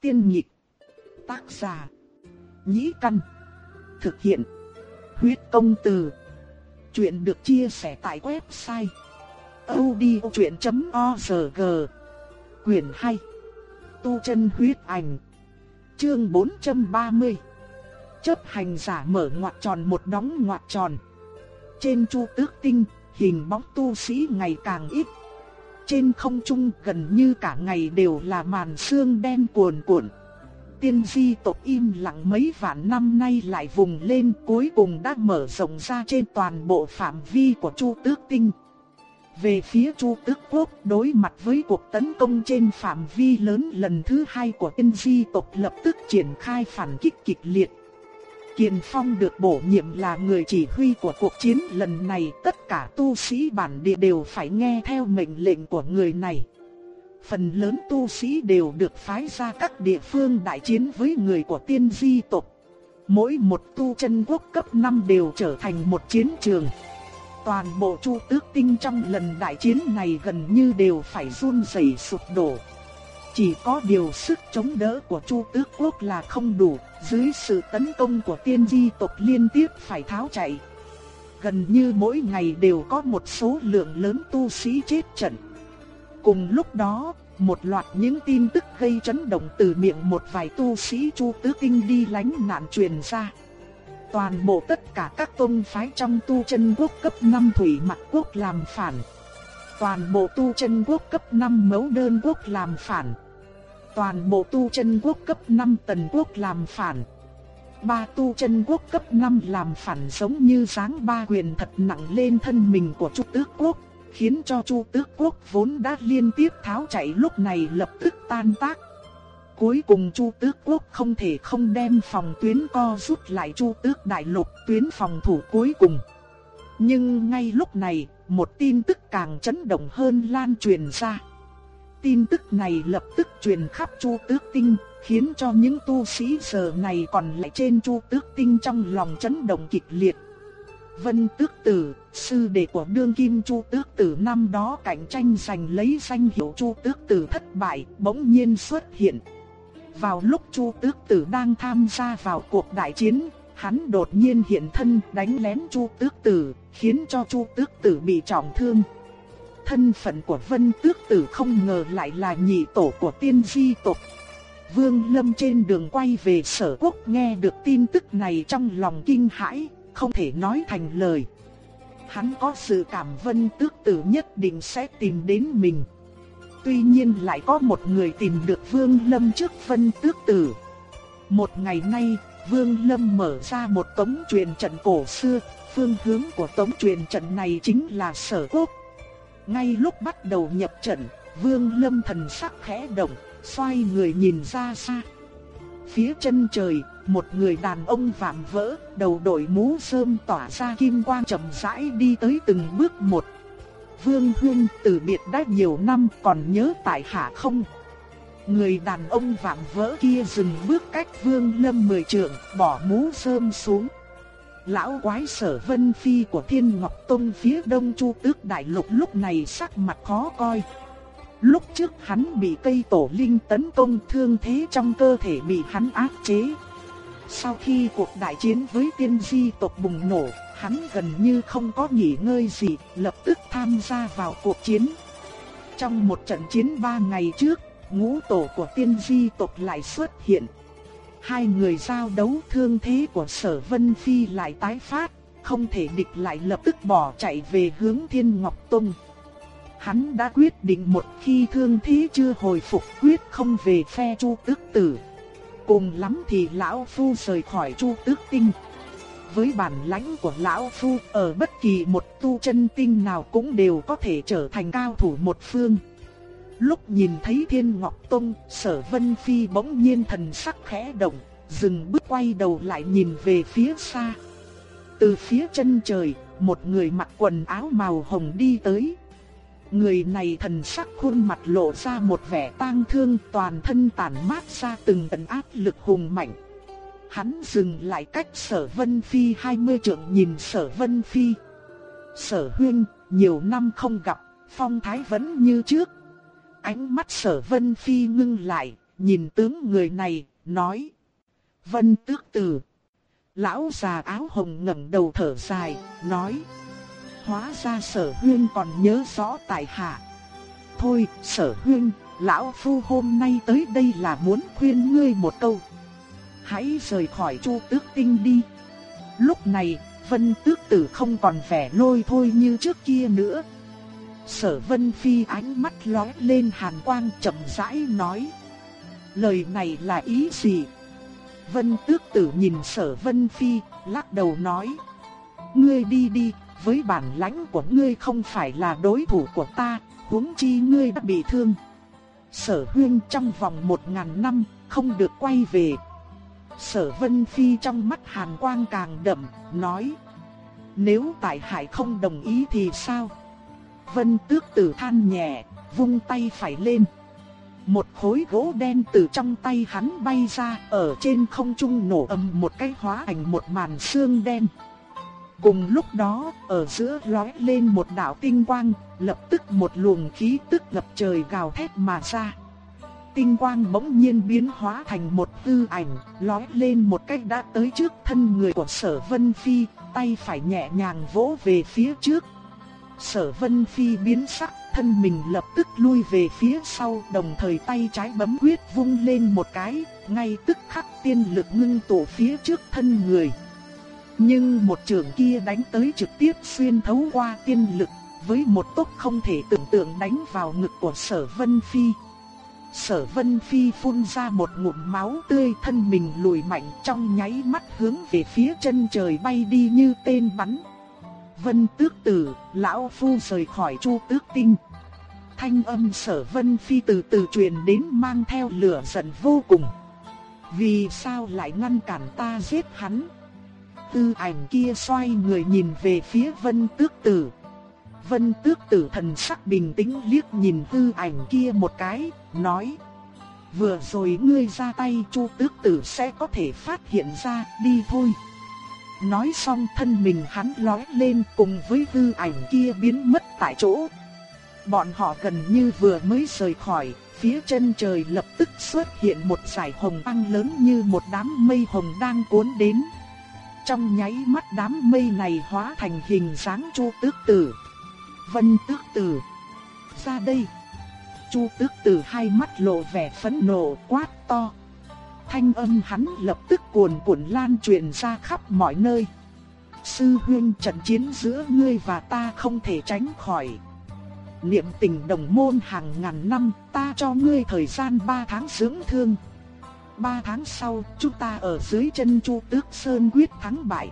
Tiên nhị Tác giả. Nhĩ căn. Thực hiện. Huyết công từ. Chuyện được chia sẻ tại website. odchuyện.org Quyền 2. Tu chân huyết ảnh. Chương 430. Chấp hành giả mở ngoặc tròn một đóng ngoặc tròn. Trên chu tước tinh, hình bóng tu sĩ ngày càng ít. Trên không trung gần như cả ngày đều là màn sương đen cuồn cuộn. Tiên di tộc im lặng mấy vạn năm nay lại vùng lên, cuối cùng đã mở rộng ra trên toàn bộ phạm vi của Chu Tước Tinh. Về phía Chu Tước Quốc, đối mặt với cuộc tấn công trên phạm vi lớn lần thứ hai của tiên di tộc lập tức triển khai phản kích kịch liệt. Kiền Phong được bổ nhiệm là người chỉ huy của cuộc chiến lần này, tất cả tu sĩ bản địa đều phải nghe theo mệnh lệnh của người này. Phần lớn tu sĩ đều được phái ra các địa phương đại chiến với người của tiên di tộc. Mỗi một tu chân quốc cấp 5 đều trở thành một chiến trường. Toàn bộ chu tước tinh trong lần đại chiến này gần như đều phải run rẩy sụp đổ. Chỉ có điều sức chống đỡ của Chu Tước Quốc là không đủ, dưới sự tấn công của tiên di tộc liên tiếp phải tháo chạy. Gần như mỗi ngày đều có một số lượng lớn tu sĩ chết trận. Cùng lúc đó, một loạt những tin tức gây chấn động từ miệng một vài tu sĩ Chu Tước kinh đi lánh nạn truyền ra. Toàn bộ tất cả các tôn phái trong tu chân quốc cấp 5 thủy mặt quốc làm phản. Toàn bộ tu chân quốc cấp 5 mấu đơn quốc làm phản. Toàn bộ tu chân quốc cấp 5 tần quốc làm phản. Ba tu chân quốc cấp 5 làm phản giống như dáng ba quyền thật nặng lên thân mình của Chu Tước quốc, khiến cho Chu Tước quốc vốn đã liên tiếp tháo chạy lúc này lập tức tan tác. Cuối cùng Chu Tước quốc không thể không đem phòng tuyến co rút lại Chu Tước đại lục tuyến phòng thủ cuối cùng. Nhưng ngay lúc này, một tin tức càng chấn động hơn lan truyền ra. Tin tức này lập tức truyền khắp Chu Tước Tinh, khiến cho những tu sĩ giờ này còn lại trên Chu Tước Tinh trong lòng chấn động kịch liệt. Vân Tước Tử, sư đệ của đương kim Chu Tước Tử năm đó cạnh tranh giành lấy danh hiệu Chu Tước Tử thất bại, bỗng nhiên xuất hiện. Vào lúc Chu Tước Tử đang tham gia vào cuộc đại chiến, hắn đột nhiên hiện thân đánh lén Chu Tước Tử, khiến cho Chu Tước Tử bị trọng thương. Thân phận của Vân Tước Tử không ngờ lại là nhị tổ của tiên di tộc. Vương Lâm trên đường quay về sở quốc nghe được tin tức này trong lòng kinh hãi, không thể nói thành lời. Hắn có sự cảm Vân Tước Tử nhất định sẽ tìm đến mình. Tuy nhiên lại có một người tìm được Vương Lâm trước Vân Tước Tử. Một ngày nay, Vương Lâm mở ra một tống truyền trận cổ xưa, phương hướng của tống truyền trận này chính là sở quốc. Ngay lúc bắt đầu nhập trận, Vương Lâm thần sắc khẽ động, xoay người nhìn ra xa. Phía chân trời, một người đàn ông vạm vỡ, đầu đội mũ sơm tỏa ra kim quang chậm rãi đi tới từng bước một. Vương Huyên từ biệt đã nhiều năm còn nhớ tại hạ không? Người đàn ông vạm vỡ kia dừng bước cách Vương Lâm mười trượng, bỏ mũ sơm xuống. Lão quái sở vân phi của Thiên Ngọc Tông phía đông Chu Tước Đại Lục lúc này sắc mặt khó coi. Lúc trước hắn bị cây tổ linh tấn công thương thế trong cơ thể bị hắn áp chế. Sau khi cuộc đại chiến với tiên di tộc bùng nổ, hắn gần như không có nghỉ ngơi gì, lập tức tham gia vào cuộc chiến. Trong một trận chiến ba ngày trước, ngũ tổ của tiên di tộc lại xuất hiện. Hai người giao đấu thương thế của sở vân phi lại tái phát, không thể địch lại lập tức bỏ chạy về hướng thiên ngọc tông. Hắn đã quyết định một khi thương thế chưa hồi phục quyết không về phe chu tước tử. Cùng lắm thì lão phu rời khỏi chu tước tinh. Với bản lãnh của lão phu ở bất kỳ một tu chân tinh nào cũng đều có thể trở thành cao thủ một phương. Lúc nhìn thấy Thiên Ngọc Tông, Sở Vân Phi bỗng nhiên thần sắc khẽ động, dừng bước quay đầu lại nhìn về phía xa. Từ phía chân trời, một người mặc quần áo màu hồng đi tới. Người này thần sắc khuôn mặt lộ ra một vẻ tang thương toàn thân tản mát ra từng tầng áp lực hùng mạnh. Hắn dừng lại cách sở vân phi 20 trượng nhìn sở vân phi. Sở huyên, nhiều năm không gặp, phong thái vẫn như trước, Ánh mắt sở vân phi ngưng lại, nhìn tướng người này, nói. Vân tước tử. Lão già áo hồng ngẩng đầu thở dài, nói. Hóa ra sở huyên còn nhớ rõ tại hạ. Thôi, sở huyên, lão phu hôm nay tới đây là muốn khuyên ngươi một câu. Hãy rời khỏi chu tước tinh đi. Lúc này, vân tước tử không còn vẻ lôi thôi như trước kia nữa. Sở vân phi ánh mắt lóe lên hàn quang chậm rãi nói. Lời này là ý gì? Vân tước tử nhìn sở vân phi, lắc đầu nói. Ngươi đi đi, với bản lãnh của ngươi không phải là đối thủ của ta, huống chi ngươi đã bị thương. Sở huyên trong vòng một ngàn năm, không được quay về. Sở vân phi trong mắt hàn quang càng đậm, nói. Nếu tại hải không đồng ý thì sao? Vân tước tử than nhẹ, vung tay phải lên. Một khối gỗ đen từ trong tay hắn bay ra, ở trên không trung nổ ầm một cái hóa thành một màn xương đen. Cùng lúc đó, ở giữa lóe lên một đạo tinh quang, lập tức một luồng khí tức ngập trời gào thét mà ra. Tinh quang bỗng nhiên biến hóa thành một tư ảnh, lóe lên một cách đã tới trước thân người của sở Vân Phi, tay phải nhẹ nhàng vỗ về phía trước. Sở Vân Phi biến sắc, thân mình lập tức lui về phía sau, đồng thời tay trái bấm quyết vung lên một cái, ngay tức khắc tiên lực ngưng tụ phía trước thân người. Nhưng một trường kia đánh tới trực tiếp xuyên thấu qua tiên lực, với một tốc không thể tưởng tượng đánh vào ngực của sở Vân Phi. Sở Vân Phi phun ra một ngụm máu tươi thân mình lùi mạnh trong nháy mắt hướng về phía chân trời bay đi như tên bắn. Vân tước tử, lão phu rời khỏi chu tước tinh. Thanh âm sở Vân Phi từ từ truyền đến mang theo lửa giận vô cùng. Vì sao lại ngăn cản ta giết hắn? Tư ảnh kia xoay người nhìn về phía vân tước tử. Vân tước tử thần sắc bình tĩnh liếc nhìn tư ảnh kia một cái, nói. Vừa rồi ngươi ra tay chu tước tử sẽ có thể phát hiện ra, đi thôi. Nói xong thân mình hắn lói lên cùng với hư ảnh kia biến mất tại chỗ. Bọn họ gần như vừa mới rời khỏi, phía chân trời lập tức xuất hiện một dải hồng băng lớn như một đám mây hồng đang cuốn đến. Trong nháy mắt đám mây này hóa thành hình dáng Chu Tước Tử. Vân Tước Tử. Ra đây. Chu Tước Tử hai mắt lộ vẻ phẫn nộ quát to. Thanh âm hắn lập tức cuồn cuộn lan truyền ra khắp mọi nơi. Sư huynh trận chiến giữa ngươi và ta không thể tránh khỏi. Niệm tình đồng môn hàng ngàn năm, ta cho ngươi thời gian ba tháng dưỡng thương ba tháng sau, chúng ta ở dưới chân Chu Tước Sơn quyết thắng bại.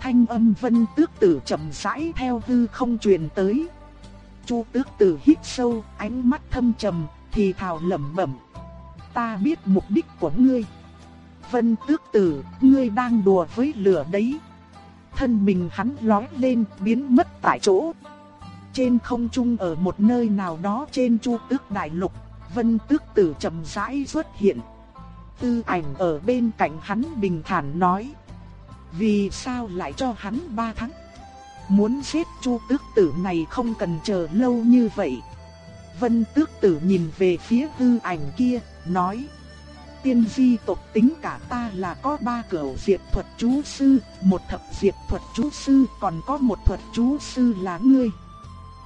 Thanh âm Vân Tước Tử chậm rãi theo hư không truyền tới. Chu Tước Tử hít sâu, ánh mắt thâm trầm, thì thào lẩm bẩm: "Ta biết mục đích của ngươi." Vân Tước Tử, ngươi đang đùa với lửa đấy. Thân mình hắn lói lên, biến mất tại chỗ. Trên không trung ở một nơi nào đó trên Chu Tước Đại Lục, Vân Tước Tử chậm rãi xuất hiện tư ảnh ở bên cạnh hắn bình thản nói. Vì sao lại cho hắn ba tháng? Muốn giết chu tước tử này không cần chờ lâu như vậy. Vân tước tử nhìn về phía hư ảnh kia, nói. Tiên di tộc tính cả ta là có ba cửu diệt thuật chú sư, một thập diệt thuật chú sư, còn có một thuật chú sư là ngươi.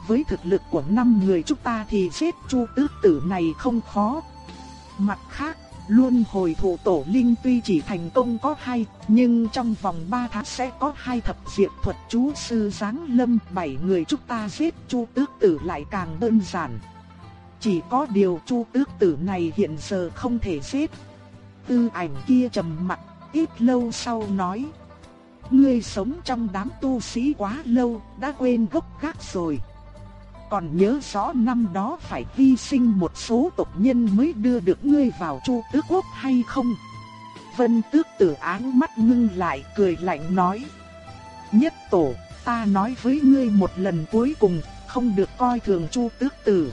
Với thực lực của năm người chúng ta thì giết chu tước tử này không khó. Mặt khác, Luôn hồi thủ tổ linh tuy chỉ thành công có hai, nhưng trong vòng 3 tháng sẽ có hai thập diệt thuật chú sư giáng lâm, bảy người chúng ta giết Chu Tước Tử lại càng đơn giản. Chỉ có điều Chu Tước Tử này hiện giờ không thể giết. Tư ảnh kia trầm mặt, ít lâu sau nói: "Ngươi sống trong đám tu sĩ quá lâu, đã quên gốc gác rồi." Còn nhớ rõ năm đó phải hy sinh một số tộc nhân mới đưa được ngươi vào Chu Tước Quốc hay không? Vân Tước Tử áng mắt ngưng lại cười lạnh nói. Nhất tổ, ta nói với ngươi một lần cuối cùng, không được coi thường Chu Tước Tử.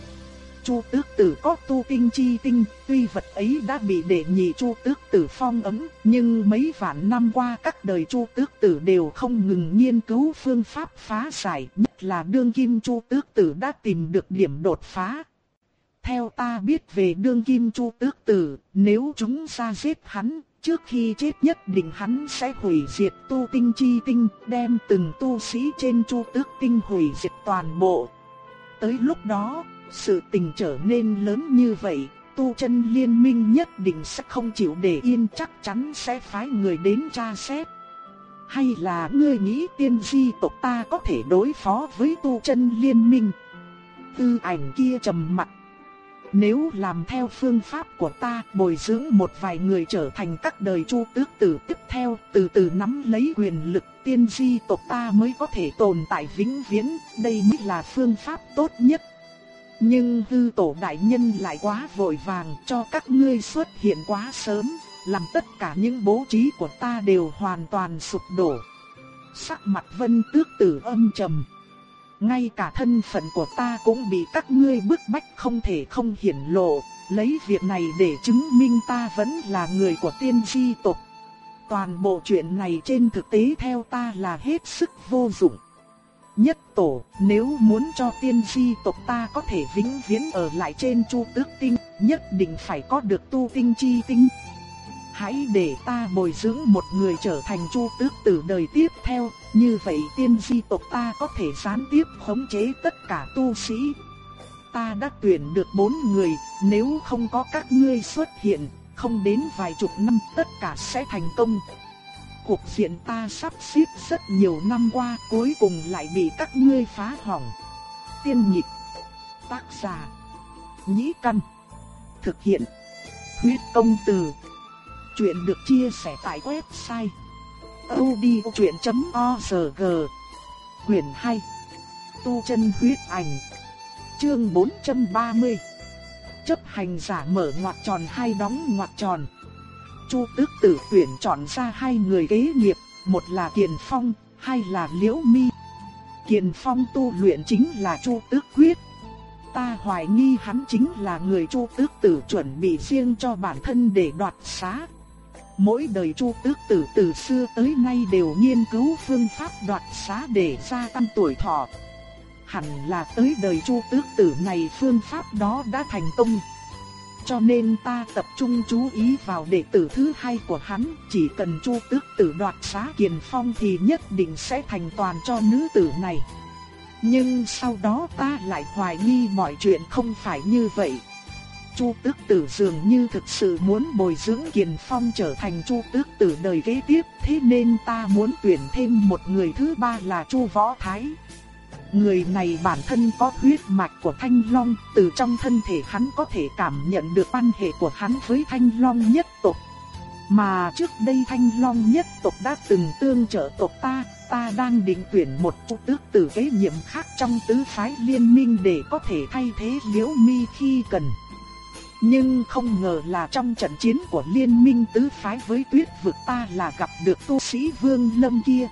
Chu Tước Tử có tu tinh chi tinh, tuy vật ấy đã bị đệ nhị Chu Tước Tử phong ấn nhưng mấy vạn năm qua các đời Chu Tước Tử đều không ngừng nghiên cứu phương pháp phá giải, nhất là đương kim Chu Tước Tử đã tìm được điểm đột phá. Theo ta biết về đương kim chu tước tử, nếu chúng ra giết hắn, trước khi chết nhất định hắn sẽ hủy diệt tu tinh chi tinh, đem từng tu sĩ trên chu tước tinh hủy diệt toàn bộ. Tới lúc đó, sự tình trở nên lớn như vậy, tu chân liên minh nhất định sẽ không chịu để yên chắc chắn sẽ phái người đến tra xét. Hay là ngươi nghĩ tiên di tộc ta có thể đối phó với tu chân liên minh? Tư ảnh kia trầm mặt. Nếu làm theo phương pháp của ta bồi dưỡng một vài người trở thành các đời chu tước tử tiếp theo từ từ nắm lấy quyền lực tiên di tộc ta mới có thể tồn tại vĩnh viễn, đây mới là phương pháp tốt nhất. Nhưng hư tổ đại nhân lại quá vội vàng cho các ngươi xuất hiện quá sớm, làm tất cả những bố trí của ta đều hoàn toàn sụp đổ. Sắc mặt vân tước tử âm trầm. Ngay cả thân phận của ta cũng bị các ngươi bức bách không thể không hiển lộ, lấy việc này để chứng minh ta vẫn là người của tiên di tộc. Toàn bộ chuyện này trên thực tế theo ta là hết sức vô dụng. Nhất tổ, nếu muốn cho tiên di tộc ta có thể vĩnh viễn ở lại trên chu tước tinh, nhất định phải có được tu tinh chi tinh. Hãy để ta bồi dưỡng một người trở thành chu tước tử đời tiếp theo, như vậy tiên di tộc ta có thể gián tiếp khống chế tất cả tu sĩ. Ta đã tuyển được bốn người, nếu không có các ngươi xuất hiện, không đến vài chục năm tất cả sẽ thành công. Cuộc diện ta sắp xếp rất nhiều năm qua cuối cùng lại bị các ngươi phá hỏng. Tiên nhịp, tác giả, nhĩ căn, thực hiện, huyết công từ. Chuyện được chia sẻ tại website odchuyện.org Quyền 2 Tu chân huyết ảnh Chương 430 Chấp hành giả mở ngoặc tròn hay đóng ngoặc tròn Chu tước tử tuyển chọn ra hai người kế nghiệp Một là Kiền Phong, hai là Liễu Mi Kiền Phong tu luyện chính là Chu tước quyết Ta hoài nghi hắn chính là người Chu tước tử chuẩn bị riêng cho bản thân để đoạt xá Mỗi đời Chu Tước Tử từ xưa tới nay đều nghiên cứu phương pháp đoạt xá để gia tăng tuổi thọ. Hẳn là tới đời Chu Tước Tử này phương pháp đó đã thành công. Cho nên ta tập trung chú ý vào đệ tử thứ hai của hắn, chỉ cần Chu Tước Tử đoạt xá Kiền Phong thì nhất định sẽ thành toàn cho nữ tử này. Nhưng sau đó ta lại hoài nghi mọi chuyện không phải như vậy. Chu Tước Tử dường như thực sự muốn bồi dưỡng Kiền Phong trở thành Chu Tước Tử đời kế tiếp, thế nên ta muốn tuyển thêm một người thứ ba là Chu Võ Thái. Người này bản thân có huyết mạch của Thanh Long, từ trong thân thể hắn có thể cảm nhận được quan hệ của hắn với Thanh Long nhất tộc. Mà trước đây Thanh Long nhất tộc đã từng tương trợ tộc ta, ta đang định tuyển một chút Tước Tử kế nhiệm khác trong tứ phái liên minh để có thể thay thế Liễu Mi khi cần. Nhưng không ngờ là trong trận chiến của liên minh tứ phái với tuyết vực ta là gặp được tu sĩ Vương Lâm kia.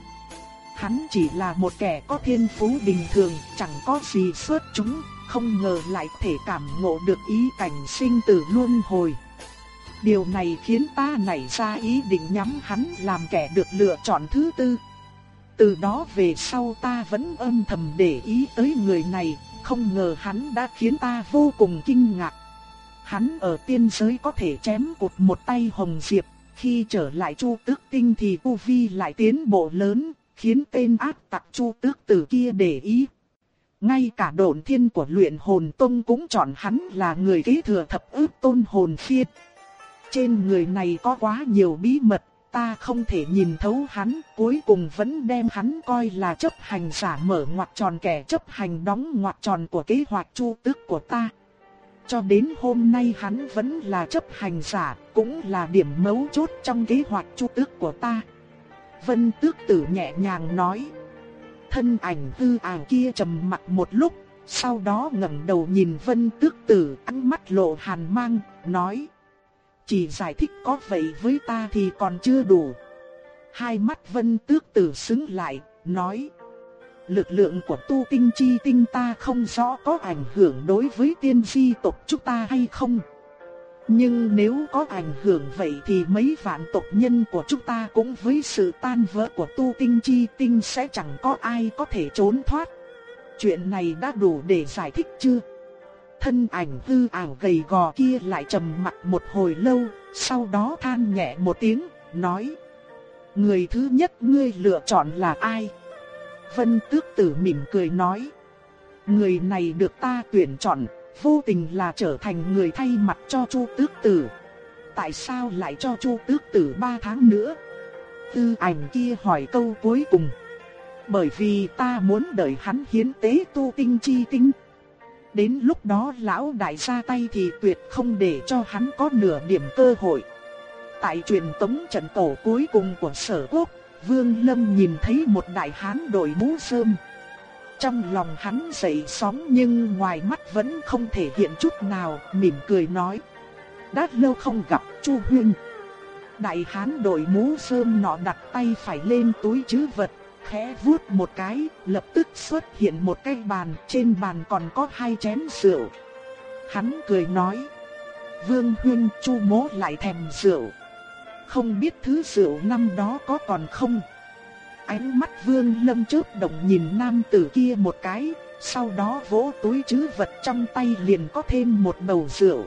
Hắn chỉ là một kẻ có thiên phú bình thường, chẳng có gì xuất chúng, không ngờ lại thể cảm ngộ được ý cảnh sinh tử luân hồi. Điều này khiến ta nảy ra ý định nhắm hắn làm kẻ được lựa chọn thứ tư. Từ đó về sau ta vẫn âm thầm để ý tới người này, không ngờ hắn đã khiến ta vô cùng kinh ngạc. Hắn ở tiên giới có thể chém cụt một tay hồng diệp, khi trở lại Chu Tước Tinh thì tu vi lại tiến bộ lớn, khiến tên ác tặc Chu Tước Tử kia để ý. Ngay cả độn thiên của luyện hồn tông cũng chọn hắn là người kế thừa thập ước tôn hồn phiên. Trên người này có quá nhiều bí mật, ta không thể nhìn thấu hắn, cuối cùng vẫn đem hắn coi là chấp hành giả mở ngoặc tròn kẻ chấp hành đóng ngoặc tròn của kế hoạch chu tước của ta. Cho đến hôm nay hắn vẫn là chấp hành giả, cũng là điểm mấu chốt trong kế hoạch chu tước của ta. Vân tước tử nhẹ nhàng nói. Thân ảnh hư ảo kia trầm mặt một lúc, sau đó ngẩng đầu nhìn vân tước tử ánh mắt lộ hàn mang, nói. Chỉ giải thích có vậy với ta thì còn chưa đủ. Hai mắt vân tước tử xứng lại, nói. Lực lượng của tu tinh chi tinh ta không rõ có ảnh hưởng đối với tiên di tộc chúng ta hay không. Nhưng nếu có ảnh hưởng vậy thì mấy vạn tộc nhân của chúng ta cũng với sự tan vỡ của tu tinh chi tinh sẽ chẳng có ai có thể trốn thoát. Chuyện này đã đủ để giải thích chưa? thân ảnh hư ảo gầy gò kia lại trầm mặt một hồi lâu, sau đó than nhẹ một tiếng, nói. Người thứ nhất ngươi lựa chọn là ai? Vân tước tử mỉm cười nói. Người này được ta tuyển chọn, vô tình là trở thành người thay mặt cho Chu tước tử. Tại sao lại cho Chu tước tử ba tháng nữa? Tư ảnh kia hỏi câu cuối cùng. Bởi vì ta muốn đợi hắn hiến tế tu tinh chi tinh. Đến lúc đó lão đại ra tay thì tuyệt không để cho hắn có nửa điểm cơ hội. Tại truyền tống trận tổ cuối cùng của sở quốc, Vương Lâm nhìn thấy một đại hán đội mũ sơm. Trong lòng hắn dậy sóng nhưng ngoài mắt vẫn không thể hiện chút nào, mỉm cười nói. Đã lâu không gặp Chu huyên Đại hán đội mũ sơm nọ đặt tay phải lên túi chứ vật, khẽ vuốt một cái, lập tức xuất hiện một cái bàn, trên bàn còn có hai chén rượu. Hắn cười nói, Vương Huyên Chu Mỗ lại thèm rượu. Không biết thứ rượu năm đó có còn không? Ánh mắt Vương Lâm chớp động nhìn nam tử kia một cái, sau đó vỗ túi trữ vật trong tay liền có thêm một bầu rượu.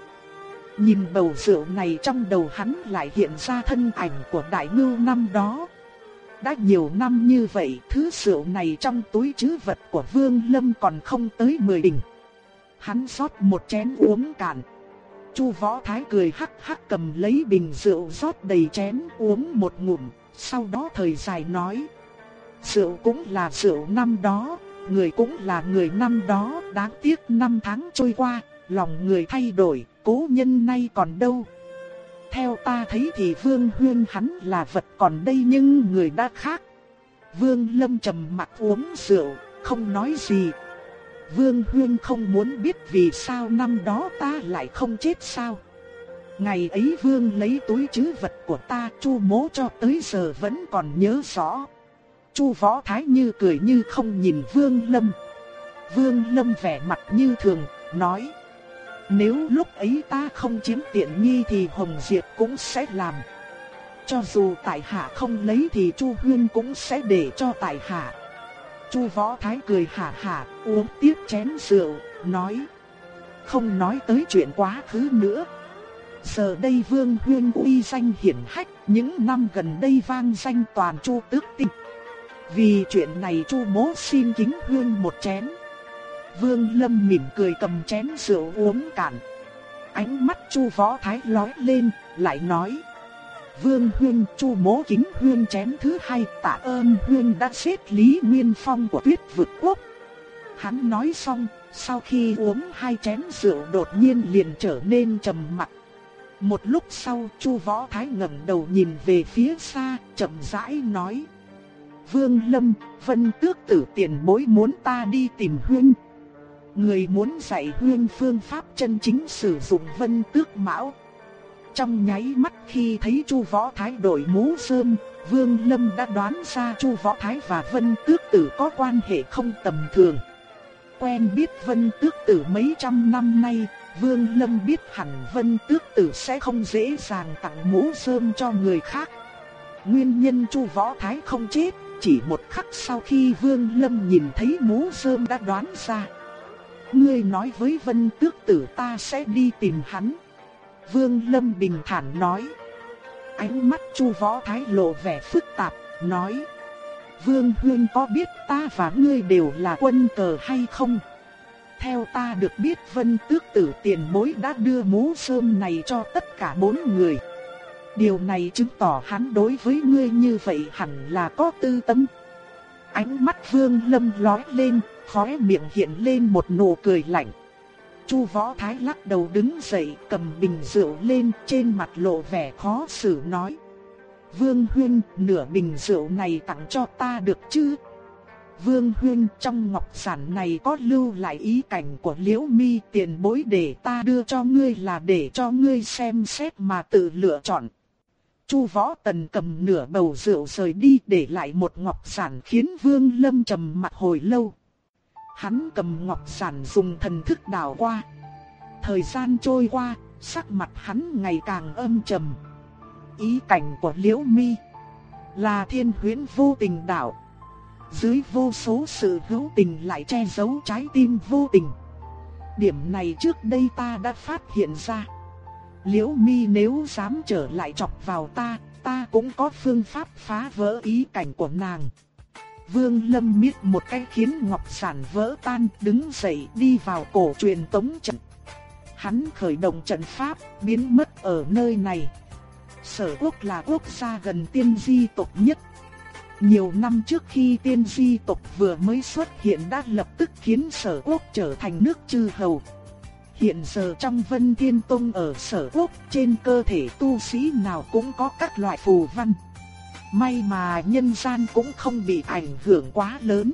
Nhìn bầu rượu này trong đầu hắn lại hiện ra thân ảnh của đại ngưu năm đó. Đã nhiều năm như vậy, thứ rượu này trong túi trữ vật của Vương Lâm còn không tới 10 đỉnh Hắn rót một chén uống cạn. Chu Võ Thái cười hắc hắc cầm lấy bình rượu rót đầy chén uống một ngụm, sau đó thời dài nói: "Rượu cũng là rượu năm đó, người cũng là người năm đó, đáng tiếc năm tháng trôi qua, lòng người thay đổi, cố nhân nay còn đâu?" Theo ta thấy thì Vương Huyên hắn là vật còn đây nhưng người đã khác. Vương Lâm trầm mặt uống rượu, không nói gì. Vương Huyên không muốn biết vì sao năm đó ta lại không chết sao. Ngày ấy Vương lấy túi chứ vật của ta chu mố cho tới giờ vẫn còn nhớ rõ. Chu Võ Thái như cười như không nhìn Vương Lâm. Vương Lâm vẻ mặt như thường, nói. Nếu lúc ấy ta không chiếm tiện nghi thì Hồng Diệp cũng sẽ làm. Cho dù tại hạ không lấy thì Chu Huyên cũng sẽ để cho tại hạ. Chu Võ Thái cười hả hả, uống tiếp chén rượu, nói. Không nói tới chuyện quá khứ nữa. Giờ đây Vương Huyên uy danh hiển hách, những năm gần đây vang danh toàn Chu Tước Tinh. Vì chuyện này Chu Mỗ xin kính Huyên một chén. Vương Lâm mỉm cười cầm chén rượu uống cạn. Ánh mắt Chu Võ Thái lóe lên, lại nói: Vương Huyên Chu Mỗ kính Huyên chén thứ hai, tạ ơn Huyên đã xếp Lý Nguyên Phong của Tuyết vực quốc. Hắn nói xong, sau khi uống hai chén rượu đột nhiên liền trở nên trầm mặc. Một lúc sau, Chu Võ Thái ngẩng đầu nhìn về phía xa, chậm rãi nói: "Vương Lâm, Vân Tước tử tiền bối muốn ta đi tìm Huyên." Người muốn dạy huyên phương pháp chân chính sử dụng vân tước mão. Trong nháy mắt khi thấy Chu Võ Thái đổi mũ sơn, Vương Lâm đã đoán ra Chu Võ Thái và Vân Tước Tử có quan hệ không tầm thường. Quen biết Vân Tước Tử mấy trăm năm nay, Vương Lâm biết hẳn Vân Tước Tử sẽ không dễ dàng tặng mũ sơn cho người khác. Nguyên nhân Chu Võ Thái không chết, chỉ một khắc sau khi Vương Lâm nhìn thấy mũ rơm đã đoán ra. Ngươi nói với Vân Tước Tử ta sẽ đi tìm hắn. Vương Lâm bình thản nói. Ánh mắt Chu Võ Thái lộ vẻ phức tạp, nói. Vương Huyên có biết ta và ngươi đều là quân cờ hay không? Theo ta được biết Vân Tước Tử tiền bối đã đưa mũ sơm này cho tất cả bốn người. Điều này chứng tỏ hắn đối với ngươi như vậy hẳn là có tư tâm. Ánh mắt Vương Lâm lói lên, khóe miệng hiện lên một nụ cười lạnh. Chu Võ Thái lắc đầu đứng dậy, cầm bình rượu lên, trên mặt lộ vẻ khó xử nói: "Vương huyên nửa bình rượu này tặng cho ta được chứ?" Vương huyên trong ngọc sản này có lưu lại ý cảnh của Liễu Mi, tiền bối để ta đưa cho ngươi là để cho ngươi xem xét mà tự lựa chọn. Chu Võ Tần cầm nửa bầu rượu rời đi để lại một ngọc sản khiến Vương Lâm trầm mặt hồi lâu. Hắn cầm ngọc sản dùng thần thức đào qua. Thời gian trôi qua, sắc mặt hắn ngày càng âm trầm. Ý cảnh của Liễu Mi là thiên huyễn vô tình đạo. Dưới vô số sự hữu tình lại che giấu trái tim vô tình. Điểm này trước đây ta đã phát hiện ra. Liễu mi nếu dám trở lại chọc vào ta, ta cũng có phương pháp phá vỡ ý cảnh của nàng. Vương Lâm miết một cái khiến ngọc sản vỡ tan, đứng dậy đi vào cổ truyền tống trận. Hắn khởi động trận pháp, biến mất ở nơi này. Sở quốc là quốc gia gần tiên di tộc nhất. Nhiều năm trước khi tiên di tộc vừa mới xuất hiện đã lập tức khiến sở quốc trở thành nước chư hầu. Hiện giờ trong Vân Thiên Tông ở sở quốc, trên cơ thể tu sĩ nào cũng có các loại phù văn. May mà nhân gian cũng không bị ảnh hưởng quá lớn.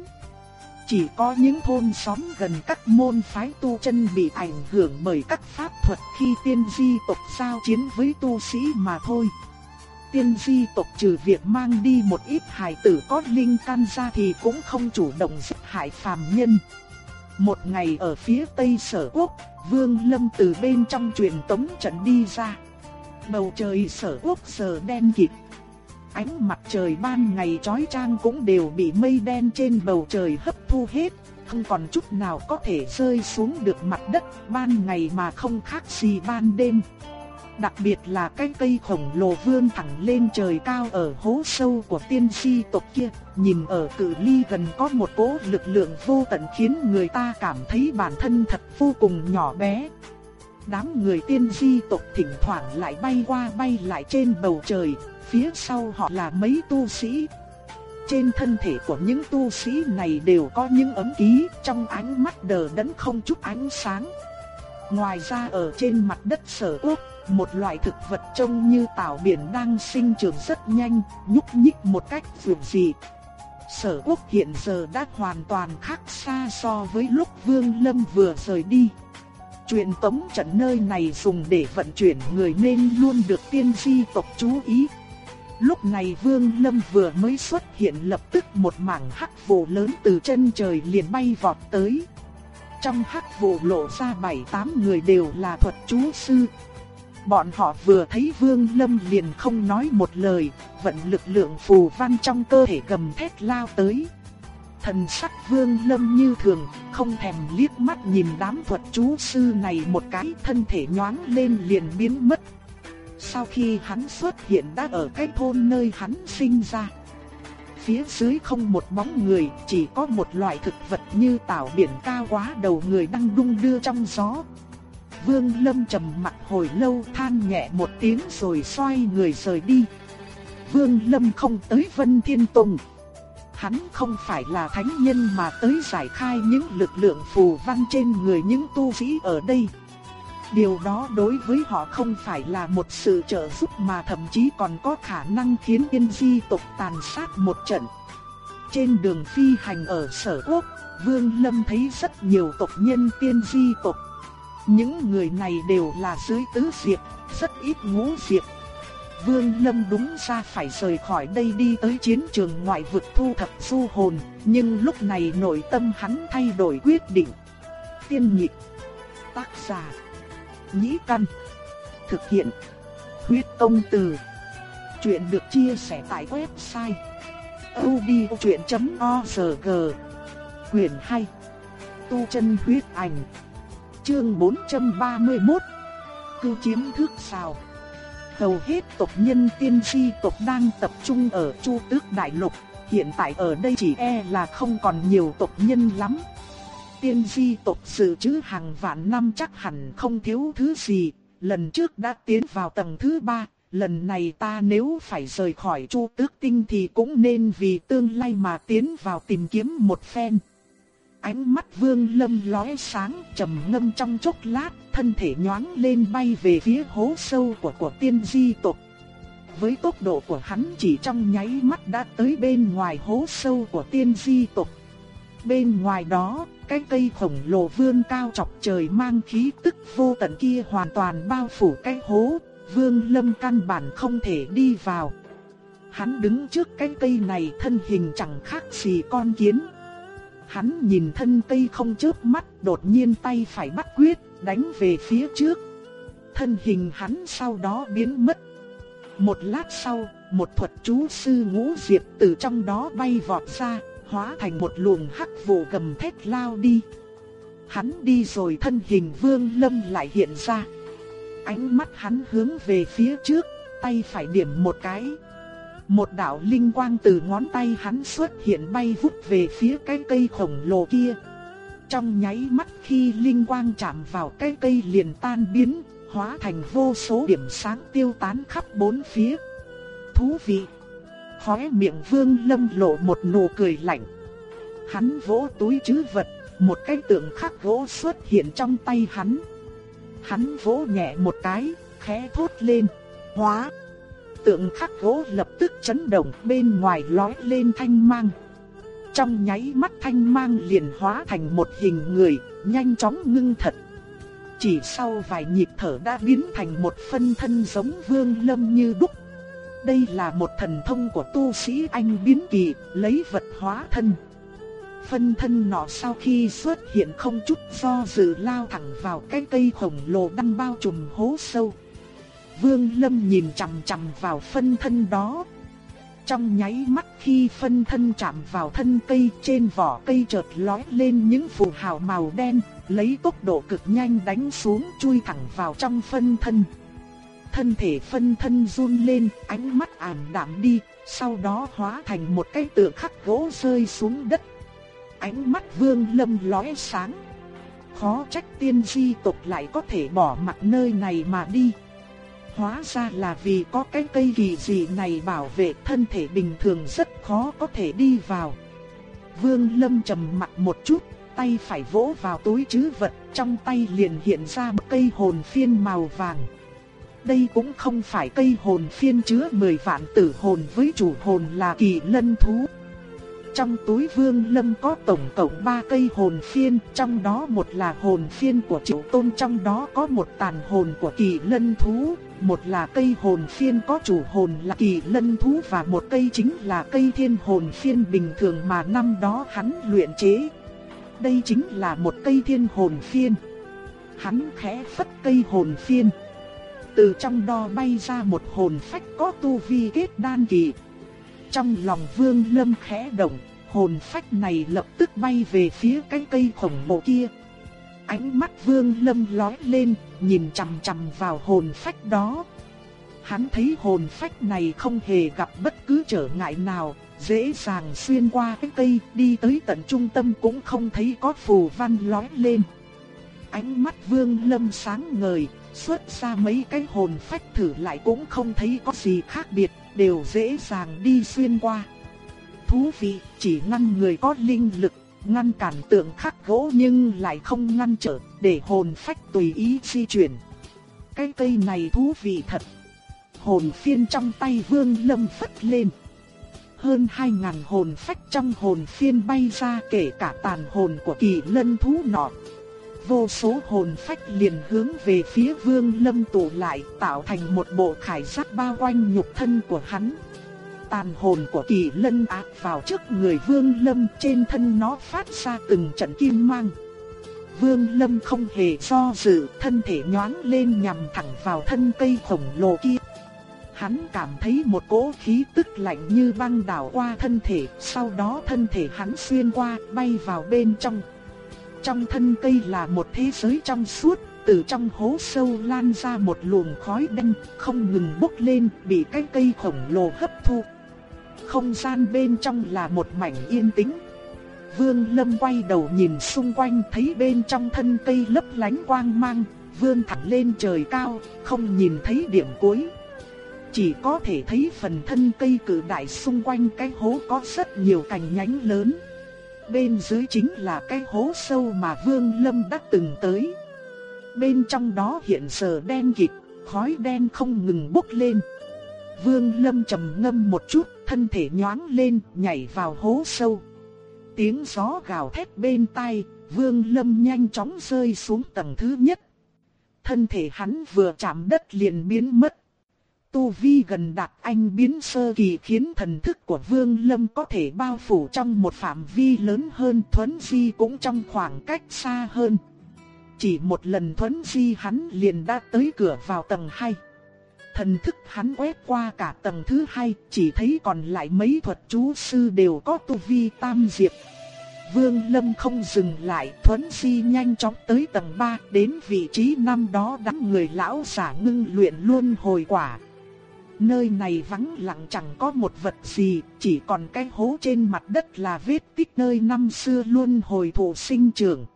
Chỉ có những thôn xóm gần các môn phái tu chân bị ảnh hưởng bởi các pháp thuật khi tiên di tộc giao chiến với tu sĩ mà thôi. Tiên di tộc trừ việc mang đi một ít hài tử có linh căn ra thì cũng không chủ động giết hại phàm nhân. Một ngày ở phía tây sở quốc, Vương Lâm từ bên trong truyền tống trận đi ra. Bầu trời sở quốc giờ đen kịt. Ánh mặt trời ban ngày chói chang cũng đều bị mây đen trên bầu trời hấp thu hết, không còn chút nào có thể rơi xuống được mặt đất ban ngày mà không khác gì ban đêm. Đặc biệt là cái cây khổng lồ vươn thẳng lên trời cao ở hố sâu của tiên si tộc kia, nhìn ở cự ly gần có một cỗ lực lượng vô tận khiến người ta cảm thấy bản thân thật vô cùng nhỏ bé. Đám người tiên di tộc thỉnh thoảng lại bay qua bay lại trên bầu trời, phía sau họ là mấy tu sĩ. Trên thân thể của những tu sĩ này đều có những ấm ký, trong ánh mắt đờ đẫn không chút ánh sáng. Ngoài ra ở trên mặt đất sở quốc, một loại thực vật trông như tảo biển đang sinh trưởng rất nhanh, nhúc nhích một cách dường dị. Sở quốc hiện giờ đã hoàn toàn khác xa so với lúc Vương Lâm vừa rời đi. chuyện tống trận nơi này dùng để vận chuyển người nên luôn được tiên tri tộc chú ý. Lúc này Vương Lâm vừa mới xuất hiện lập tức một mảng hắc vụ lớn từ chân trời liền bay vọt tới. Trong hắc vụ lộ ra bảy tám người đều là thuật chú sư. Bọn họ vừa thấy Vương Lâm liền không nói một lời, vận lực lượng phù văn trong cơ thể gầm thét lao tới. Thần sắc Vương Lâm như thường, không thèm liếc mắt nhìn đám thuật chú sư này một cái, thân thể nhoáng lên liền biến mất. Sau khi hắn xuất hiện đã ở cái thôn nơi hắn sinh ra. Phía dưới không một bóng người, chỉ có một loại thực vật như tảo biển cao quá đầu người đang đung đưa trong gió. Vương Lâm trầm mặt hồi lâu than nhẹ một tiếng rồi xoay người rời đi. Vương Lâm không tới Vân Thiên Tùng. Hắn không phải là thánh nhân mà tới giải khai những lực lượng phù văn trên người những tu sĩ ở đây. Điều đó đối với họ không phải là một sự trợ giúp mà thậm chí còn có khả năng khiến tiên di tộc tàn sát một trận. Trên đường phi hành ở sở quốc, Vương Lâm thấy rất nhiều tộc nhân tiên di tộc. Những người này đều là dưới tứ diệp, rất ít ngũ diệp. Vương Lâm đúng ra phải rời khỏi đây đi tới chiến trường ngoại vực thu thập du hồn, nhưng lúc này nội tâm hắn thay đổi quyết định. Tiên nhịp, tác giả Nhĩ Căn. Thực hiện. Huyết công từ. Chuyện được chia sẻ tại website. odchuyện.org quyển 2. Tu chân huyết ảnh. Chương 431. Cư chiếm thước sao. Hầu hết tộc nhân tiên di tộc đang tập trung ở Chu Tước Đại Lục, hiện tại ở đây chỉ e là không còn nhiều tộc nhân lắm tiên di tộc sự chứ hàng vạn năm chắc hẳn không thiếu thứ gì, lần trước đã tiến vào tầng thứ ba, lần này ta nếu phải rời khỏi chu tước tinh thì cũng nên vì tương lai mà tiến vào tìm kiếm một phen. Ánh mắt vương lâm lóe sáng trầm ngâm trong chốc lát, thân thể nhoáng lên bay về phía hố sâu của của tiên di tộc. Với tốc độ của hắn chỉ trong nháy mắt đã tới bên ngoài hố sâu của tiên di tộc. Bên ngoài đó, cái cây khổng lồ vươn cao chọc trời mang khí tức vô tận kia hoàn toàn bao phủ cái hố, Vương Lâm căn bản không thể đi vào. Hắn đứng trước cái cây này thân hình chẳng khác gì con kiến. Hắn nhìn thân cây không chớp mắt, đột nhiên tay phải bắt quyết, đánh về phía trước. Thân hình hắn sau đó biến mất. Một lát sau, một thuật chú sư ngũ diệp từ trong đó bay vọt ra, hóa thành một luồng hắc vụ gầm thét lao đi. Hắn đi rồi thân hình Vương Lâm lại hiện ra. Ánh mắt hắn hướng về phía trước, tay phải điểm một cái. Một đạo linh quang từ ngón tay hắn xuất hiện bay vút về phía cái cây khổng lồ kia. Trong nháy mắt khi linh quang chạm vào cái cây liền tan biến, hóa thành vô số điểm sáng tiêu tán khắp bốn phía. Thú vị! Khóe miệng vương lâm lộ một nụ cười lạnh. Hắn vỗ túi chứ vật, một cái tượng khắc gỗ xuất hiện trong tay hắn. Hắn vỗ nhẹ một cái, khẽ thốt lên, hóa. Tượng khắc gỗ lập tức chấn động bên ngoài lói lên thanh mang. Trong nháy mắt thanh mang liền hóa thành một hình người, nhanh chóng ngưng thật. Chỉ sau vài nhịp thở đã biến thành một phân thân giống vương lâm như đúc. Đây là một thần thông của tu sĩ anh biến kỳ, lấy vật hóa thân. Phân thân nọ sau khi xuất hiện không chút do dự lao thẳng vào cái cây khổng lồ đang bao trùm hố sâu. Vương Lâm nhìn chằm chằm vào phân thân đó. Trong nháy mắt khi phân thân chạm vào thân cây trên vỏ cây chợt lói lên những phù hào màu đen, lấy tốc độ cực nhanh đánh xuống chui thẳng vào trong phân thân. Thân thể phân thân run lên, ánh mắt ảm đạm đi, sau đó hóa thành một cái tượng khắc gỗ rơi xuống đất. Ánh mắt vương lâm lóe sáng. Khó trách tiên di tộc lại có thể bỏ mặt nơi này mà đi. Hóa ra là vì có cái cây kỳ dị này bảo vệ thân thể bình thường rất khó có thể đi vào. Vương Lâm trầm mặt một chút, tay phải vỗ vào túi chứ vật, trong tay liền hiện ra một cây hồn phiên màu vàng. Đây cũng không phải cây hồn phiên chứa 10 vạn tử hồn với chủ hồn là kỳ lân thú. Trong túi vương lâm có tổng cộng 3 cây hồn phiên, trong đó một là hồn phiên của triệu tôn, trong đó có một tàn hồn của kỳ lân thú, một là cây hồn phiên có chủ hồn là kỳ lân thú và một cây chính là cây thiên hồn phiên bình thường mà năm đó hắn luyện chế. Đây chính là một cây thiên hồn phiên. Hắn khẽ phất cây hồn phiên. Từ trong đó bay ra một hồn phách có tu vi kết đan kỳ. Trong lòng vương lâm khẽ động, hồn phách này lập tức bay về phía cái cây khổng lồ kia. Ánh mắt vương lâm lói lên, nhìn chằm chằm vào hồn phách đó. Hắn thấy hồn phách này không hề gặp bất cứ trở ngại nào, dễ dàng xuyên qua cái cây, đi tới tận trung tâm cũng không thấy có phù văn lói lên. Ánh mắt vương lâm sáng ngời, xuất ra mấy cái hồn phách thử lại cũng không thấy có gì khác biệt, đều dễ dàng đi xuyên qua. Thú vị, chỉ ngăn người có linh lực, ngăn cản tượng khắc gỗ nhưng lại không ngăn trở, để hồn phách tùy ý di chuyển. Cái cây này thú vị thật. Hồn phiên trong tay vương lâm phất lên. Hơn 2.000 hồn phách trong hồn phiên bay ra kể cả tàn hồn của kỳ lân thú nọ. Vô số hồn phách liền hướng về phía vương lâm tụ lại tạo thành một bộ khải giáp bao quanh nhục thân của hắn. Tàn hồn của kỳ lân áp vào trước người vương lâm trên thân nó phát ra từng trận kim mang. Vương lâm không hề do dự thân thể nhoáng lên nhằm thẳng vào thân cây khổng lồ kia. Hắn cảm thấy một cỗ khí tức lạnh như băng đảo qua thân thể, sau đó thân thể hắn xuyên qua, bay vào bên trong. Trong thân cây là một thế giới trong suốt, từ trong hố sâu lan ra một luồng khói đen, không ngừng bốc lên, bị cái cây khổng lồ hấp thu. Không gian bên trong là một mảnh yên tĩnh. Vương Lâm quay đầu nhìn xung quanh thấy bên trong thân cây lấp lánh quang mang, vươn thẳng lên trời cao, không nhìn thấy điểm cuối. Chỉ có thể thấy phần thân cây cử đại xung quanh cái hố có rất nhiều cành nhánh lớn. Bên dưới chính là cái hố sâu mà Vương Lâm đã từng tới. Bên trong đó hiện giờ đen kịt, khói đen không ngừng bốc lên. Vương Lâm trầm ngâm một chút, thân thể nhoáng lên, nhảy vào hố sâu. Tiếng gió gào thét bên tai, Vương Lâm nhanh chóng rơi xuống tầng thứ nhất. Thân thể hắn vừa chạm đất liền biến mất. Tu vi gần đạt anh biến sơ kỳ khiến thần thức của Vương Lâm có thể bao phủ trong một phạm vi lớn hơn thuấn di cũng trong khoảng cách xa hơn. Chỉ một lần thuấn di hắn liền đã tới cửa vào tầng 2. Thần thức hắn quét qua cả tầng thứ hai, chỉ thấy còn lại mấy thuật chú sư đều có tu vi tam diệp. Vương Lâm không dừng lại, thuấn di nhanh chóng tới tầng 3, đến vị trí năm đó đám người lão giả ngưng luyện luôn hồi quả. Nơi này vắng lặng chẳng có một vật gì, chỉ còn cái hố trên mặt đất là vết tích nơi năm xưa luôn hồi thụ sinh trưởng.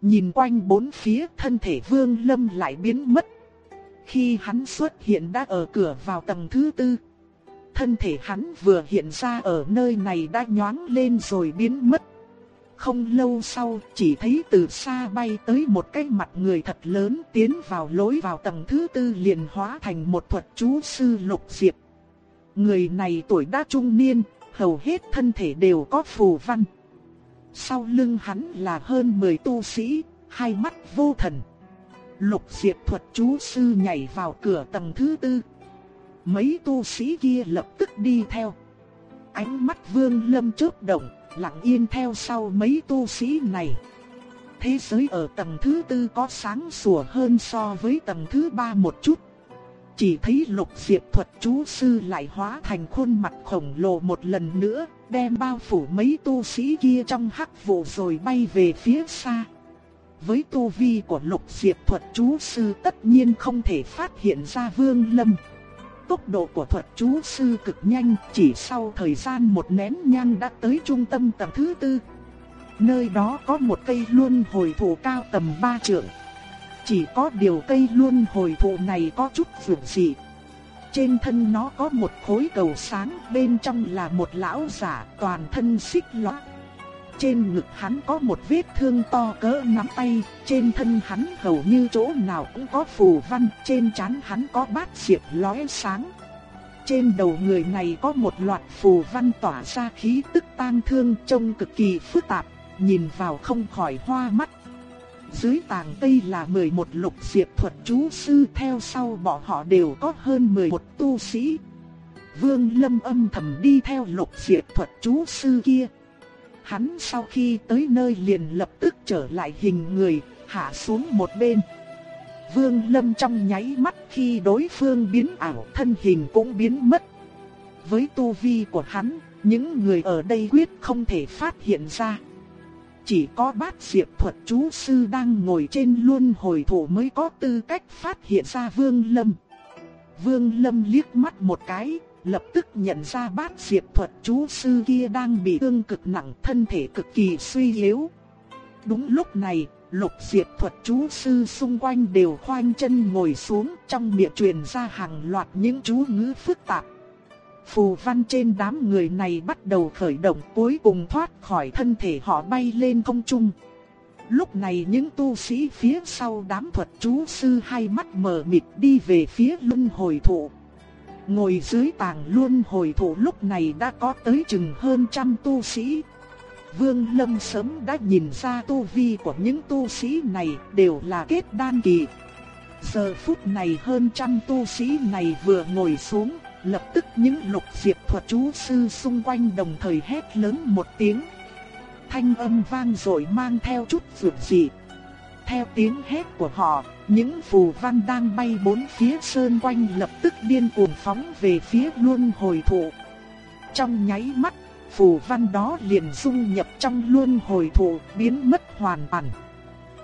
Nhìn quanh bốn phía thân thể Vương Lâm lại biến mất. Khi hắn xuất hiện đã ở cửa vào tầng thứ tư. Thân thể hắn vừa hiện ra ở nơi này đã nhoáng lên rồi biến mất. Không lâu sau, chỉ thấy từ xa bay tới một cái mặt người thật lớn tiến vào lối vào tầng thứ tư liền hóa thành một thuật chú sư lục diệp. Người này tuổi đã trung niên, hầu hết thân thể đều có phù văn. Sau lưng hắn là hơn 10 tu sĩ, hai mắt vô thần. Lục diệp thuật chú sư nhảy vào cửa tầng thứ tư. Mấy tu sĩ kia lập tức đi theo. Ánh mắt vương lâm chớp động, lặng yên theo sau mấy tu sĩ này. Thế giới ở tầng thứ tư có sáng sủa hơn so với tầng thứ ba một chút. Chỉ thấy lục diệp thuật chú sư lại hóa thành khuôn mặt khổng lồ một lần nữa, đem bao phủ mấy tu sĩ kia trong hắc vụ rồi bay về phía xa. Với tu vi của lục diệp thuật chú sư tất nhiên không thể phát hiện ra vương lâm tốc độ của thuật chú sư cực nhanh, chỉ sau thời gian một nén nhang đã tới trung tâm tầng thứ tư. Nơi đó có một cây luân hồi thụ cao tầm 3 trượng. Chỉ có điều cây luân hồi thụ này có chút vượt dị. Trên thân nó có một khối cầu sáng, bên trong là một lão giả toàn thân xích lõa trên ngực hắn có một vết thương to cỡ nắm tay, trên thân hắn hầu như chỗ nào cũng có phù văn, trên trán hắn có bát diệp lóe sáng. Trên đầu người này có một loạt phù văn tỏa ra khí tức tang thương trông cực kỳ phức tạp, nhìn vào không khỏi hoa mắt. Dưới tàng tây là 11 lục diệp thuật chú sư theo sau bọn họ đều có hơn 11 tu sĩ. Vương Lâm âm thầm đi theo lục diệp thuật chú sư kia, Hắn sau khi tới nơi liền lập tức trở lại hình người, hạ xuống một bên. Vương Lâm trong nháy mắt khi đối phương biến ảo thân hình cũng biến mất. Với tu vi của hắn, những người ở đây quyết không thể phát hiện ra. Chỉ có bát diệp thuật chú sư đang ngồi trên luân hồi thủ mới có tư cách phát hiện ra Vương Lâm. Vương Lâm liếc mắt một cái, lập tức nhận ra bát diệp thuật chú sư kia đang bị thương cực nặng, thân thể cực kỳ suy yếu. Đúng lúc này, lục diệp thuật chú sư xung quanh đều khoanh chân ngồi xuống, trong miệng truyền ra hàng loạt những chú ngữ phức tạp. Phù văn trên đám người này bắt đầu khởi động cuối cùng thoát khỏi thân thể họ bay lên không trung. Lúc này những tu sĩ phía sau đám thuật chú sư hai mắt mở mịt đi về phía luân hồi thụ. Ngồi dưới tàng luân hồi thủ lúc này đã có tới chừng hơn trăm tu sĩ. Vương Lâm sớm đã nhìn ra tu vi của những tu sĩ này đều là kết đan kỳ. Giờ phút này hơn trăm tu sĩ này vừa ngồi xuống, lập tức những lục diệp thuật chú sư xung quanh đồng thời hét lớn một tiếng. Thanh âm vang rồi mang theo chút rượt dị. Theo tiếng hét của họ, những phù văn đang bay bốn phía sơn quanh lập tức điên cuồng phóng về phía luân hồi thụ. Trong nháy mắt, phù văn đó liền dung nhập trong luân hồi thụ, biến mất hoàn toàn.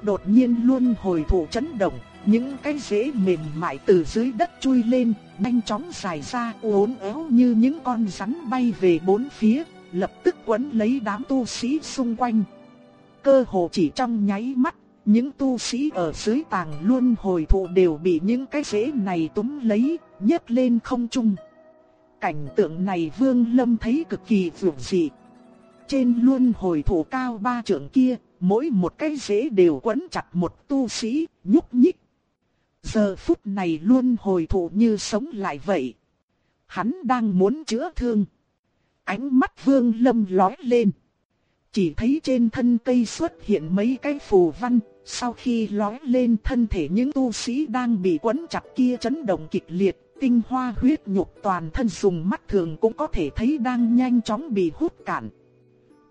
Đột nhiên luân hồi thụ chấn động, những cái rễ mềm mại từ dưới đất chui lên, nhanh chóng dài ra uốn éo như những con rắn bay về bốn phía, lập tức quấn lấy đám tu sĩ xung quanh. Cơ hồ chỉ trong nháy mắt, những tu sĩ ở dưới tàng luân hồi thụ đều bị những cái rễ này túm lấy, nhấc lên không trung. Cảnh tượng này Vương Lâm thấy cực kỳ vượt dị. Trên luân hồi thụ cao ba trượng kia, mỗi một cái rễ đều quấn chặt một tu sĩ, nhúc nhích. Giờ phút này luân hồi thụ như sống lại vậy. Hắn đang muốn chữa thương. Ánh mắt Vương Lâm lóe lên. Chỉ thấy trên thân cây xuất hiện mấy cái phù văn, sau khi lói lên thân thể những tu sĩ đang bị quấn chặt kia chấn động kịch liệt, tinh hoa huyết nhục toàn thân dùng mắt thường cũng có thể thấy đang nhanh chóng bị hút cạn.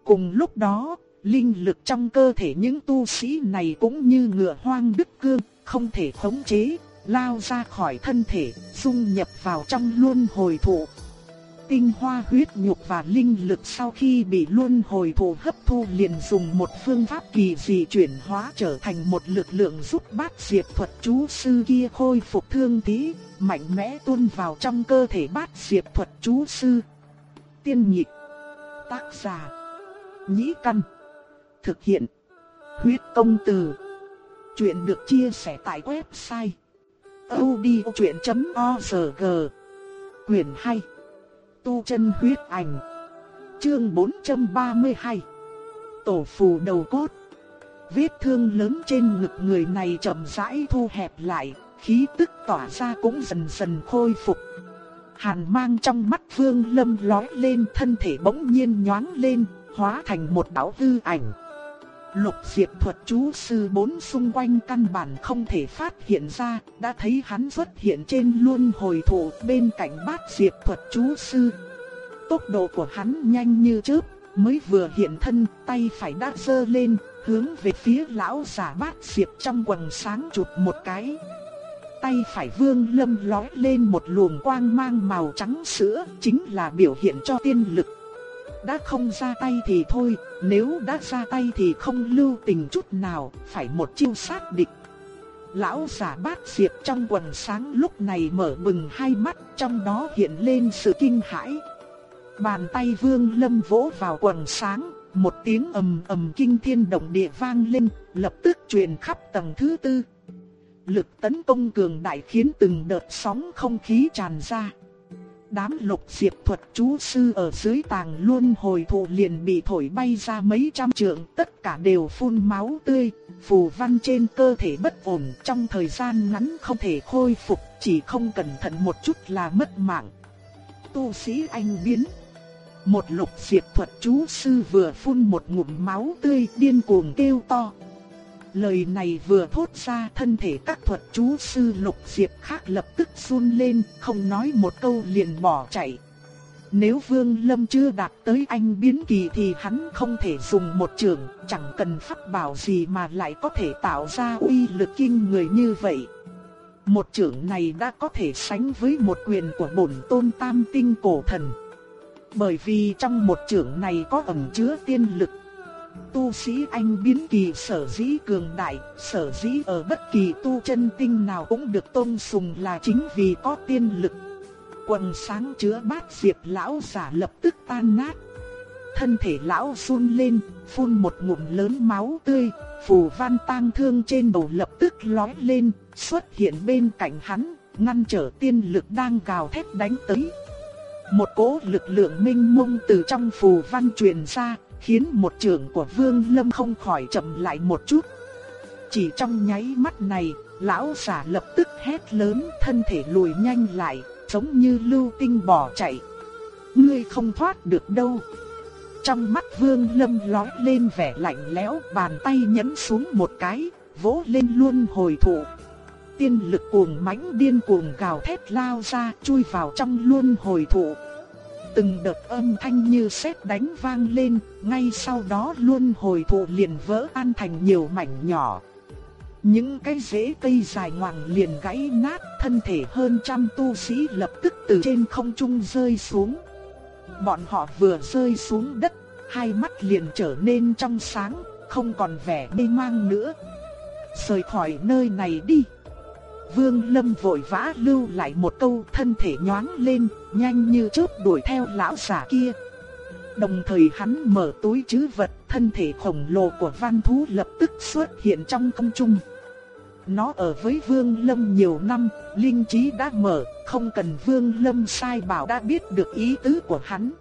Cùng lúc đó, linh lực trong cơ thể những tu sĩ này cũng như ngựa hoang đứt cương, không thể khống chế, lao ra khỏi thân thể, dung nhập vào trong luân hồi thụ tinh hoa huyết nhục và linh lực sau khi bị luân hồi thổ hấp thu liền dùng một phương pháp kỳ dị chuyển hóa trở thành một lực lượng giúp bát diệp thuật chú sư kia khôi phục thương tí, mạnh mẽ tuôn vào trong cơ thể bát diệp thuật chú sư. Tiên nhịp, tác giả, nhĩ căn, thực hiện, huyết công từ. Chuyện được chia sẻ tại website audiochuyện.org, quyển 2 Tu chân huyết ảnh Chương 432 Tổ phù đầu cốt Vết thương lớn trên ngực người này chậm rãi thu hẹp lại, khí tức tỏa ra cũng dần dần khôi phục. Hàn mang trong mắt Vương Lâm lói lên thân thể bỗng nhiên nhoáng lên, hóa thành một đạo hư ảnh. Lục diệp thuật chú sư bốn xung quanh căn bản không thể phát hiện ra, đã thấy hắn xuất hiện trên luân hồi thủ bên cạnh bát diệp thuật chú sư. Tốc độ của hắn nhanh như chớp, mới vừa hiện thân, tay phải đã giơ lên, hướng về phía lão giả bát diệp trong quần sáng chụp một cái. Tay phải vương lâm lói lên một luồng quang mang màu trắng sữa, chính là biểu hiện cho tiên lực đã không ra tay thì thôi, nếu đã ra tay thì không lưu tình chút nào, phải một chiêu sát địch. Lão giả bát diệp trong quần sáng lúc này mở bừng hai mắt, trong đó hiện lên sự kinh hãi. Bàn tay vương lâm vỗ vào quần sáng, một tiếng ầm ầm kinh thiên động địa vang lên, lập tức truyền khắp tầng thứ tư. Lực tấn công cường đại khiến từng đợt sóng không khí tràn ra đám lục diệp thuật chú sư ở dưới tàng luôn hồi thụ liền bị thổi bay ra mấy trăm trượng, tất cả đều phun máu tươi, phù văn trên cơ thể bất ổn trong thời gian ngắn không thể khôi phục, chỉ không cẩn thận một chút là mất mạng. Tu sĩ anh biến Một lục diệp thuật chú sư vừa phun một ngụm máu tươi điên cuồng kêu to. Lời này vừa thốt ra thân thể các thuật chú sư lục diệp khác lập tức run lên, không nói một câu liền bỏ chạy. Nếu Vương Lâm chưa đạt tới anh biến kỳ thì hắn không thể dùng một trường, chẳng cần pháp bảo gì mà lại có thể tạo ra uy lực kinh người như vậy. Một trưởng này đã có thể sánh với một quyền của bổn tôn tam tinh cổ thần. Bởi vì trong một trưởng này có ẩn chứa tiên lực tu sĩ anh biến kỳ sở dĩ cường đại, sở dĩ ở bất kỳ tu chân tinh nào cũng được tôn sùng là chính vì có tiên lực. Quần sáng chứa bát diệp lão giả lập tức tan nát. Thân thể lão run lên, phun một ngụm lớn máu tươi, phù văn tang thương trên đầu lập tức lói lên, xuất hiện bên cạnh hắn, ngăn trở tiên lực đang gào thét đánh tới. Một cỗ lực lượng minh mông từ trong phù văn truyền ra, khiến một trường của Vương Lâm không khỏi chậm lại một chút. Chỉ trong nháy mắt này, lão giả lập tức hét lớn, thân thể lùi nhanh lại, giống như lưu tinh bỏ chạy. Ngươi không thoát được đâu. Trong mắt Vương Lâm lóe lên vẻ lạnh lẽo, bàn tay nhấn xuống một cái, vỗ lên luôn hồi thụ. Tiên lực cuồng mãnh điên cuồng gào thét lao ra, chui vào trong luôn hồi thụ. Từng đợt âm thanh như sét đánh vang lên, ngay sau đó luôn hồi thụ liền vỡ tan thành nhiều mảnh nhỏ. Những cái rễ cây dài ngoằng liền gãy nát, thân thể hơn trăm tu sĩ lập tức từ trên không trung rơi xuống. Bọn họ vừa rơi xuống đất, hai mắt liền trở nên trong sáng, không còn vẻ mê mang nữa. Rời khỏi nơi này đi. Vương Lâm vội vã lưu lại một câu thân thể nhoáng lên, nhanh như chớp đuổi theo lão giả kia. Đồng thời hắn mở túi chứ vật, thân thể khổng lồ của văn thú lập tức xuất hiện trong không trung. Nó ở với Vương Lâm nhiều năm, linh trí đã mở, không cần Vương Lâm sai bảo đã biết được ý tứ của hắn.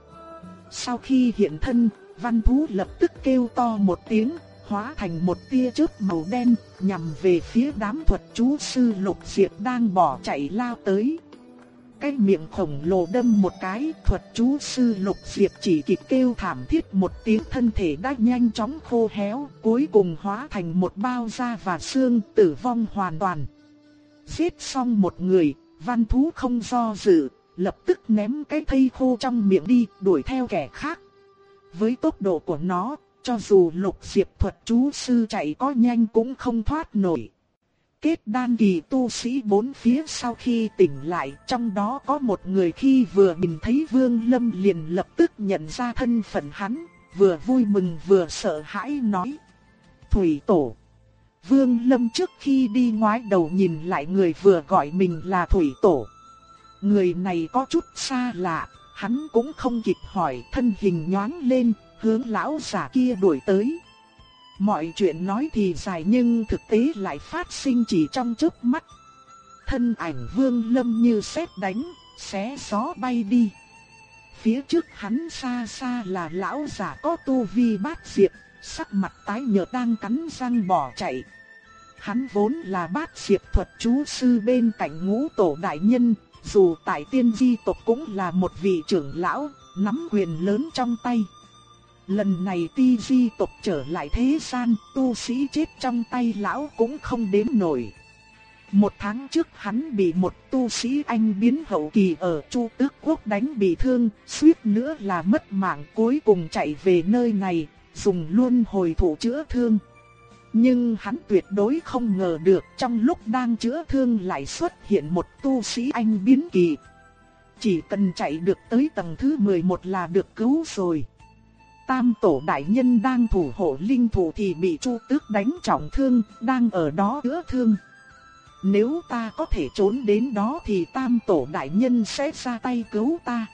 Sau khi hiện thân, văn thú lập tức kêu to một tiếng, hóa thành một tia chớp màu đen, nhằm về phía đám thuật chú sư Lục Diệp đang bỏ chạy lao tới. Cái miệng khổng lồ đâm một cái, thuật chú sư Lục Diệp chỉ kịp kêu thảm thiết một tiếng thân thể đã nhanh chóng khô héo, cuối cùng hóa thành một bao da và xương tử vong hoàn toàn. Giết xong một người, văn thú không do dự, lập tức ném cái thây khô trong miệng đi, đuổi theo kẻ khác. Với tốc độ của nó, cho dù lục diệp thuật chú sư chạy có nhanh cũng không thoát nổi. Kết đan kỳ tu sĩ bốn phía sau khi tỉnh lại, trong đó có một người khi vừa nhìn thấy Vương Lâm liền lập tức nhận ra thân phận hắn, vừa vui mừng vừa sợ hãi nói. Thủy Tổ Vương Lâm trước khi đi ngoái đầu nhìn lại người vừa gọi mình là Thủy Tổ. Người này có chút xa lạ, hắn cũng không kịp hỏi thân hình nhoáng lên, hướng lão giả kia đuổi tới. Mọi chuyện nói thì dài nhưng thực tế lại phát sinh chỉ trong chớp mắt. Thân ảnh vương lâm như sét đánh, xé gió bay đi. Phía trước hắn xa xa là lão giả có tu vi bát diệp, sắc mặt tái nhợt đang cắn răng bỏ chạy. Hắn vốn là bát diệp thuật chú sư bên cạnh ngũ tổ đại nhân, dù tại tiên di tộc cũng là một vị trưởng lão, nắm quyền lớn trong tay. Lần này ti di tộc trở lại thế gian, tu sĩ chết trong tay lão cũng không đếm nổi. Một tháng trước hắn bị một tu sĩ anh biến hậu kỳ ở Chu Tước Quốc đánh bị thương, suýt nữa là mất mạng cuối cùng chạy về nơi này, dùng luôn hồi thủ chữa thương. Nhưng hắn tuyệt đối không ngờ được trong lúc đang chữa thương lại xuất hiện một tu sĩ anh biến kỳ. Chỉ cần chạy được tới tầng thứ 11 là được cứu rồi. Tam tổ đại nhân đang thủ hộ linh thủ thì bị Chu Tước đánh trọng thương, đang ở đó chữa thương. Nếu ta có thể trốn đến đó thì tam tổ đại nhân sẽ ra tay cứu ta.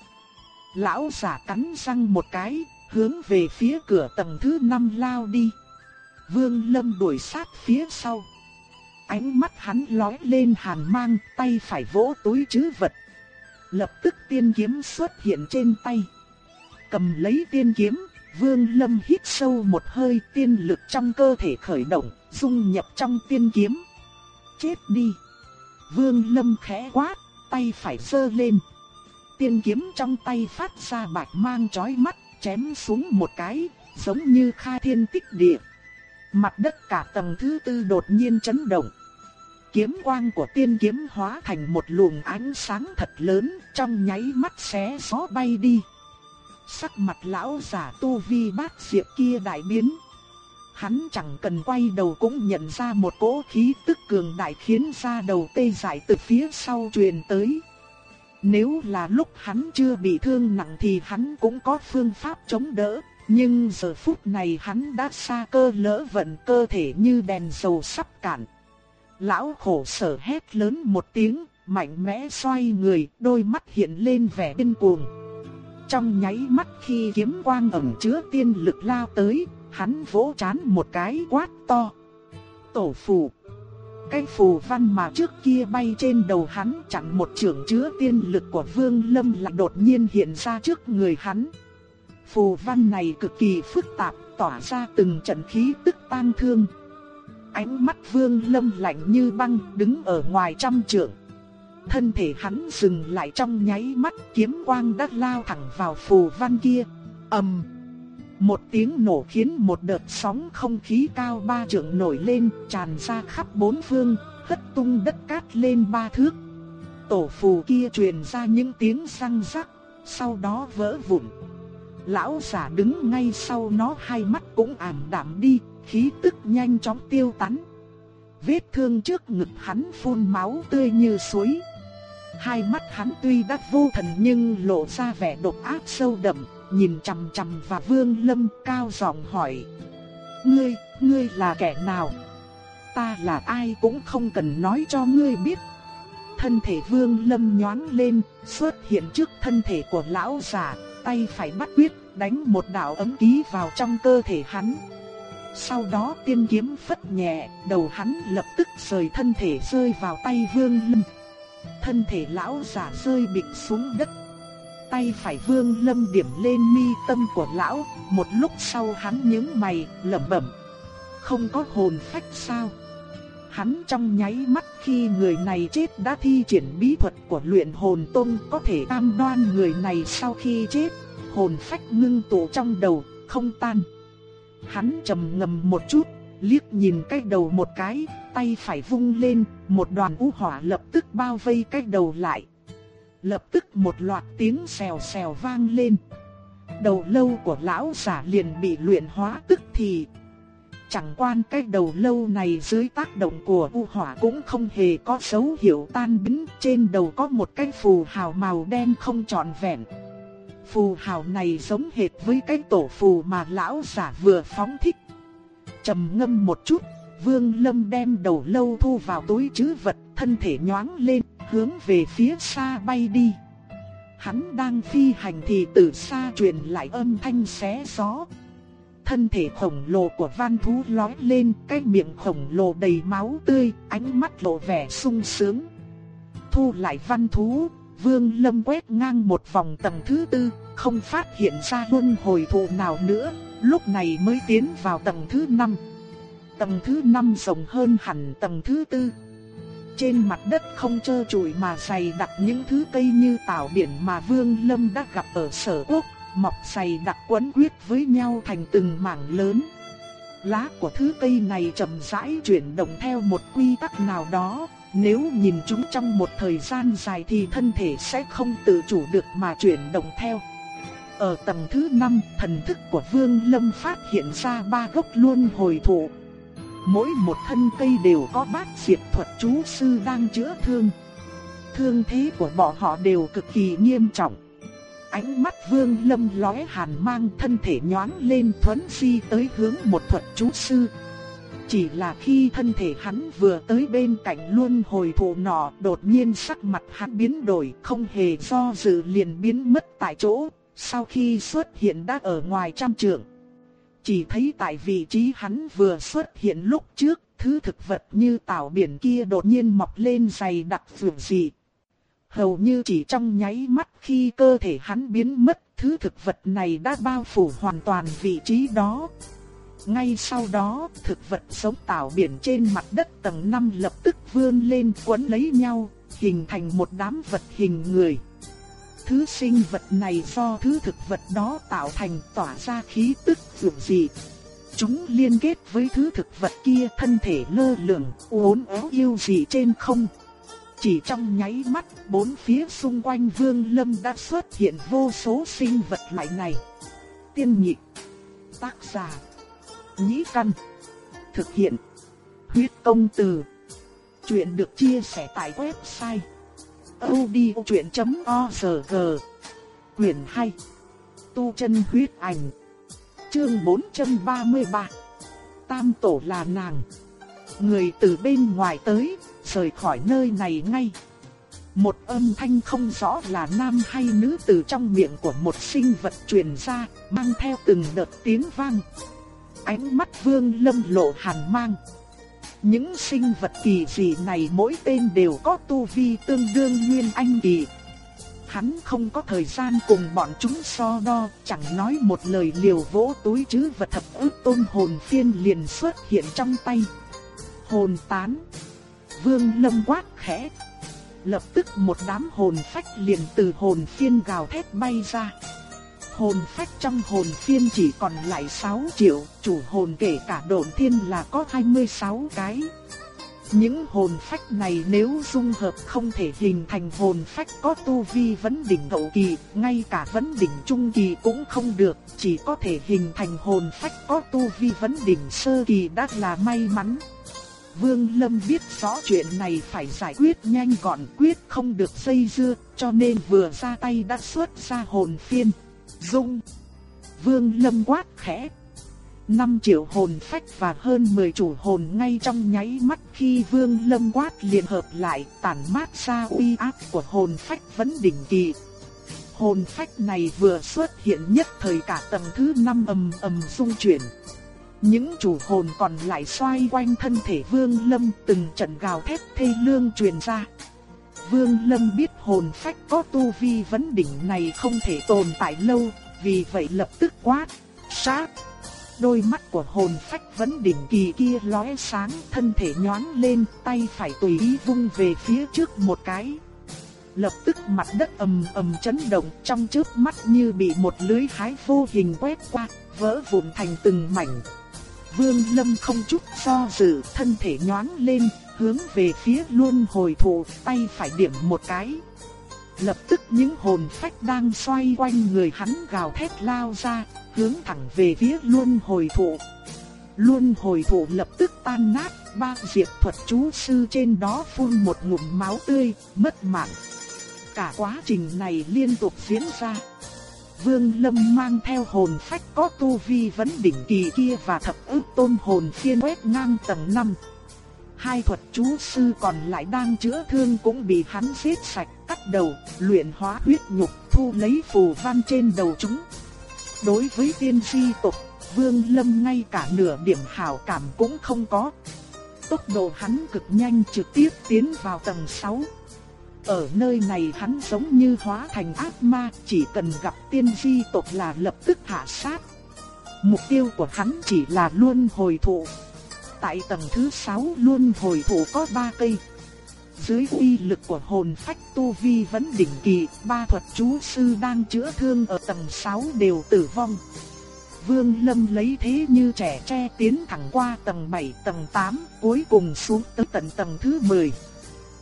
Lão giả cắn răng một cái, hướng về phía cửa tầng thứ 5 lao đi. Vương Lâm đuổi sát phía sau. Ánh mắt hắn lóe lên hàn mang, tay phải vỗ túi trữ vật. Lập tức tiên kiếm xuất hiện trên tay. Cầm lấy tiên kiếm, Vương Lâm hít sâu một hơi tiên lực trong cơ thể khởi động, dung nhập trong tiên kiếm. Chết đi! Vương Lâm khẽ quát, tay phải sơ lên. Tiên kiếm trong tay phát ra bạch mang chói mắt, chém xuống một cái, giống như khai thiên tích địa. Mặt đất cả tầng thứ tư đột nhiên chấn động. Kiếm quang của tiên kiếm hóa thành một luồng ánh sáng thật lớn, trong nháy mắt xé gió bay đi. Sắc mặt lão giả tu vi bát diệp kia đại biến. Hắn chẳng cần quay đầu cũng nhận ra một cỗ khí tức cường đại khiến da đầu tê dại từ phía sau truyền tới. Nếu là lúc hắn chưa bị thương nặng thì hắn cũng có phương pháp chống đỡ. Nhưng giờ phút này hắn đã xa cơ lỡ vận cơ thể như đèn dầu sắp cạn. Lão khổ sở hét lớn một tiếng, mạnh mẽ xoay người, đôi mắt hiện lên vẻ điên cuồng. Trong nháy mắt khi kiếm quang ẩn chứa tiên lực lao tới, hắn vỗ chán một cái quát to. Tổ phù. Cái phù văn mà trước kia bay trên đầu hắn chặn một trường chứa tiên lực của Vương Lâm lại đột nhiên hiện ra trước người hắn. Phù văn này cực kỳ phức tạp, tỏa ra từng trận khí tức tang thương. Ánh mắt Vương Lâm lạnh như băng, đứng ở ngoài trăm trượng. Thân thể hắn dừng lại trong nháy mắt, kiếm quang đắt lao thẳng vào phù văn kia. ầm, một tiếng nổ khiến một đợt sóng không khí cao ba trượng nổi lên, tràn ra khắp bốn phương, hất tung đất cát lên ba thước. Tổ phù kia truyền ra những tiếng răng rắc, sau đó vỡ vụn. Lão giả đứng ngay sau nó hai mắt cũng ảm đạm đi, khí tức nhanh chóng tiêu tán. Vết thương trước ngực hắn phun máu tươi như suối. Hai mắt hắn tuy đắt vô thần nhưng lộ ra vẻ độc ác sâu đậm, nhìn chằm chằm vào Vương Lâm cao giọng hỏi: "Ngươi, ngươi là kẻ nào? Ta là ai cũng không cần nói cho ngươi biết." Thân thể Vương Lâm nhoáng lên, xuất hiện trước thân thể của lão già, tay phải bắt quyết, đánh một đạo ấm ký vào trong cơ thể hắn. Sau đó tiên kiếm phất nhẹ, đầu hắn lập tức rời thân thể rơi vào tay Vương Lâm. Thân thể lão giả rơi bịch xuống đất. Tay phải Vương Lâm điểm lên mi tâm của lão, một lúc sau hắn nhướng mày, lẩm bẩm: "Không có hồn phách sao?" Hắn trong nháy mắt khi người này chết đã thi triển bí thuật của luyện hồn tông có thể tam đoan người này sau khi chết hồn phách ngưng tụ trong đầu, không tan. Hắn trầm ngầm một chút, liếc nhìn cái đầu một cái, tay phải vung lên, một đoàn u hỏa lập tức bao vây cái đầu lại. Lập tức một loạt tiếng xèo xèo vang lên. Đầu lâu của lão giả liền bị luyện hóa tức thì. chẳng quan cái đầu lâu này dưới tác động của u hỏa cũng không hề có dấu hiệu tan biến, trên đầu có một cái phù hào màu đen không trọn vẹn. Phù hào này giống hệt với cái tổ phù mà lão giả vừa phóng thích trầm ngâm một chút, Vương Lâm đem đầu lâu thu vào túi trữ vật, thân thể nhoáng lên, hướng về phía xa bay đi. Hắn đang phi hành thì từ xa truyền lại âm thanh xé gió. Thân thể khổng lồ của văn thú lói lên, cái miệng khổng lồ đầy máu tươi, ánh mắt lộ vẻ sung sướng. Thu lại văn thú, Vương Lâm quét ngang một vòng tầng thứ tư, không phát hiện ra luân hồi thụ nào nữa, lúc này mới tiến vào tầng thứ năm. Tầng thứ năm rộng hơn hẳn tầng thứ tư. Trên mặt đất không trơ trụi mà dày đặc những thứ cây như tảo biển mà Vương Lâm đã gặp ở sở quốc, mọc dày đặc quấn quýt với nhau thành từng mảng lớn. Lá của thứ cây này chậm rãi chuyển động theo một quy tắc nào đó, nếu nhìn chúng trong một thời gian dài thì thân thể sẽ không tự chủ được mà chuyển động theo. Ở tầng thứ 5, thần thức của Vương Lâm phát hiện ra ba gốc luân hồi thụ. Mỗi một thân cây đều có bát diệt thuật chú sư đang chữa thương. Thương thế của bọn họ đều cực kỳ nghiêm trọng. Ánh mắt Vương Lâm lóe hàn mang thân thể nhoáng lên thuấn di tới hướng một thuật chú sư. Chỉ là khi thân thể hắn vừa tới bên cạnh luân hồi thụ nọ, đột nhiên sắc mặt hắn biến đổi, không hề do dự liền biến mất tại chỗ, sau khi xuất hiện đã ở ngoài trăm trượng. Chỉ thấy tại vị trí hắn vừa xuất hiện lúc trước, thứ thực vật như tảo biển kia đột nhiên mọc lên dày đặc vượt dị. Hầu như chỉ trong nháy mắt khi cơ thể hắn biến mất, thứ thực vật này đã bao phủ hoàn toàn vị trí đó. Ngay sau đó, thực vật sống tảo biển trên mặt đất tầng 5 lập tức vươn lên quấn lấy nhau, hình thành một đám vật hình người. Thứ sinh vật này do thứ thực vật đó tạo thành tỏa ra khí tức dịu dị. Chúng liên kết với thứ thực vật kia thân thể lơ lửng, uốn éo yêu dị trên không. Chỉ trong nháy mắt, bốn phía xung quanh vương lâm đã xuất hiện vô số sinh vật loại này. Tiên nhị Tác giả Nhĩ Căn Thực hiện Huyết công từ Chuyện được chia sẻ tại website odchuyện.org Quyền 2 Tu chân huyết ảnh Chương 433 Tam tổ là nàng. Người từ bên ngoài tới, rời khỏi nơi này ngay. Một âm thanh không rõ là nam hay nữ từ trong miệng của một sinh vật truyền ra, mang theo từng đợt tiếng vang. Ánh mắt vương lâm lộ hàn mang những sinh vật kỳ dị này mỗi tên đều có tu vi tương đương nguyên anh kỳ. Hắn không có thời gian cùng bọn chúng so đo, chẳng nói một lời liều vỗ túi chứ vật thập ức tôn hồn phiên liền xuất hiện trong tay. Hồn tán. Vương lâm quát khẽ. Lập tức một đám hồn phách liền từ hồn phiên gào thét bay ra hồn phách trong hồn phiên chỉ còn lại 6 triệu, chủ hồn kể cả độn thiên là có 26 cái. Những hồn phách này nếu dung hợp không thể hình thành hồn phách có tu vi vấn đỉnh hậu kỳ, ngay cả vấn đỉnh trung kỳ cũng không được, chỉ có thể hình thành hồn phách có tu vi vấn đỉnh sơ kỳ đã là may mắn. Vương Lâm biết rõ chuyện này phải giải quyết nhanh gọn quyết không được dây dưa, cho nên vừa ra tay đã xuất ra hồn phiên. Dung. Vương Lâm quát khẽ. 5 triệu hồn phách và hơn 10 chủ hồn ngay trong nháy mắt khi Vương Lâm quát liền hợp lại tản mát ra uy áp của hồn phách vẫn đỉnh kỳ. Hồn phách này vừa xuất hiện nhất thời cả tầng thứ 5 ầm ầm rung chuyển. Những chủ hồn còn lại xoay quanh thân thể Vương Lâm từng trận gào thét thê lương truyền ra. Vương Lâm biết hồn phách có tu vi vấn đỉnh này không thể tồn tại lâu, vì vậy lập tức quát, sát. Đôi mắt của hồn phách vấn đỉnh kỳ kia lóe sáng, thân thể nhoáng lên, tay phải tùy ý vung về phía trước một cái. Lập tức mặt đất ầm ầm chấn động trong trước mắt như bị một lưới hái vô hình quét qua, vỡ vụn thành từng mảnh. Vương Lâm không chút do dự, thân thể nhoáng lên, hướng về phía luân hồi thụ, tay phải điểm một cái. Lập tức những hồn phách đang xoay quanh người hắn gào thét lao ra, hướng thẳng về phía luân hồi thụ. Luôn hồi thủ lập tức tan nát, ba diệt thuật chú sư trên đó phun một ngụm máu tươi, mất mạng. Cả quá trình này liên tục diễn ra. Vương Lâm mang theo hồn phách có tu vi vấn đỉnh kỳ kia và thập ức tôn hồn phiên quét ngang tầng 5. Hai thuật chú sư còn lại đang chữa thương cũng bị hắn giết sạch, cắt đầu, luyện hóa huyết nhục, thu lấy phù văn trên đầu chúng. Đối với tiên di tộc, Vương Lâm ngay cả nửa điểm hảo cảm cũng không có. Tốc độ hắn cực nhanh trực tiếp tiến vào tầng 6. Ở nơi này hắn giống như hóa thành ác ma, chỉ cần gặp tiên di tộc là lập tức hạ sát. Mục tiêu của hắn chỉ là luôn hồi thụ. Tại tầng thứ 6 luôn hồi thủ có 3 cây. Dưới uy lực của hồn phách tu vi vẫn đỉnh kỳ, ba thuật chú sư đang chữa thương ở tầng 6 đều tử vong. Vương Lâm lấy thế như trẻ tre tiến thẳng qua tầng 7, tầng 8, cuối cùng xuống tới tận tầng thứ 10.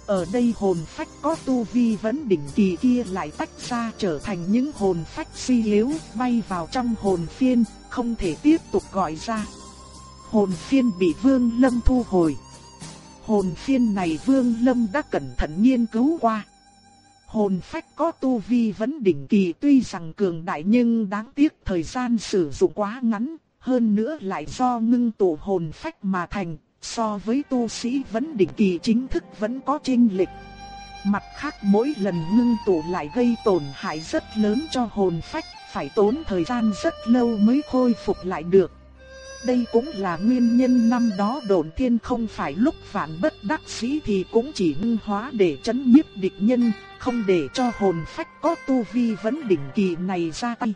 Ở đây hồn phách có tu vi vẫn đỉnh kỳ kia lại tách ra trở thành những hồn phách suy yếu, bay vào trong hồn phiên, không thể tiếp tục gọi ra. Hồn phiên bị Vương Lâm thu hồi. Hồn phiên này Vương Lâm đã cẩn thận nghiên cứu qua. Hồn phách có tu vi vẫn đỉnh kỳ tuy rằng cường đại nhưng đáng tiếc thời gian sử dụng quá ngắn, hơn nữa lại do ngưng tụ hồn phách mà thành, so với tu sĩ vẫn đỉnh kỳ chính thức vẫn có chênh lệch. Mặt khác mỗi lần ngưng tụ lại gây tổn hại rất lớn cho hồn phách, phải tốn thời gian rất lâu mới khôi phục lại được. Đây cũng là nguyên nhân năm đó đồn thiên không phải lúc phản bất đắc sĩ thì cũng chỉ ngưng hóa để chấn nhiếp địch nhân, không để cho hồn phách có tu vi vấn đỉnh kỳ này ra tay.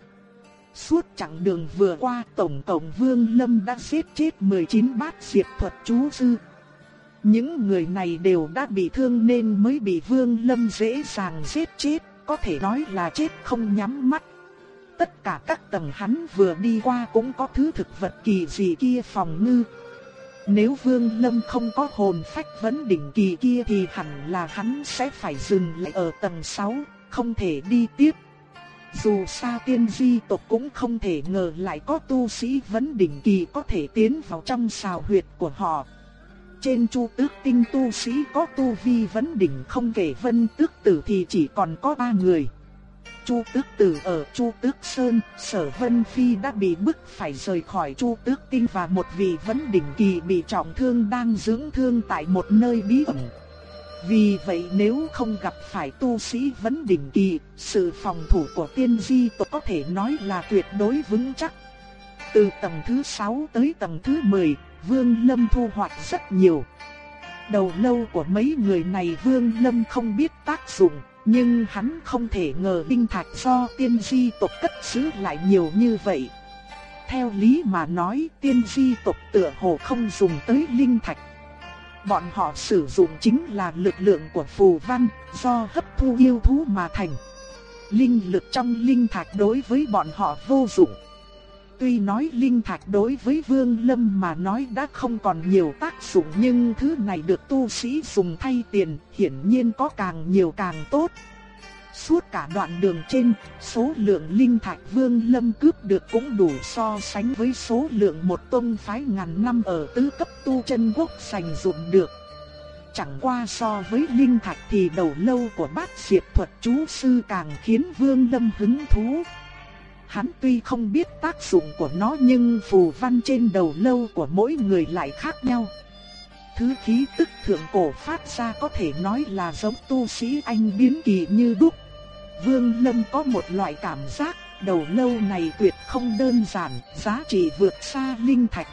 Suốt chặng đường vừa qua tổng tổng Vương Lâm đã giết chết 19 bát diệt thuật chú sư. Những người này đều đã bị thương nên mới bị Vương Lâm dễ dàng giết chết, có thể nói là chết không nhắm mắt. Tất cả các tầng hắn vừa đi qua cũng có thứ thực vật kỳ dị kia phòng ngư. Nếu Vương Lâm không có hồn phách vấn đỉnh kỳ kia thì hẳn là hắn sẽ phải dừng lại ở tầng 6, không thể đi tiếp. Dù sao tiên di tộc cũng không thể ngờ lại có tu sĩ vấn đỉnh kỳ có thể tiến vào trong xào huyệt của họ. Trên chu tước tinh tu sĩ có tu vi vấn đỉnh không kể vân tước tử thì chỉ còn có ba người. Chu Tước Tử ở Chu Tước Sơn, Sở Vân Phi đã bị bức phải rời khỏi Chu Tước Tinh và một vị vấn đỉnh kỳ bị trọng thương đang dưỡng thương tại một nơi bí ẩn. Vì vậy nếu không gặp phải tu sĩ vấn đỉnh kỳ, sự phòng thủ của tiên di tộc có thể nói là tuyệt đối vững chắc. Từ tầng thứ 6 tới tầng thứ 10, Vương Lâm thu hoạch rất nhiều. Đầu lâu của mấy người này Vương Lâm không biết tác dụng, nhưng hắn không thể ngờ linh thạch do tiên di tộc cất giữ lại nhiều như vậy. Theo lý mà nói, tiên di tộc tựa hồ không dùng tới linh thạch. Bọn họ sử dụng chính là lực lượng của phù văn, do hấp thu yêu thú mà thành. Linh lực trong linh thạch đối với bọn họ vô dụng. Tuy nói linh thạch đối với Vương Lâm mà nói đã không còn nhiều tác dụng nhưng thứ này được tu sĩ dùng thay tiền, hiển nhiên có càng nhiều càng tốt. Suốt cả đoạn đường trên, số lượng linh thạch Vương Lâm cướp được cũng đủ so sánh với số lượng một tông phái ngàn năm ở tứ cấp tu chân quốc sành dụng được. Chẳng qua so với linh thạch thì đầu lâu của bát diệt thuật chú sư càng khiến Vương Lâm hứng thú. Hắn tuy không biết tác dụng của nó nhưng phù văn trên đầu lâu của mỗi người lại khác nhau. Thứ khí tức thượng cổ phát ra có thể nói là giống tu sĩ anh biến kỳ như đúc. Vương Lâm có một loại cảm giác đầu lâu này tuyệt không đơn giản, giá trị vượt xa linh thạch.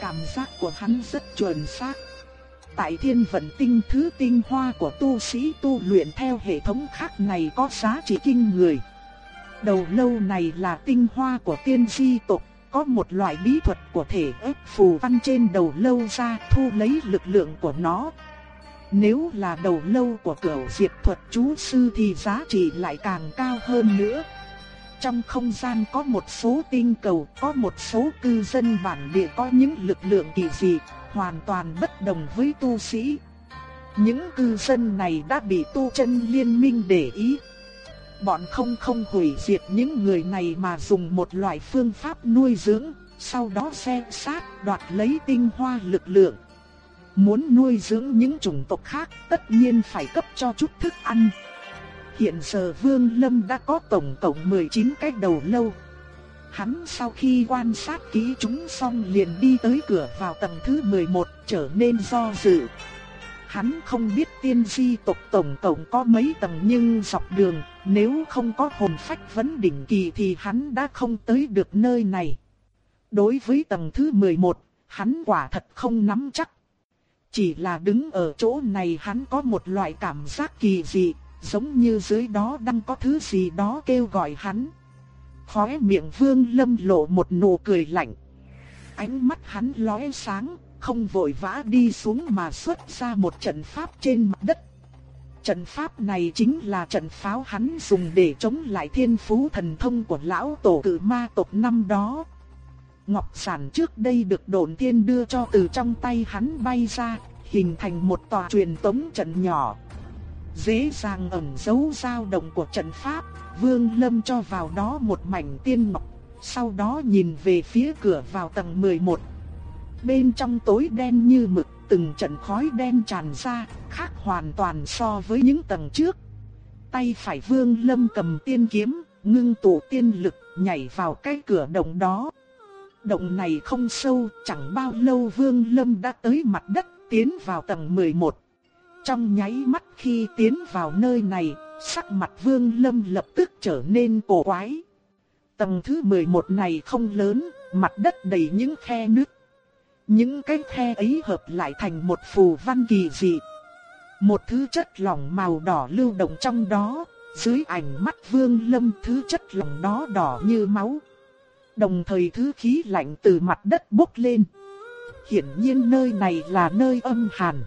Cảm giác của hắn rất chuẩn xác. Tại thiên vận tinh thứ tinh hoa của tu sĩ tu luyện theo hệ thống khác này có giá trị kinh người. Đầu lâu này là tinh hoa của tiên di tộc, có một loại bí thuật của thể ép phù văn trên đầu lâu ra thu lấy lực lượng của nó. Nếu là đầu lâu của cửu diệt thuật chú sư thì giá trị lại càng cao hơn nữa. Trong không gian có một số tinh cầu, có một số cư dân bản địa có những lực lượng kỳ dị, hoàn toàn bất đồng với tu sĩ. Những cư dân này đã bị tu chân liên minh để ý, bọn không không hủy diệt những người này mà dùng một loại phương pháp nuôi dưỡng, sau đó xe sát đoạt lấy tinh hoa lực lượng. Muốn nuôi dưỡng những chủng tộc khác tất nhiên phải cấp cho chút thức ăn. Hiện giờ Vương Lâm đã có tổng cộng 19 cái đầu lâu. Hắn sau khi quan sát kỹ chúng xong liền đi tới cửa vào tầng thứ 11 trở nên do dự. Hắn không biết tiên di tộc tổng tổng có mấy tầng nhưng dọc đường nếu không có hồn phách vấn đỉnh kỳ thì hắn đã không tới được nơi này. Đối với tầng thứ 11, hắn quả thật không nắm chắc. Chỉ là đứng ở chỗ này hắn có một loại cảm giác kỳ dị, giống như dưới đó đang có thứ gì đó kêu gọi hắn. Khóe miệng vương lâm lộ một nụ cười lạnh. Ánh mắt hắn lóe sáng, không vội vã đi xuống mà xuất ra một trận pháp trên mặt đất. Trận pháp này chính là trận pháo hắn dùng để chống lại thiên phú thần thông của lão tổ cử ma tộc năm đó. Ngọc sản trước đây được đồn thiên đưa cho từ trong tay hắn bay ra, hình thành một tòa truyền tống trận nhỏ. Dễ dàng ẩn giấu dao động của trận pháp, Vương Lâm cho vào đó một mảnh tiên ngọc, sau đó nhìn về phía cửa vào tầng 11. Bên trong tối đen như mực, từng trận khói đen tràn ra, khác hoàn toàn so với những tầng trước. Tay phải Vương Lâm cầm tiên kiếm, ngưng tụ tiên lực, nhảy vào cái cửa động đó. Động này không sâu, chẳng bao lâu Vương Lâm đã tới mặt đất, tiến vào tầng 11. Trong nháy mắt khi tiến vào nơi này, sắc mặt Vương Lâm lập tức trở nên cổ quái. Tầng thứ 11 này không lớn, mặt đất đầy những khe nước. Những cái khe ấy hợp lại thành một phù văn kỳ dị. Một thứ chất lỏng màu đỏ lưu động trong đó, dưới ảnh mắt Vương Lâm thứ chất lỏng đó đỏ như máu. Đồng thời thứ khí lạnh từ mặt đất bốc lên. Hiển nhiên nơi này là nơi âm hàn.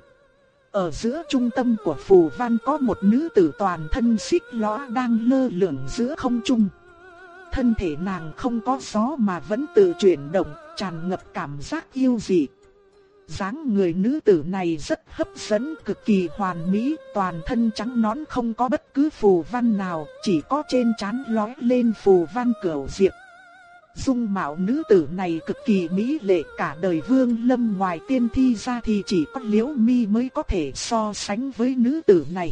Ở giữa trung tâm của phù văn có một nữ tử toàn thân xích lõa đang lơ lửng giữa không trung. Thân thể nàng không có gió mà vẫn tự chuyển động, tràn ngập cảm giác yêu dị. dáng người nữ tử này rất hấp dẫn, cực kỳ hoàn mỹ, toàn thân trắng nõn không có bất cứ phù văn nào, chỉ có trên trán lóe lên phù văn cửu diệp. Dung mạo nữ tử này cực kỳ mỹ lệ cả đời vương lâm ngoài tiên thi ra thì chỉ có liễu mi mới có thể so sánh với nữ tử này.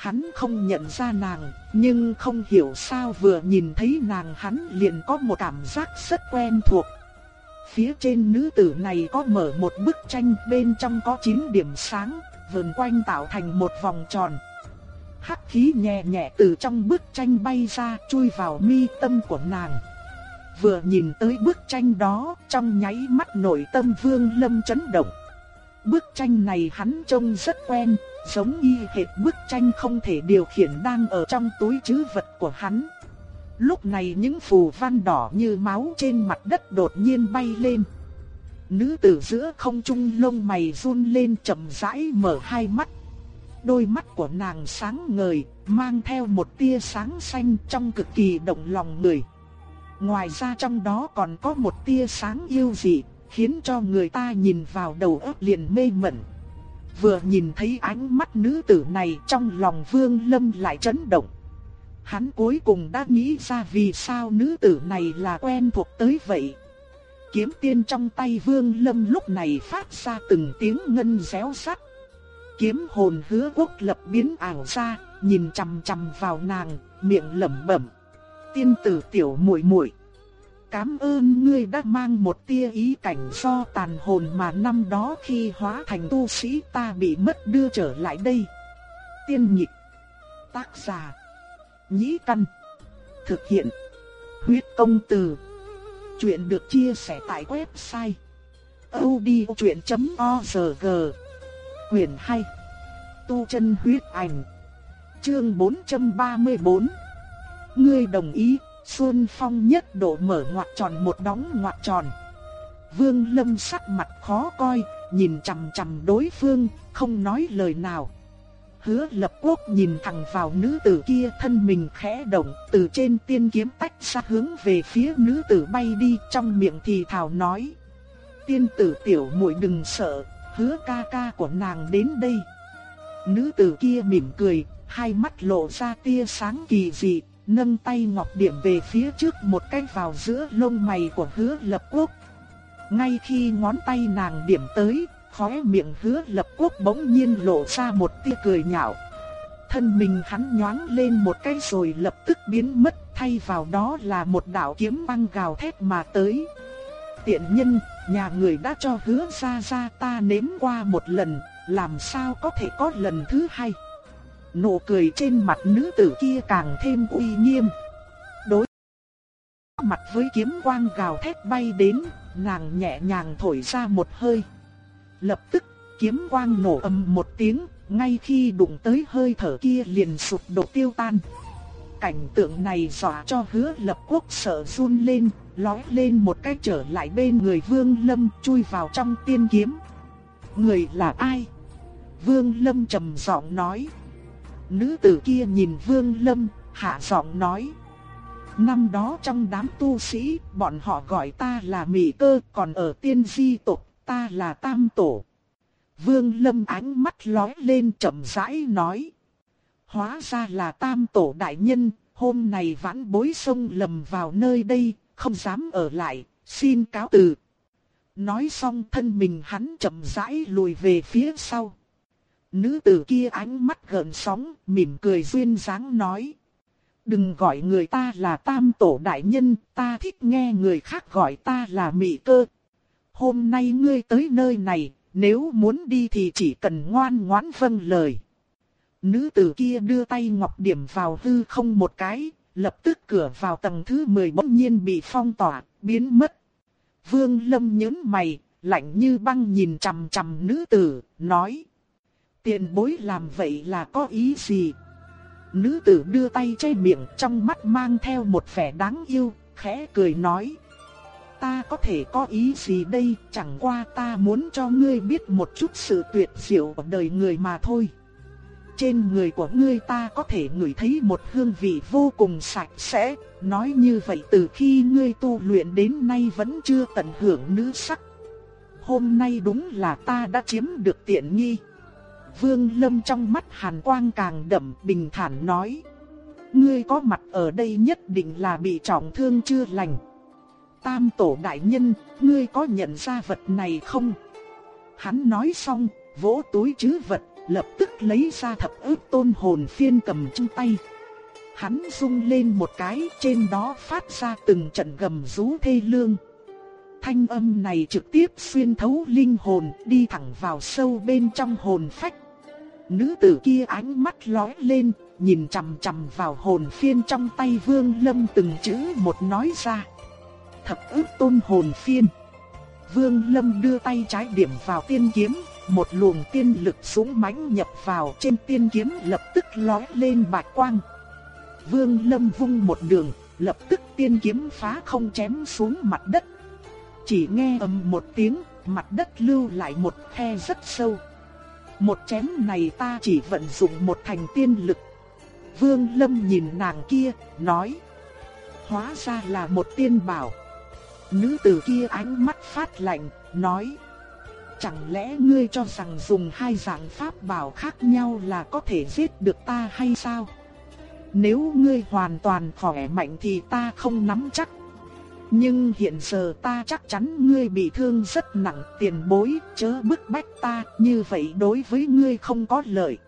Hắn không nhận ra nàng, nhưng không hiểu sao vừa nhìn thấy nàng hắn liền có một cảm giác rất quen thuộc. Phía trên nữ tử này có mở một bức tranh bên trong có 9 điểm sáng, vần quanh tạo thành một vòng tròn. Hắc khí nhẹ nhẹ từ trong bức tranh bay ra chui vào mi tâm của nàng. Vừa nhìn tới bức tranh đó, trong nháy mắt nội tâm Vương Lâm chấn động. Bức tranh này hắn trông rất quen, giống y hệt bức tranh không thể điều khiển đang ở trong túi trữ vật của hắn. Lúc này những phù văn đỏ như máu trên mặt đất đột nhiên bay lên. Nữ tử giữa không trung lông mày run lên chậm rãi mở hai mắt. Đôi mắt của nàng sáng ngời, mang theo một tia sáng xanh trong cực kỳ động lòng người. Ngoài ra trong đó còn có một tia sáng yêu dị, khiến cho người ta nhìn vào đầu óc liền mê mẩn. Vừa nhìn thấy ánh mắt nữ tử này trong lòng Vương Lâm lại chấn động. Hắn cuối cùng đã nghĩ ra vì sao nữ tử này là quen thuộc tới vậy. Kiếm tiên trong tay Vương Lâm lúc này phát ra từng tiếng ngân réo sắt. Kiếm hồn hứa quốc lập biến ảo ra, nhìn chằm chằm vào nàng, miệng lẩm bẩm tiên tử tiểu muội muội. Cảm ơn ngươi đã mang một tia ý cảnh do tàn hồn mà năm đó khi hóa thành tu sĩ ta bị mất đưa trở lại đây. Tiên nhịp. Tác giả. Nhĩ căn. Thực hiện. Huyết công từ. Chuyện được chia sẻ tại website. odchuyện.org Quyền 2. Tu chân huyết ảnh. Chương 434 Ngươi đồng ý, Xuân Phong nhất độ mở ngoặc tròn một đóng ngoặc tròn. Vương Lâm sắc mặt khó coi, nhìn chằm chằm đối phương, không nói lời nào. Hứa lập quốc nhìn thẳng vào nữ tử kia thân mình khẽ động, từ trên tiên kiếm tách ra hướng về phía nữ tử bay đi trong miệng thì thào nói. Tiên tử tiểu muội đừng sợ, hứa ca ca của nàng đến đây. Nữ tử kia mỉm cười, hai mắt lộ ra tia sáng kỳ dị, nâng tay ngọc điểm về phía trước một cái vào giữa lông mày của hứa lập quốc. Ngay khi ngón tay nàng điểm tới, khóe miệng hứa lập quốc bỗng nhiên lộ ra một tia cười nhạo. Thân mình hắn nhoáng lên một cái rồi lập tức biến mất thay vào đó là một đạo kiếm băng gào thét mà tới. Tiện nhân, nhà người đã cho hứa ra ra ta nếm qua một lần, làm sao có thể có lần thứ hai. Nụ cười trên mặt nữ tử kia càng thêm uy nghiêm. Đối mặt với kiếm quang gào thét bay đến, nàng nhẹ nhàng thổi ra một hơi. Lập tức, kiếm quang nổ ầm một tiếng, ngay khi đụng tới hơi thở kia liền sụp đổ tiêu tan. Cảnh tượng này dọa cho hứa lập quốc sợ run lên, lói lên một cái trở lại bên người Vương Lâm chui vào trong tiên kiếm. Người là ai? Vương Lâm trầm giọng nói. Nữ tử kia nhìn Vương Lâm, hạ giọng nói. Năm đó trong đám tu sĩ, bọn họ gọi ta là Mị Cơ, còn ở tiên di tộc, ta là Tam Tổ. Vương Lâm ánh mắt lóe lên chậm rãi nói. Hóa ra là Tam Tổ Đại Nhân, hôm nay vãn bối sông lầm vào nơi đây, không dám ở lại, xin cáo từ. Nói xong thân mình hắn chậm rãi lùi về phía sau. Nữ tử kia ánh mắt gợn sóng, mỉm cười duyên dáng nói. Đừng gọi người ta là tam tổ đại nhân, ta thích nghe người khác gọi ta là mị cơ. Hôm nay ngươi tới nơi này, nếu muốn đi thì chỉ cần ngoan ngoãn vâng lời. Nữ tử kia đưa tay ngọc điểm vào hư không một cái, lập tức cửa vào tầng thứ 10 bỗng nhiên bị phong tỏa, biến mất. Vương Lâm nhớn mày, lạnh như băng nhìn chằm chằm nữ tử, nói. Tiền bối làm vậy là có ý gì? Nữ tử đưa tay che miệng trong mắt mang theo một vẻ đáng yêu, khẽ cười nói. Ta có thể có ý gì đây, chẳng qua ta muốn cho ngươi biết một chút sự tuyệt diệu của đời người mà thôi. Trên người của ngươi ta có thể ngửi thấy một hương vị vô cùng sạch sẽ, nói như vậy từ khi ngươi tu luyện đến nay vẫn chưa tận hưởng nữ sắc. Hôm nay đúng là ta đã chiếm được tiện nghi. Vương Lâm trong mắt hàn quang càng đậm bình thản nói. Ngươi có mặt ở đây nhất định là bị trọng thương chưa lành. Tam tổ đại nhân, ngươi có nhận ra vật này không? Hắn nói xong, vỗ túi chứ vật, lập tức lấy ra thập ước tôn hồn phiên cầm trong tay. Hắn rung lên một cái, trên đó phát ra từng trận gầm rú thê lương. Thanh âm này trực tiếp xuyên thấu linh hồn, đi thẳng vào sâu bên trong hồn phách. Nữ tử kia ánh mắt lóe lên, nhìn chằm chằm vào hồn phiên trong tay Vương Lâm từng chữ một nói ra. Thập ức tôn hồn phiên. Vương Lâm đưa tay trái điểm vào tiên kiếm, một luồng tiên lực súng mãnh nhập vào trên tiên kiếm lập tức lóe lên bạch quang. Vương Lâm vung một đường, lập tức tiên kiếm phá không chém xuống mặt đất. Chỉ nghe ầm một tiếng, mặt đất lưu lại một khe rất sâu. Một chém này ta chỉ vận dụng một thành tiên lực. Vương Lâm nhìn nàng kia, nói. Hóa ra là một tiên bảo. Nữ tử kia ánh mắt phát lạnh, nói. Chẳng lẽ ngươi cho rằng dùng hai dạng pháp bảo khác nhau là có thể giết được ta hay sao? Nếu ngươi hoàn toàn khỏe mạnh thì ta không nắm chắc nhưng hiện giờ ta chắc chắn ngươi bị thương rất nặng tiền bối, chớ bức bách ta, như vậy đối với ngươi không có lợi.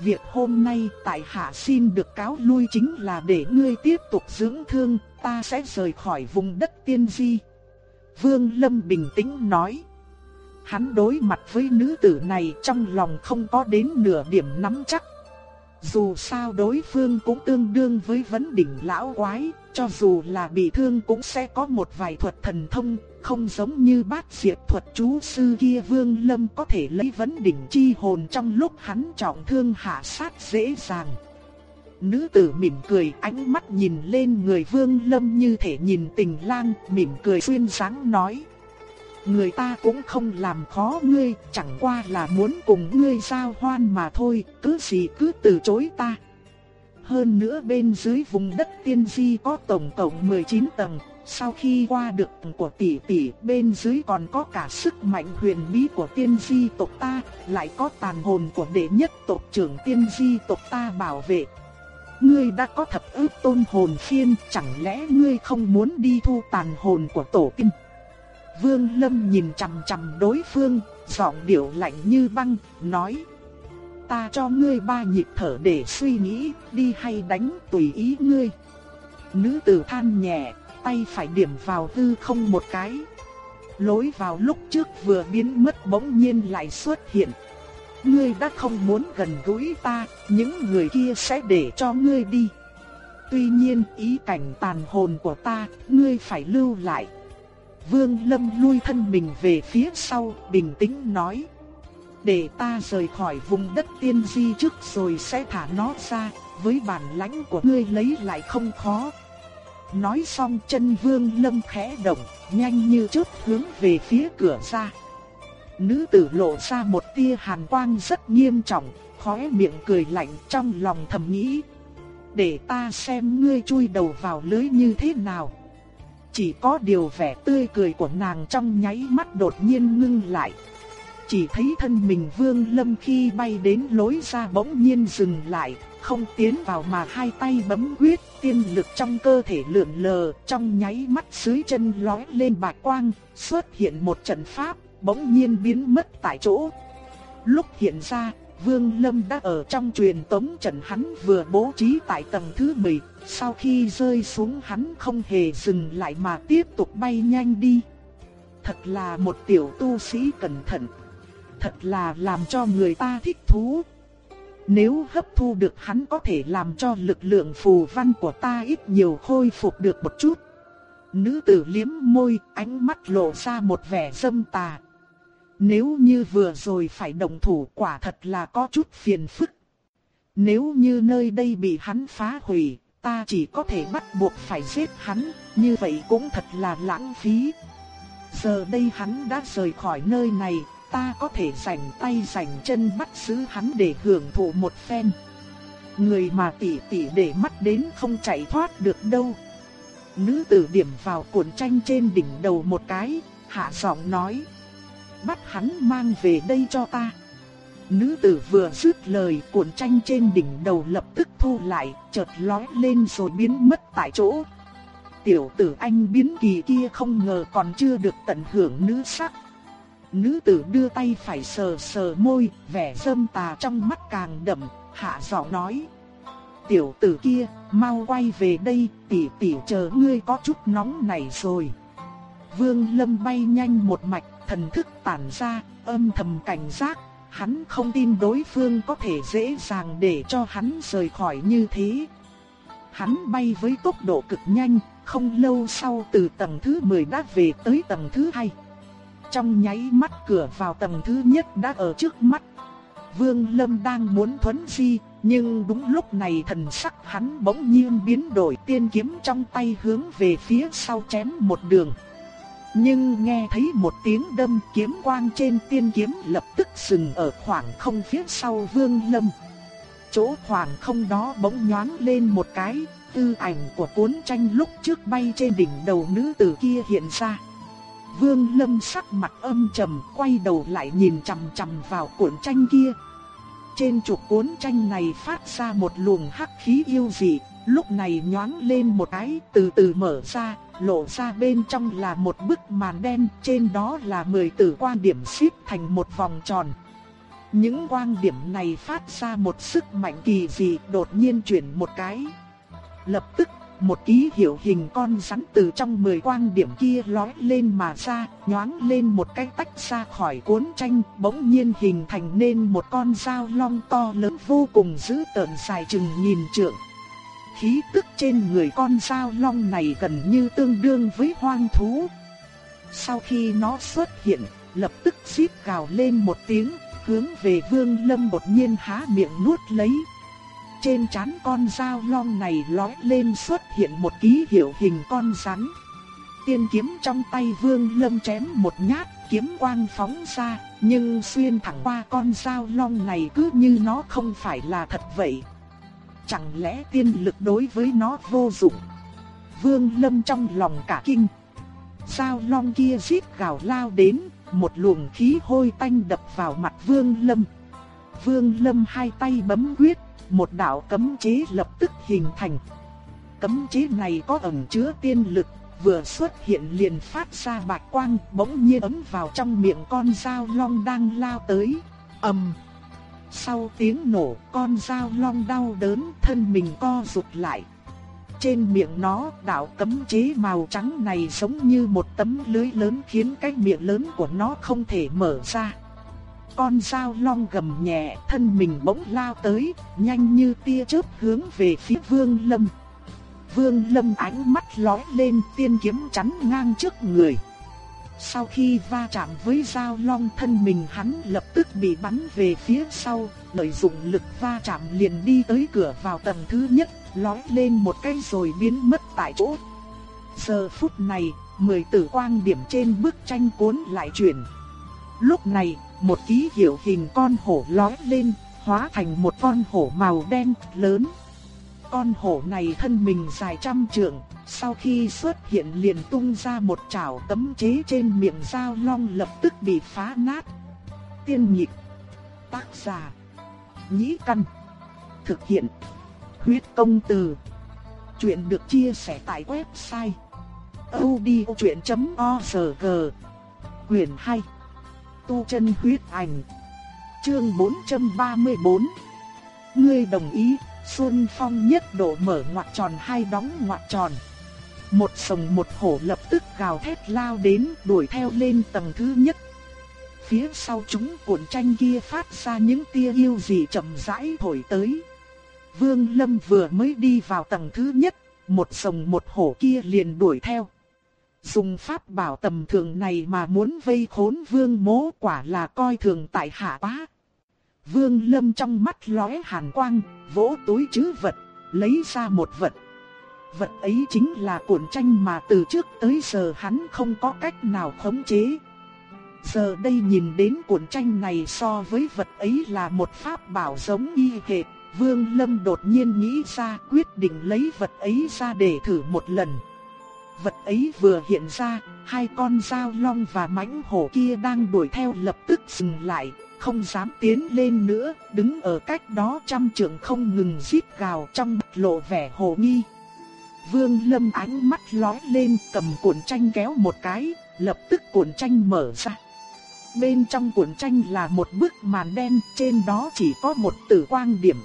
Việc hôm nay tại hạ xin được cáo lui chính là để ngươi tiếp tục dưỡng thương, ta sẽ rời khỏi vùng đất tiên di. Vương Lâm bình tĩnh nói. Hắn đối mặt với nữ tử này trong lòng không có đến nửa điểm nắm chắc. Dù sao đối phương cũng tương đương với vấn đỉnh lão quái, cho dù là bị thương cũng sẽ có một vài thuật thần thông, không giống như bát diệt thuật chú sư kia Vương Lâm có thể lấy vấn đỉnh chi hồn trong lúc hắn trọng thương hạ sát dễ dàng. Nữ tử mỉm cười ánh mắt nhìn lên người Vương Lâm như thể nhìn tình lang, mỉm cười xuyên sáng nói. Người ta cũng không làm khó ngươi, chẳng qua là muốn cùng ngươi giao hoan mà thôi, cứ gì cứ từ chối ta. Hơn nữa bên dưới vùng đất tiên di có tổng cộng 19 tầng, sau khi qua được của tỷ tỷ bên dưới còn có cả sức mạnh huyền bí của tiên di tộc ta, lại có tàn hồn của đệ nhất tộc trưởng tiên di tộc ta bảo vệ. ngươi đã có thập ước tôn hồn phiên, chẳng lẽ ngươi không muốn đi thu tàn hồn của tổ tiên? Vương Lâm nhìn chằm chằm đối phương, giọng điệu lạnh như băng, nói: "Ta cho ngươi ba nhịp thở để suy nghĩ, đi hay đánh tùy ý ngươi." Nữ tử than nhẹ, tay phải điểm vào hư không một cái. Lối vào lúc trước vừa biến mất bỗng nhiên lại xuất hiện. Ngươi đã không muốn gần gũi ta, những người kia sẽ để cho ngươi đi. Tuy nhiên ý cảnh tàn hồn của ta, ngươi phải lưu lại. Vương Lâm lui thân mình về phía sau, bình tĩnh nói. Để ta rời khỏi vùng đất tiên di trước rồi sẽ thả nó ra, với bản lãnh của ngươi lấy lại không khó. Nói xong chân vương lâm khẽ động, nhanh như chớp hướng về phía cửa ra. Nữ tử lộ ra một tia hàn quang rất nghiêm trọng, khóe miệng cười lạnh trong lòng thầm nghĩ. Để ta xem ngươi chui đầu vào lưới như thế nào. Chỉ có điều vẻ tươi cười của nàng trong nháy mắt đột nhiên ngưng lại. Chỉ thấy thân mình vương lâm khi bay đến lối ra bỗng nhiên dừng lại, không tiến vào mà hai tay bấm quyết, tiên lực trong cơ thể lượn lờ, trong nháy mắt dưới chân lóe lên bạch quang, xuất hiện một trận pháp, bỗng nhiên biến mất tại chỗ. Lúc hiện ra, Vương Lâm đã ở trong truyền tống trận hắn vừa bố trí tại tầng thứ 10, sau khi rơi xuống hắn không hề dừng lại mà tiếp tục bay nhanh đi. Thật là một tiểu tu sĩ cẩn thận. Thật là làm cho người ta thích thú. Nếu hấp thu được hắn có thể làm cho lực lượng phù văn của ta ít nhiều khôi phục được một chút. Nữ tử liếm môi, ánh mắt lộ ra một vẻ dâm tà. Nếu như vừa rồi phải đồng thủ quả thật là có chút phiền phức. Nếu như nơi đây bị hắn phá hủy, ta chỉ có thể bắt buộc phải giết hắn, như vậy cũng thật là lãng phí. Giờ đây hắn đã rời khỏi nơi này, ta có thể rảnh tay rảnh chân bắt giữ hắn để hưởng thụ một phen. Người mà tỷ tỷ để mắt đến không chạy thoát được đâu. Nữ tử điểm vào cuộn tranh trên đỉnh đầu một cái, hạ giọng nói. Bắt hắn mang về đây cho ta. Nữ tử vừa dứt lời cuộn tranh trên đỉnh đầu lập tức thu lại, chợt lói lên rồi biến mất tại chỗ. Tiểu tử anh biến kỳ kia không ngờ còn chưa được tận hưởng nữ sắc. Nữ tử đưa tay phải sờ sờ môi, vẻ dâm tà trong mắt càng đậm, hạ giọng nói. Tiểu tử kia, mau quay về đây, tỷ tỷ chờ ngươi có chút nóng này rồi. Vương Lâm bay nhanh một mạch, thần thức tản ra, âm thầm cảnh giác, hắn không tin đối phương có thể dễ dàng để cho hắn rời khỏi như thế. Hắn bay với tốc độ cực nhanh, không lâu sau từ tầng thứ 10 đã về tới tầng thứ 2. Trong nháy mắt cửa vào tầng thứ nhất đã ở trước mắt. Vương Lâm đang muốn thuấn di, nhưng đúng lúc này thần sắc hắn bỗng nhiên biến đổi tiên kiếm trong tay hướng về phía sau chém một đường. Nhưng nghe thấy một tiếng đâm kiếm quang trên tiên kiếm lập tức dừng ở khoảng không phía sau Vương Lâm. Chỗ khoảng không đó bỗng nhoáng lên một cái, tư ảnh của cuốn tranh lúc trước bay trên đỉnh đầu nữ tử kia hiện ra. Vương Lâm sắc mặt âm trầm, quay đầu lại nhìn chằm chằm vào cuộn tranh kia. Trên trục cuốn tranh này phát ra một luồng hắc khí yêu dị, lúc này nhoáng lên một cái, từ từ mở ra, lộ ra bên trong là một bức màn đen, trên đó là 10 tử quan điểm xếp thành một vòng tròn. Những quang điểm này phát ra một sức mạnh kỳ dị, đột nhiên chuyển một cái. Lập tức một ký hiệu hình con rắn từ trong mười quang điểm kia lói lên mà ra, nhoáng lên một cái tách ra khỏi cuốn tranh, bỗng nhiên hình thành nên một con dao long to lớn vô cùng dữ tợn dài chừng nghìn trượng. Khí tức trên người con dao long này gần như tương đương với hoang thú. Sau khi nó xuất hiện, lập tức xít gào lên một tiếng, hướng về vương lâm đột nhiên há miệng nuốt lấy. Trên trán con dao long này lói lên xuất hiện một ký hiệu hình con rắn. Tiên kiếm trong tay vương lâm chém một nhát, kiếm quang phóng ra, nhưng xuyên thẳng qua con dao long này cứ như nó không phải là thật vậy. Chẳng lẽ tiên lực đối với nó vô dụng? Vương lâm trong lòng cả kinh. Sao long kia giết gào lao đến, một luồng khí hôi tanh đập vào mặt vương lâm. Vương lâm hai tay bấm quyết, một đạo cấm chế lập tức hình thành. Cấm chế này có ẩn chứa tiên lực, vừa xuất hiện liền phát ra bạch quang, bỗng nhiên ấm vào trong miệng con dao long đang lao tới. ầm. Sau tiếng nổ, con dao long đau đớn, thân mình co rụt lại. Trên miệng nó, đạo cấm chế màu trắng này giống như một tấm lưới lớn khiến cái miệng lớn của nó không thể mở ra. Con dao long gầm nhẹ, thân mình bỗng lao tới, nhanh như tia chớp hướng về phía Vương Lâm. Vương Lâm ánh mắt lóe lên, tiên kiếm chắn ngang trước người. Sau khi va chạm với dao long thân mình hắn lập tức bị bắn về phía sau, lợi dụng lực va chạm liền đi tới cửa vào tầng thứ nhất, lói lên một cái rồi biến mất tại chỗ. Giờ phút này, mười tử quang điểm trên bức tranh cuốn lại chuyển. Lúc này, một ký hiệu hình con hổ lói lên, hóa thành một con hổ màu đen lớn. Con hổ này thân mình dài trăm trượng, sau khi xuất hiện liền tung ra một chảo tấm chế trên miệng dao long lập tức bị phá nát. Tiên nhịp, tác giả, nhĩ căn, thực hiện, huyết công từ. Chuyện được chia sẻ tại website odchuyện.org, quyền 2, tu chân huyết ảnh, chương 434. Ngươi đồng ý Xuân Phong nhất độ mở ngoặc tròn hay đóng ngoặc tròn. Một sồng một hổ lập tức gào thét lao đến đuổi theo lên tầng thứ nhất. Phía sau chúng cuộn tranh kia phát ra những tia yêu dị chậm rãi thổi tới. Vương Lâm vừa mới đi vào tầng thứ nhất, một sồng một hổ kia liền đuổi theo. Dùng pháp bảo tầm thường này mà muốn vây khốn vương mố quả là coi thường tại hạ quá. Vương Lâm trong mắt lóe hàn quang, vỗ túi chứ vật, lấy ra một vật. Vật ấy chính là cuộn tranh mà từ trước tới giờ hắn không có cách nào khống chế. Giờ đây nhìn đến cuộn tranh này so với vật ấy là một pháp bảo giống y hệt, Vương Lâm đột nhiên nghĩ ra quyết định lấy vật ấy ra để thử một lần. Vật ấy vừa hiện ra, hai con dao long và mãnh hổ kia đang đuổi theo lập tức dừng lại, không dám tiến lên nữa, đứng ở cách đó trăm trượng không ngừng rít gào trong lộ vẻ hồ nghi. Vương Lâm ánh mắt lóe lên cầm cuộn tranh kéo một cái, lập tức cuộn tranh mở ra. Bên trong cuộn tranh là một bức màn đen, trên đó chỉ có một tử quang điểm.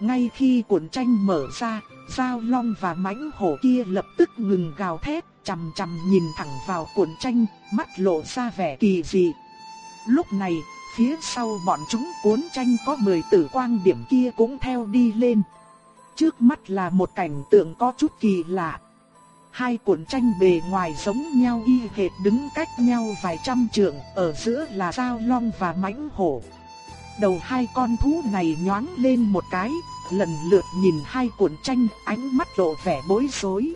Ngay khi cuộn tranh mở ra, Giao Long và mãnh hổ kia lập tức ngừng gào thét, chằm chằm nhìn thẳng vào cuộn tranh, mắt lộ ra vẻ kỳ dị. Lúc này, phía sau bọn chúng cuốn tranh có 10 tử quang điểm kia cũng theo đi lên. Trước mắt là một cảnh tượng có chút kỳ lạ. Hai cuộn tranh bề ngoài giống nhau y hệt đứng cách nhau vài trăm trượng, ở giữa là sao Long và mãnh hổ. Đầu hai con thú này nhoáng lên một cái, lần lượt nhìn hai cuộn tranh, ánh mắt lộ vẻ bối rối.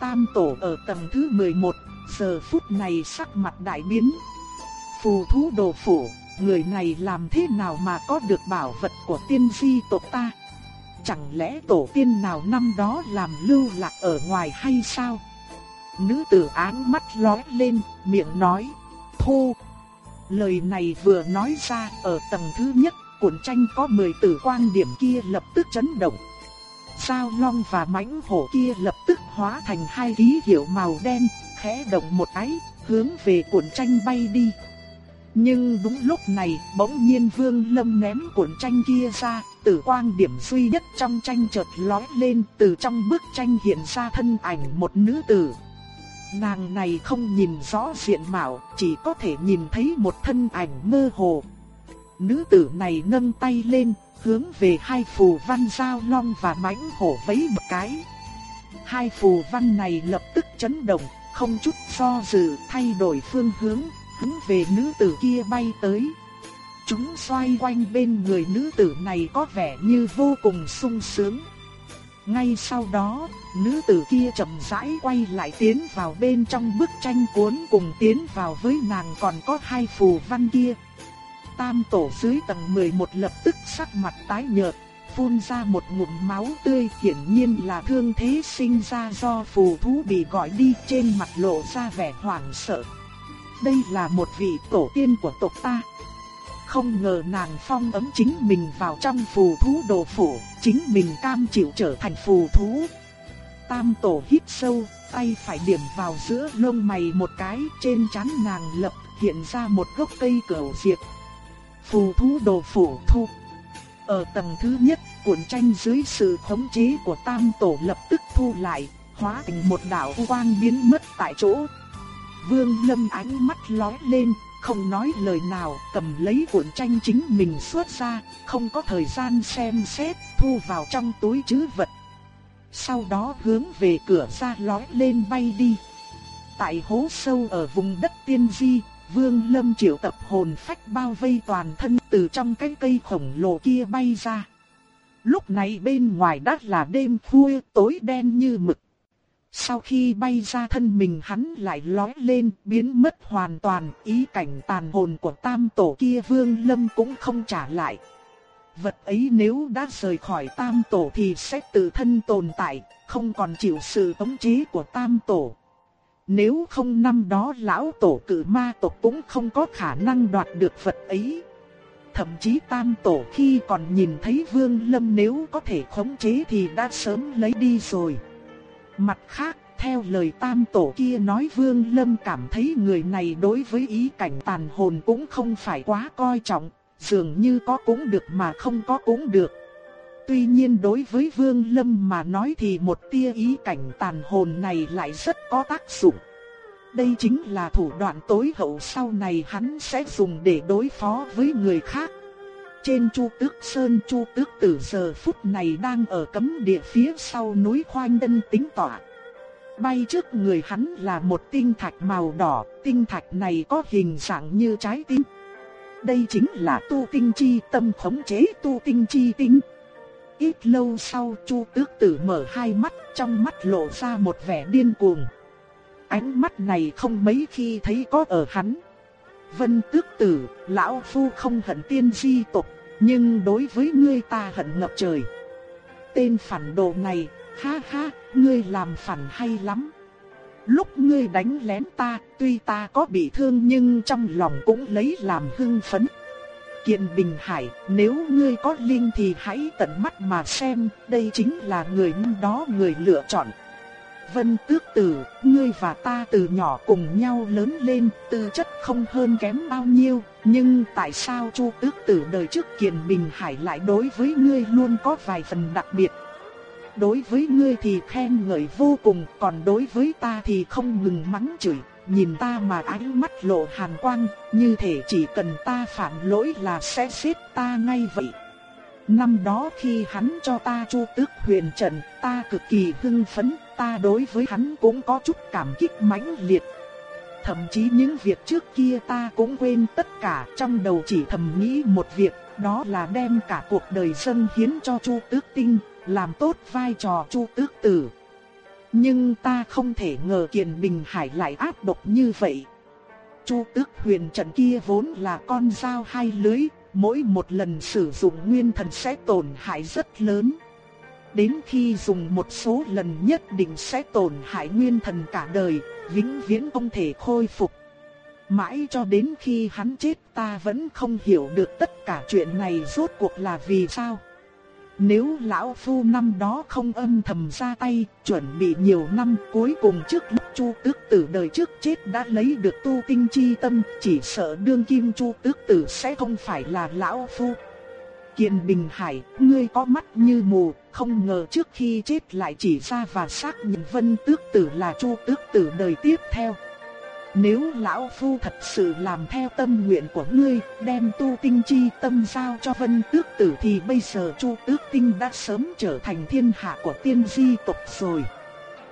Tam tổ ở tầng thứ 11, giờ phút này sắc mặt đại biến. Phù thú đồ phủ, người này làm thế nào mà có được bảo vật của tiên phi tộc ta? Chẳng lẽ tổ tiên nào năm đó làm lưu lạc ở ngoài hay sao? Nữ tử áng mắt lóe lên, miệng nói, thô. Lời này vừa nói ra ở tầng thứ nhất, cuộn tranh có 10 tử quan điểm kia lập tức chấn động. Sao long và mãnh hổ kia lập tức hóa thành hai ký hiệu màu đen, khẽ động một cái, hướng về cuộn tranh bay đi. Nhưng đúng lúc này, bỗng nhiên Vương Lâm ném cuộn tranh kia ra, tử quang điểm duy nhất trong tranh chợt lóe lên, từ trong bức tranh hiện ra thân ảnh một nữ tử. Nàng này không nhìn rõ diện mạo, chỉ có thể nhìn thấy một thân ảnh mơ hồ. Nữ tử này nâng tay lên, hướng về hai phù văn giao long và mãnh hổ vẫy một cái. Hai phù văn này lập tức chấn động, không chút do dự thay đổi phương hướng, hướng về nữ tử kia bay tới. Chúng xoay quanh bên người nữ tử này có vẻ như vô cùng sung sướng. Ngay sau đó, nữ tử kia chậm rãi quay lại tiến vào bên trong bức tranh cuốn cùng tiến vào với nàng còn có hai phù văn kia. Tam tổ dưới tầng 11 lập tức sắc mặt tái nhợt, phun ra một ngụm máu tươi hiển nhiên là thương thế sinh ra do phù thú bị gọi đi trên mặt lộ ra vẻ hoảng sợ. Đây là một vị tổ tiên của tộc ta. Không ngờ nàng phong ấm chính mình vào trong phù thú đồ phủ, chính mình cam chịu trở thành phù thú. Tam tổ hít sâu, tay phải điểm vào giữa lông mày một cái, trên trán nàng lập hiện ra một gốc cây cẩu diệp. Phù thú đồ phủ thu. Ở tầng thứ nhất, cuộn tranh dưới sự khống chế của tam tổ lập tức thu lại, hóa thành một đạo quang biến mất tại chỗ. Vương Lâm ánh mắt lóe lên, không nói lời nào, cầm lấy cuộn tranh chính mình xuất ra, không có thời gian xem xét, thu vào trong túi trữ vật. Sau đó hướng về cửa ra lóe lên bay đi. Tại hố sâu ở vùng đất tiên di, Vương Lâm triệu tập hồn phách bao vây toàn thân từ trong cái cây khổng lồ kia bay ra. Lúc này bên ngoài đất là đêm khuya tối đen như mực. Sau khi bay ra thân mình hắn lại lói lên biến mất hoàn toàn ý cảnh tàn hồn của tam tổ kia vương lâm cũng không trả lại. Vật ấy nếu đã rời khỏi tam tổ thì sẽ tự thân tồn tại, không còn chịu sự thống chế của tam tổ. Nếu không năm đó lão tổ cử ma tộc cũng không có khả năng đoạt được vật ấy. Thậm chí tam tổ khi còn nhìn thấy vương lâm nếu có thể khống chế thì đã sớm lấy đi rồi. Mặt khác, theo lời tam tổ kia nói Vương Lâm cảm thấy người này đối với ý cảnh tàn hồn cũng không phải quá coi trọng, dường như có cũng được mà không có cũng được. Tuy nhiên đối với Vương Lâm mà nói thì một tia ý cảnh tàn hồn này lại rất có tác dụng. Đây chính là thủ đoạn tối hậu sau này hắn sẽ dùng để đối phó với người khác. Trên Chu Tước Sơn Chu Tước Tử giờ phút này đang ở cấm địa phía sau núi Khoanh Đân tính tỏa Bay trước người hắn là một tinh thạch màu đỏ, tinh thạch này có hình dạng như trái tim. Đây chính là tu tinh chi tâm khống chế tu tinh chi tinh. Ít lâu sau Chu Tước Tử mở hai mắt, trong mắt lộ ra một vẻ điên cuồng. Ánh mắt này không mấy khi thấy có ở hắn. Vân Tước Tử, lão phu không hận tiên di tộc, nhưng đối với ngươi ta hận ngập trời. Tên phản đồ này, ha ha, ngươi làm phản hay lắm. Lúc ngươi đánh lén ta, tuy ta có bị thương nhưng trong lòng cũng lấy làm hưng phấn. Kiện Bình Hải, nếu ngươi có linh thì hãy tận mắt mà xem, đây chính là người đó người lựa chọn. Vân Tước Tử, ngươi và ta từ nhỏ cùng nhau lớn lên, tư chất không hơn kém bao nhiêu, nhưng tại sao Chu Tước Tử đời trước Kiền Bình Hải lại đối với ngươi luôn có vài phần đặc biệt? Đối với ngươi thì khen ngợi vô cùng, còn đối với ta thì không ngừng mắng chửi, nhìn ta mà ánh mắt lộ hàn quang, như thể chỉ cần ta phạm lỗi là sẽ giết ta ngay vậy. Năm đó khi hắn cho ta chu tước huyền trận, ta cực kỳ hưng phấn, ta đối với hắn cũng có chút cảm kích mãnh liệt. Thậm chí những việc trước kia ta cũng quên tất cả trong đầu chỉ thầm nghĩ một việc, đó là đem cả cuộc đời dâng hiến cho Chu Tước Tinh, làm tốt vai trò Chu Tước Tử. Nhưng ta không thể ngờ Kiền Bình Hải lại áp độc như vậy. Chu Tước Huyền trận kia vốn là con dao hai lưỡi mỗi một lần sử dụng nguyên thần sẽ tổn hại rất lớn. Đến khi dùng một số lần nhất định sẽ tổn hại nguyên thần cả đời, vĩnh viễn không thể khôi phục. Mãi cho đến khi hắn chết ta vẫn không hiểu được tất cả chuyện này rốt cuộc là vì sao. Nếu lão phu năm đó không âm thầm ra tay, chuẩn bị nhiều năm cuối cùng trước lúc Chu Tước Tử đời trước chết đã lấy được tu tinh chi tâm, chỉ sợ đương kim Chu Tước Tử sẽ không phải là lão phu. Kiền Bình Hải, ngươi có mắt như mù, không ngờ trước khi chết lại chỉ ra và xác nhận Vân Tước Tử là Chu Tước Tử đời tiếp theo. Nếu lão phu thật sự làm theo tâm nguyện của ngươi, đem tu tinh chi tâm giao cho vân tước tử thì bây giờ chu tước tinh đã sớm trở thành thiên hạ của tiên di tộc rồi.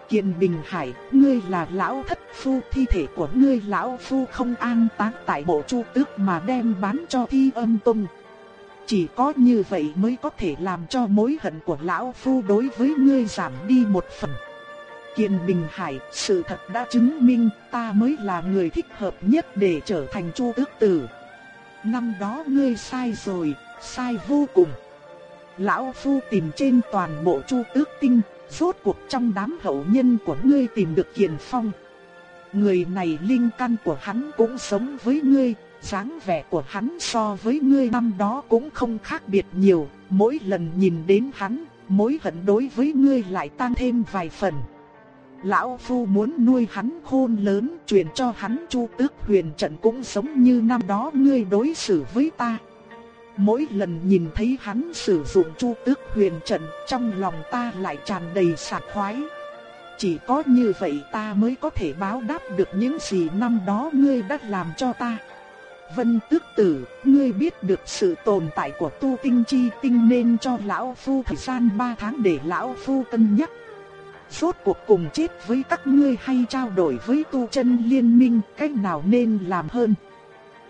Kiền Bình Hải, ngươi là lão thất phu, thi thể của ngươi lão phu không an táng tại bộ chu tước mà đem bán cho thi âm tông. Chỉ có như vậy mới có thể làm cho mối hận của lão phu đối với ngươi giảm đi một phần. Kiền Bình Hải, sự thật đã chứng minh ta mới là người thích hợp nhất để trở thành Chu Tước Tử. Năm đó ngươi sai rồi, sai vô cùng. Lão Phu tìm trên toàn bộ Chu Tước Tinh, rốt cuộc trong đám hậu nhân của ngươi tìm được Kiền Phong. Người này linh căn của hắn cũng sống với ngươi, dáng vẻ của hắn so với ngươi năm đó cũng không khác biệt nhiều, mỗi lần nhìn đến hắn, mối hận đối với ngươi lại tăng thêm vài phần. Lão Phu muốn nuôi hắn khôn lớn, truyền cho hắn chu tước huyền trận cũng giống như năm đó ngươi đối xử với ta. Mỗi lần nhìn thấy hắn sử dụng chu tước huyền trận, trong lòng ta lại tràn đầy sảng khoái. Chỉ có như vậy ta mới có thể báo đáp được những gì năm đó ngươi đã làm cho ta. Vân tước tử, ngươi biết được sự tồn tại của tu tinh chi tinh nên cho lão phu thời gian 3 tháng để lão phu cân nhắc. Rốt cuộc cùng chết với các ngươi hay trao đổi với tu chân liên minh, cách nào nên làm hơn.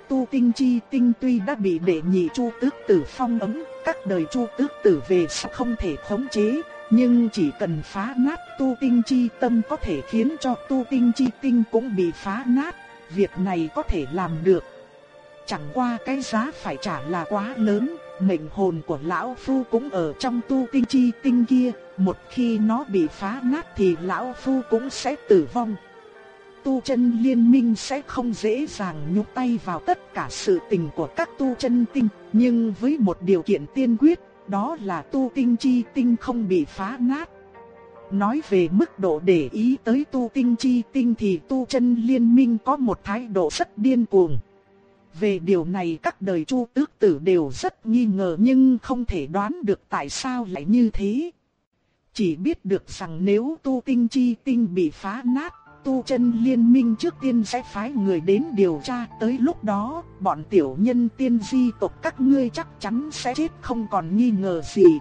Tu tinh chi tinh tuy đã bị đệ nhị chu tước tử phong ấm, các đời chu tước tử về sẽ không thể khống chế, nhưng chỉ cần phá nát tu tinh chi tâm có thể khiến cho tu tinh chi tinh cũng bị phá nát, việc này có thể làm được. Chẳng qua cái giá phải trả là quá lớn, mệnh hồn của lão phu cũng ở trong tu tinh chi tinh kia, một khi nó bị phá nát thì lão phu cũng sẽ tử vong. Tu chân liên minh sẽ không dễ dàng nhúc tay vào tất cả sự tình của các tu chân tinh, nhưng với một điều kiện tiên quyết, đó là tu tinh chi tinh không bị phá nát. Nói về mức độ để ý tới tu tinh chi tinh thì tu chân liên minh có một thái độ rất điên cuồng. Về điều này các đời chu tước tử đều rất nghi ngờ nhưng không thể đoán được tại sao lại như thế. Chỉ biết được rằng nếu tu tinh chi tinh bị phá nát, tu chân liên minh trước tiên sẽ phái người đến điều tra. Tới lúc đó, bọn tiểu nhân tiên di tộc các ngươi chắc chắn sẽ chết không còn nghi ngờ gì.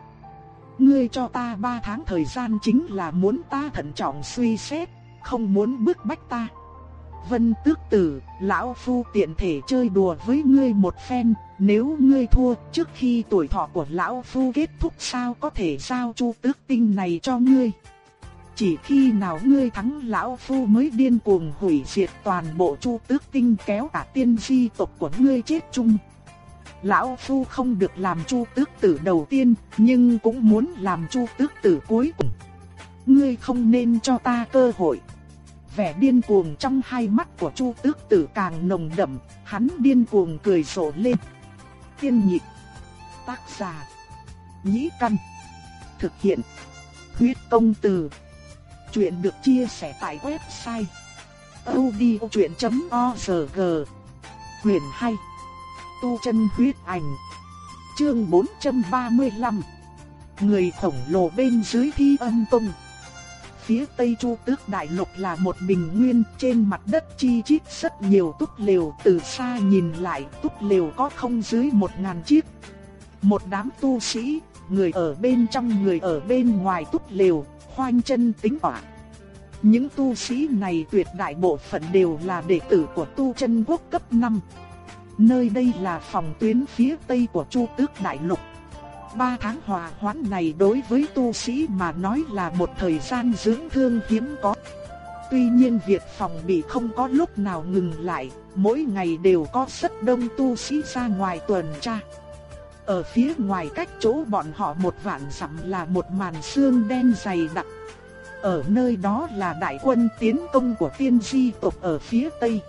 Ngươi cho ta 3 tháng thời gian chính là muốn ta thận trọng suy xét, không muốn bức bách ta. Vân tước tử, lão phu tiện thể chơi đùa với ngươi một phen, nếu ngươi thua trước khi tuổi thọ của lão phu kết thúc sao có thể giao chu tước tinh này cho ngươi. Chỉ khi nào ngươi thắng lão phu mới điên cuồng hủy diệt toàn bộ chu tước tinh kéo cả tiên di tộc của ngươi chết chung. Lão phu không được làm chu tước tử đầu tiên, nhưng cũng muốn làm chu tước tử cuối cùng. Ngươi không nên cho ta cơ hội vẻ điên cuồng trong hai mắt của Chu Tước Tử càng nồng đậm, hắn điên cuồng cười rộ lên. Tiên nhịp, tác giả, nhĩ căn, thực hiện, huyết công từ. Chuyện được chia sẻ tại website odchuyện.org, huyền 2, tu chân huyết ảnh, chương 435, người khổng lồ bên dưới thi âm tông. Phía tây Chu Tước Đại Lục là một bình nguyên, trên mặt đất chi chít rất nhiều túp lều, từ xa nhìn lại túp lều có không dưới một ngàn chiếc. Một đám tu sĩ, người ở bên trong người ở bên ngoài túp lều, khoanh chân tính tỏa. Những tu sĩ này tuyệt đại bộ phận đều là đệ tử của tu chân quốc cấp 5. Nơi đây là phòng tuyến phía tây của Chu Tước Đại Lục. Ba tháng hòa hoãn này đối với tu sĩ mà nói là một thời gian dưỡng thương hiếm có. Tuy nhiên việc phòng bị không có lúc nào ngừng lại, mỗi ngày đều có rất đông tu sĩ ra ngoài tuần tra. Ở phía ngoài cách chỗ bọn họ một vạn dặm là một màn sương đen dày đặc. Ở nơi đó là đại quân tiến công của tiên di tộc ở phía tây.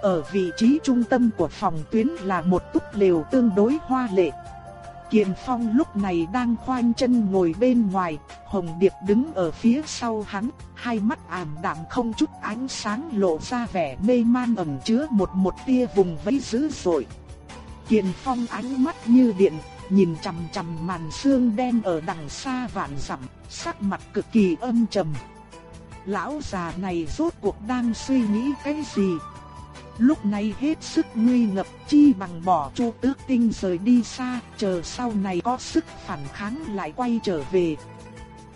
Ở vị trí trung tâm của phòng tuyến là một túp lều tương đối hoa lệ. Kiền Phong lúc này đang khoanh chân ngồi bên ngoài, Hồng Điệp đứng ở phía sau hắn, hai mắt ảm đạm không chút ánh sáng lộ ra vẻ mê man ẩn chứa một một tia vùng vẫy dữ dội. Kiền Phong ánh mắt như điện, nhìn chằm chằm màn sương đen ở đằng xa vạn dặm, sắc mặt cực kỳ âm trầm. Lão già này rốt cuộc đang suy nghĩ cái gì? Lúc này hết sức nguy ngập chi bằng bỏ chu tước tinh rời đi xa, chờ sau này có sức phản kháng lại quay trở về.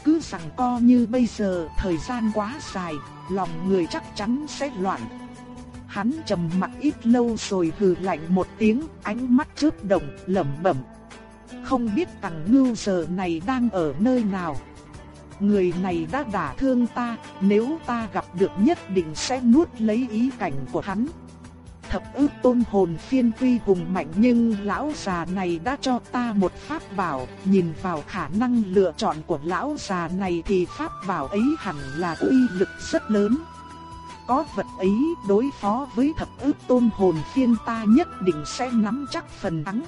Cứ rằng co như bây giờ thời gian quá dài, lòng người chắc chắn sẽ loạn. Hắn trầm mặt ít lâu rồi hừ lạnh một tiếng, ánh mắt chớp động, lẩm bẩm. Không biết tầng ngưu giờ này đang ở nơi nào. Người này đã đả thương ta, nếu ta gặp được nhất định sẽ nuốt lấy ý cảnh của hắn thập ước tôn hồn phiên tuy hùng mạnh nhưng lão già này đã cho ta một pháp bảo, nhìn vào khả năng lựa chọn của lão già này thì pháp bảo ấy hẳn là uy lực rất lớn. có vật ấy đối phó với thập ức tôn hồn phiên ta nhất định sẽ nắm chắc phần thắng.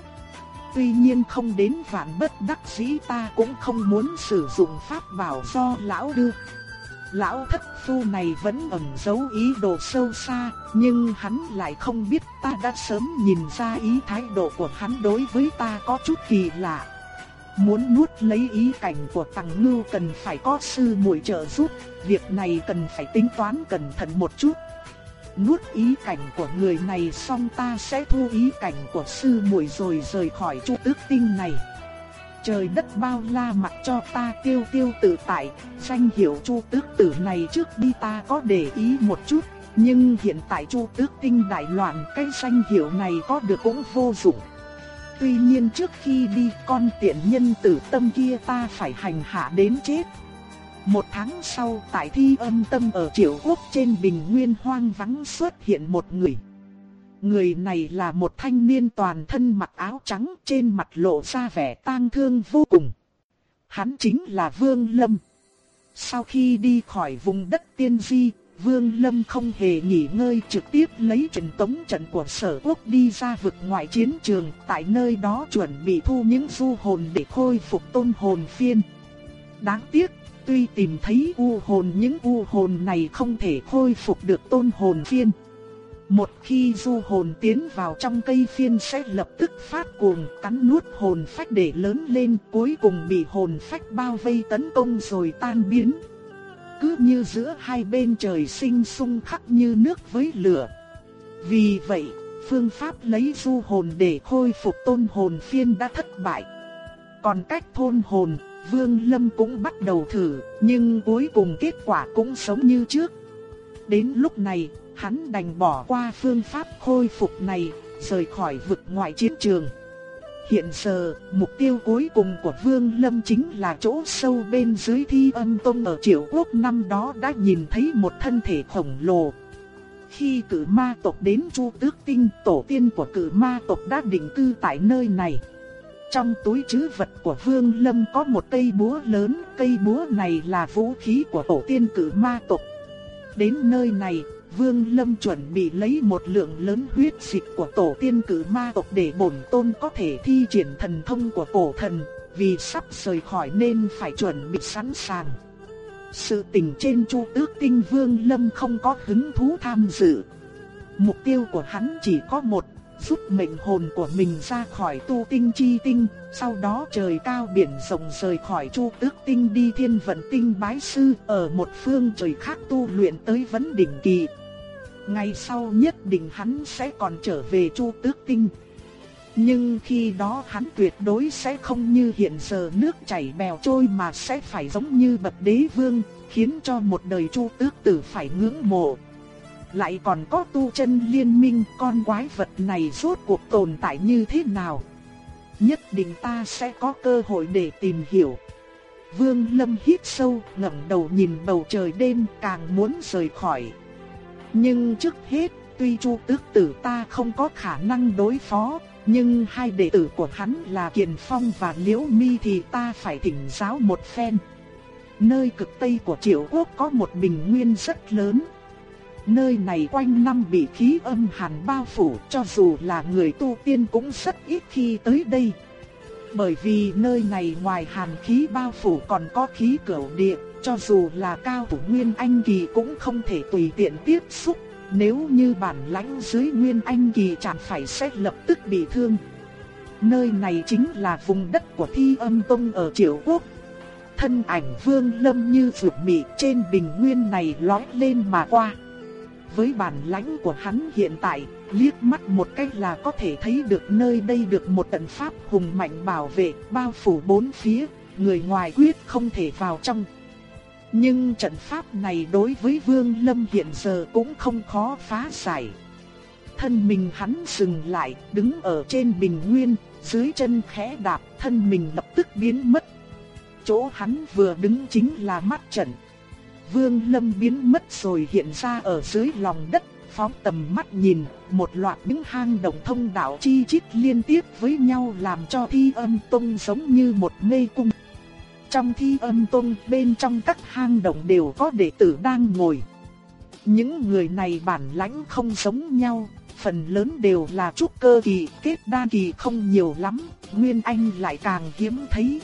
Tuy nhiên không đến vạn bất đắc dĩ ta cũng không muốn sử dụng pháp bảo do lão đưa. Lão thất phu này vẫn ẩn giấu ý đồ sâu xa, nhưng hắn lại không biết ta đã sớm nhìn ra ý thái độ của hắn đối với ta có chút kỳ lạ. Muốn nuốt lấy ý cảnh của Tằng Ngưu cần phải có sư muội trợ giúp, việc này cần phải tính toán cẩn thận một chút. Nuốt ý cảnh của người này xong ta sẽ thu ý cảnh của sư muội rồi rời khỏi chu tước tinh này. Trời đất bao la mặc cho ta tiêu tiêu tự tại, danh hiệu chu tước tử này trước đi ta có để ý một chút, nhưng hiện tại chu tước tinh đại loạn cái danh hiệu này có được cũng vô dụng. Tuy nhiên trước khi đi con tiện nhân tử tâm kia ta phải hành hạ đến chết. Một tháng sau tại thi âm tâm ở triệu quốc trên bình nguyên hoang vắng xuất hiện một người. Người này là một thanh niên toàn thân mặc áo trắng trên mặt lộ ra vẻ tang thương vô cùng. Hắn chính là Vương Lâm. Sau khi đi khỏi vùng đất tiên di, Vương Lâm không hề nghỉ ngơi trực tiếp lấy trận tống trận của sở quốc đi ra vực ngoại chiến trường, tại nơi đó chuẩn bị thu những du hồn để khôi phục tôn hồn phiên. Đáng tiếc, tuy tìm thấy u hồn những u hồn này không thể khôi phục được tôn hồn phiên. Một khi du hồn tiến vào trong cây phiên sẽ lập tức phát cuồng cắn nuốt hồn phách để lớn lên cuối cùng bị hồn phách bao vây tấn công rồi tan biến cứ như giữa hai bên trời sinh xung khắc như nước với lửa. Vì vậy, phương pháp lấy du hồn để khôi phục tôn hồn phiên đã thất bại. Còn cách thôn hồn, Vương Lâm cũng bắt đầu thử, nhưng cuối cùng kết quả cũng giống như trước. Đến lúc này, hắn đành bỏ qua phương pháp khôi phục này, rời khỏi vực ngoại chiến trường. Hiện giờ, mục tiêu cuối cùng của Vương Lâm chính là chỗ sâu bên dưới thi âm tông ở triệu quốc năm đó đã nhìn thấy một thân thể khổng lồ. Khi cử ma tộc đến Chu Tước Tinh, tổ tiên của cử ma tộc đã định cư tại nơi này. Trong túi trữ vật của Vương Lâm có một cây búa lớn, cây búa này là vũ khí của tổ tiên cử ma tộc. Đến nơi này, Vương Lâm chuẩn bị lấy một lượng lớn huyết dịch của tổ tiên cử ma tộc để bổn tôn có thể thi triển thần thông của cổ thần, vì sắp rời khỏi nên phải chuẩn bị sẵn sàng. Sự tình trên Chu Tước Tinh Vương Lâm không có hứng thú tham dự. Mục tiêu của hắn chỉ có một, giúp mệnh hồn của mình ra khỏi tu tinh chi tinh, sau đó trời cao biển rộng rời khỏi Chu Tước Tinh đi Thiên Vận Tinh bái sư ở một phương trời khác tu luyện tới vấn đỉnh kỳ. Ngày sau nhất định hắn sẽ còn trở về Chu Tước Tinh. Nhưng khi đó hắn tuyệt đối sẽ không như hiện giờ nước chảy bèo trôi mà sẽ phải giống như bậc đế vương, khiến cho một đời Chu Tước tử phải ngưỡng mộ. Lại còn có tu chân liên minh con quái vật này rốt cuộc tồn tại như thế nào? Nhất định ta sẽ có cơ hội để tìm hiểu. Vương Lâm hít sâu, ngẩng đầu nhìn bầu trời đêm, càng muốn rời khỏi. Nhưng trước hết, tuy Chu Tước Tử ta không có khả năng đối phó, nhưng hai đệ tử của hắn là Kiền Phong và Liễu Mi thì ta phải thỉnh giáo một phen. Nơi cực tây của Triệu Quốc có một bình nguyên rất lớn. Nơi này quanh năm bị khí âm hàn bao phủ, cho dù là người tu tiên cũng rất ít khi tới đây. Bởi vì nơi này ngoài hàn khí bao phủ còn có khí cửu địa, cho dù là cao thủ Nguyên Anh Kỳ cũng không thể tùy tiện tiếp xúc, nếu như bản lãnh dưới Nguyên Anh Kỳ chẳng phải sẽ lập tức bị thương. Nơi này chính là vùng đất của Thi Âm Tông ở Triệu Quốc. Thân ảnh Vương Lâm như vượt mị trên bình nguyên này lói lên mà qua. Với bản lãnh của hắn hiện tại, liếc mắt một cách là có thể thấy được nơi đây được một tận pháp hùng mạnh bảo vệ, bao phủ bốn phía, người ngoài quyết không thể vào trong. Nhưng trận pháp này đối với Vương Lâm hiện giờ cũng không khó phá giải. Thân mình hắn dừng lại, đứng ở trên bình nguyên, dưới chân khẽ đạp, thân mình lập tức biến mất. Chỗ hắn vừa đứng chính là mắt trận. Vương Lâm biến mất rồi hiện ra ở dưới lòng đất, phóng tầm mắt nhìn, một loạt những hang động thông đạo chi chít liên tiếp với nhau làm cho thi âm tông giống như một mê cung. Trong thi âm tông bên trong các hang động đều có đệ tử đang ngồi. Những người này bản lãnh không giống nhau, phần lớn đều là trúc cơ kỳ, kết đan kỳ không nhiều lắm, Nguyên Anh lại càng hiếm thấy.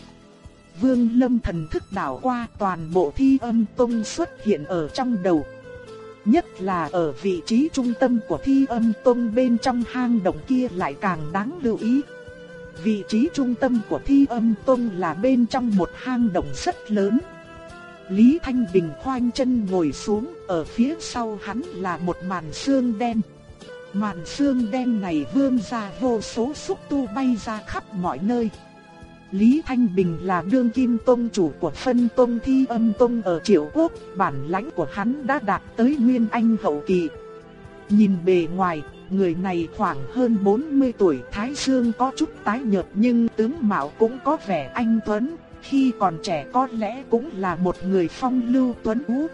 Vương Lâm thần thức đảo qua toàn bộ thi âm tông xuất hiện ở trong đầu. Nhất là ở vị trí trung tâm của thi âm tông bên trong hang động kia lại càng đáng lưu ý. Vị trí trung tâm của thi âm tông là bên trong một hang động rất lớn. Lý Thanh Bình khoanh chân ngồi xuống, ở phía sau hắn là một màn xương đen. Màn xương đen này vươn ra vô số xúc tu bay ra khắp mọi nơi. Lý Thanh Bình là đương kim tông chủ của phân tông thi âm tông ở Triệu Quốc, bản lãnh của hắn đã đạt tới Nguyên Anh hậu kỳ. Nhìn bề ngoài, người này khoảng hơn 40 tuổi, thái dương có chút tái nhợt nhưng tướng mạo cũng có vẻ anh tuấn, khi còn trẻ có lẽ cũng là một người phong lưu tuấn tú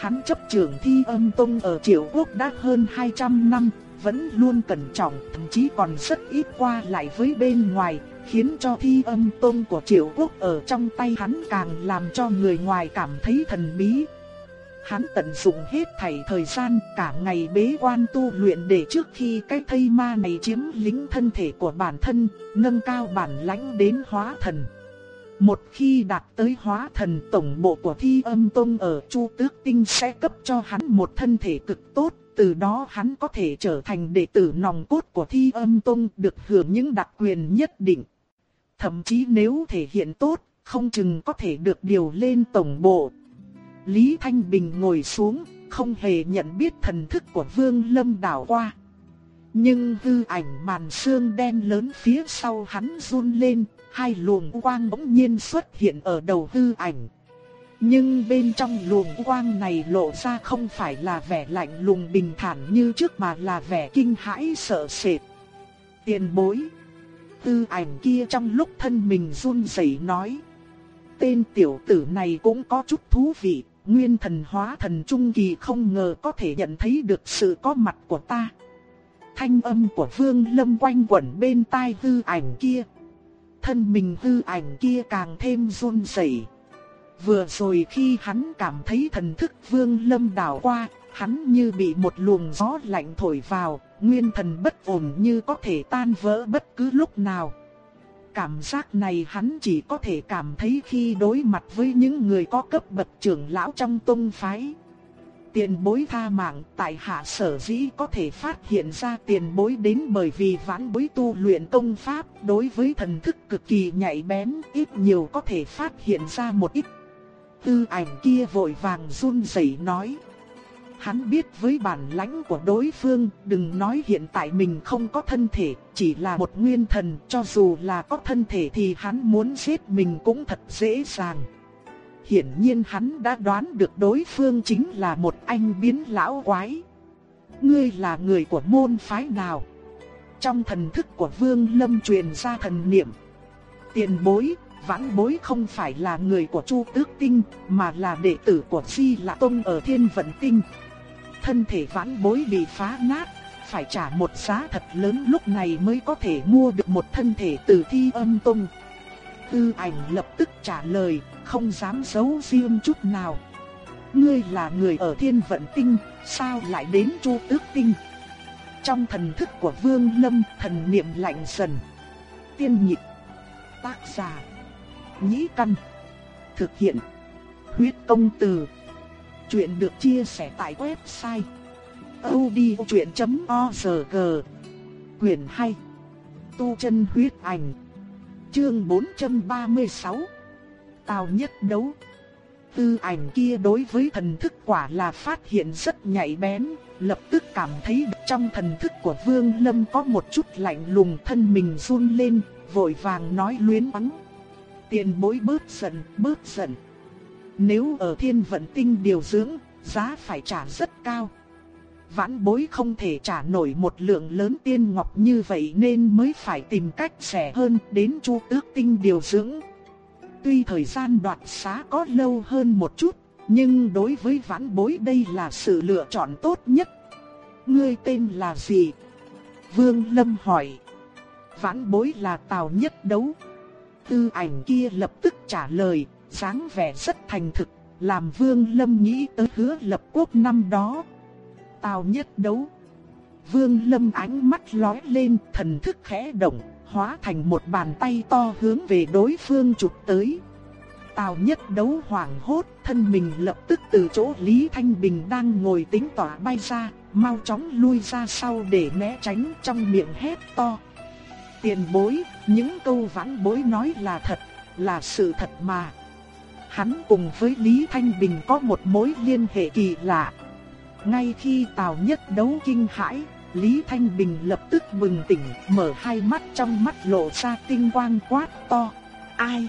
Hắn chấp trưởng thi âm tông ở Triệu Quốc đã hơn 200 năm, vẫn luôn cẩn trọng, thậm chí còn rất ít qua lại với bên ngoài, khiến cho thi âm tông của Triệu Quốc ở trong tay hắn càng làm cho người ngoài cảm thấy thần bí. Hắn tận dụng hết thảy thời gian cả ngày bế quan tu luyện để trước khi cái thây ma này chiếm lĩnh thân thể của bản thân, nâng cao bản lãnh đến hóa thần. Một khi đạt tới hóa thần tổng bộ của thi âm tông ở Chu Tước Tinh sẽ cấp cho hắn một thân thể cực tốt, từ đó hắn có thể trở thành đệ tử nòng cốt của thi âm tông được hưởng những đặc quyền nhất định. Thậm chí nếu thể hiện tốt, không chừng có thể được điều lên tổng bộ. Lý Thanh Bình ngồi xuống, không hề nhận biết thần thức của Vương Lâm đảo qua. Nhưng hư ảnh màn sương đen lớn phía sau hắn run lên, hai luồng quang bỗng nhiên xuất hiện ở đầu hư ảnh. Nhưng bên trong luồng quang này lộ ra không phải là vẻ lạnh lùng bình thản như trước mà là vẻ kinh hãi sợ sệt. Tiền bối. Tư ảnh kia trong lúc thân mình run rẩy nói. Tên tiểu tử này cũng có chút thú vị, nguyên thần hóa thần trung kỳ không ngờ có thể nhận thấy được sự có mặt của ta. Thanh âm của Vương Lâm quanh quẩn bên tai hư ảnh kia. Thân mình hư ảnh kia càng thêm run rẩy. Vừa rồi khi hắn cảm thấy thần thức Vương Lâm đảo qua, hắn như bị một luồng gió lạnh thổi vào, nguyên thần bất ổn như có thể tan vỡ bất cứ lúc nào. Cảm giác này hắn chỉ có thể cảm thấy khi đối mặt với những người có cấp bậc trưởng lão trong tông phái. Tiền bối tha mạng, tại hạ sở dĩ có thể phát hiện ra tiền bối đến bởi vì vãn bối tu luyện công pháp, đối với thần thức cực kỳ nhạy bén, ít nhiều có thể phát hiện ra một ít. Tư ảnh kia vội vàng run rẩy nói. Hắn biết với bản lãnh của đối phương, đừng nói hiện tại mình không có thân thể, chỉ là một nguyên thần, cho dù là có thân thể thì hắn muốn giết mình cũng thật dễ dàng. Hiển nhiên hắn đã đoán được đối phương chính là một anh biến lão quái. Ngươi là người của môn phái nào? Trong thần thức của Vương Lâm truyền ra thần niệm. Tiền bối, vãn bối không phải là người của Chu Tước Tinh, mà là đệ tử của phi Lạ Tông ở Thiên Vận Tinh thân thể vãn bối bị phá nát, phải trả một giá thật lớn lúc này mới có thể mua được một thân thể từ thi âm tung. Tư ảnh lập tức trả lời, không dám giấu riêng chút nào. Ngươi là người ở thiên vận tinh, sao lại đến chu tước tinh? Trong thần thức của Vương Lâm, thần niệm lạnh dần. Tiên nhịp, tác giả, nhĩ căn, thực hiện, huyết công từ. Chuyện được chia sẻ tại website odchuyện.org Quyền hay Tu chân huyết ảnh. Chương 436 Tào nhất đấu. Tư ảnh kia đối với thần thức quả là phát hiện rất nhạy bén, lập tức cảm thấy trong thần thức của Vương Lâm có một chút lạnh lùng thân mình run lên, vội vàng nói luyến bắn. Tiền bối bớt giận, bớt giận. Nếu ở thiên vận tinh điều dưỡng, giá phải trả rất cao. Vãn bối không thể trả nổi một lượng lớn tiên ngọc như vậy nên mới phải tìm cách rẻ hơn đến chu tước tinh điều dưỡng. Tuy thời gian đoạt xá có lâu hơn một chút, nhưng đối với vãn bối đây là sự lựa chọn tốt nhất. Ngươi tên là gì? Vương Lâm hỏi. Vãn bối là Tào Nhất Đấu. Tư ảnh kia lập tức trả lời, dáng vẻ rất thành thực, làm Vương Lâm nghĩ tới hứa lập quốc năm đó. Tào nhất đấu. Vương Lâm ánh mắt lóe lên, thần thức khẽ động, hóa thành một bàn tay to hướng về đối phương chụp tới. Tào nhất đấu hoảng hốt, thân mình lập tức từ chỗ Lý Thanh Bình đang ngồi tính tỏa bay ra, mau chóng lui ra sau để né tránh trong miệng hét to. Tiền bối, những câu vãn bối nói là thật, là sự thật mà. Hắn cùng với Lý Thanh Bình có một mối liên hệ kỳ lạ. Ngay khi Tào Nhất đấu kinh hãi, Lý Thanh Bình lập tức bừng tỉnh, mở hai mắt trong mắt lộ ra tinh quang quát to. Ai?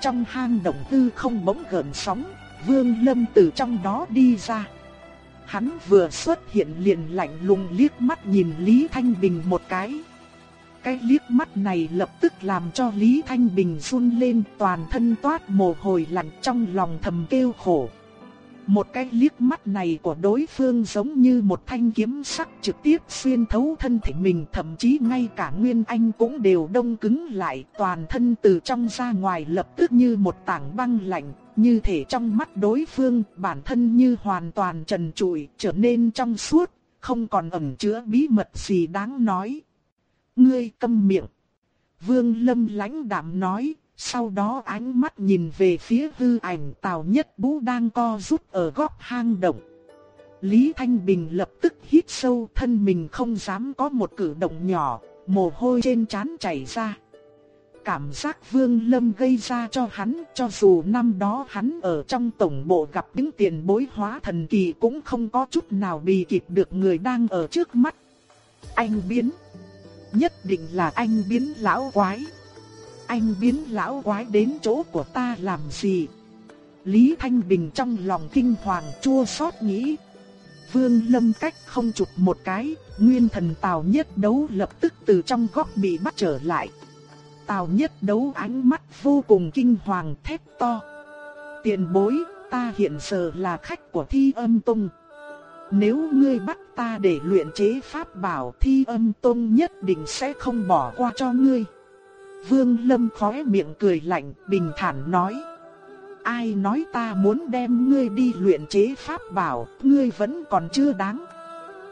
Trong hang động tư không bỗng gợn sóng, Vương Lâm từ trong đó đi ra. Hắn vừa xuất hiện liền lạnh lùng liếc mắt nhìn Lý Thanh Bình một cái. Cái liếc mắt này lập tức làm cho Lý Thanh Bình run lên toàn thân toát mồ hôi lạnh trong lòng thầm kêu khổ. Một cái liếc mắt này của đối phương giống như một thanh kiếm sắc trực tiếp xuyên thấu thân thể mình thậm chí ngay cả Nguyên Anh cũng đều đông cứng lại toàn thân từ trong ra ngoài lập tức như một tảng băng lạnh, như thể trong mắt đối phương bản thân như hoàn toàn trần trụi trở nên trong suốt, không còn ẩn chứa bí mật gì đáng nói. Ngươi câm miệng. Vương Lâm lãnh đạm nói, sau đó ánh mắt nhìn về phía hư ảnh Tào Nhất Bú đang co rút ở góc hang động. Lý Thanh Bình lập tức hít sâu thân mình không dám có một cử động nhỏ, mồ hôi trên trán chảy ra. Cảm giác Vương Lâm gây ra cho hắn, cho dù năm đó hắn ở trong tổng bộ gặp những tiền bối hóa thần kỳ cũng không có chút nào bị kịp được người đang ở trước mắt. Anh biến, nhất định là anh biến lão quái anh biến lão quái đến chỗ của ta làm gì? Lý Thanh Bình trong lòng kinh hoàng chua xót nghĩ. Vương Lâm cách không chụp một cái, nguyên thần Tào Nhất Đấu lập tức từ trong góc bị bắt trở lại. Tào Nhất Đấu ánh mắt vô cùng kinh hoàng thét to. Tiền bối, ta hiện giờ là khách của Thi Âm Tông. Nếu ngươi bắt ta để luyện chế pháp bảo Thi Âm Tông nhất định sẽ không bỏ qua cho ngươi. Vương Lâm khóe miệng cười lạnh, bình thản nói. Ai nói ta muốn đem ngươi đi luyện chế pháp bảo, ngươi vẫn còn chưa đáng.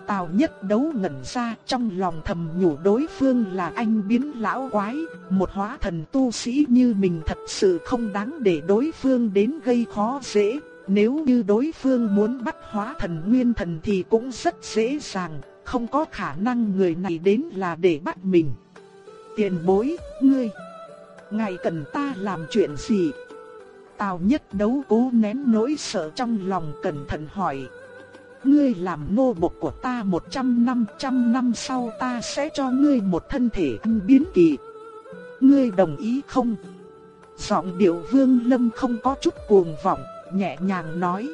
Tào nhất đấu ngẩn ra trong lòng thầm nhủ đối phương là anh biến lão quái, một hóa thần tu sĩ như mình thật sự không đáng để đối phương đến gây khó dễ. Nếu như đối phương muốn bắt hóa thần nguyên thần thì cũng rất dễ dàng, không có khả năng người này đến là để bắt mình tiền bối, ngươi, ngài cần ta làm chuyện gì? Tào nhất đấu cố nén nỗi sợ trong lòng cẩn thận hỏi. Ngươi làm nô bộc của ta 100 năm, trăm năm sau ta sẽ cho ngươi một thân thể anh biến kỳ. Ngươi đồng ý không? Giọng điệu vương lâm không có chút cuồng vọng, nhẹ nhàng nói.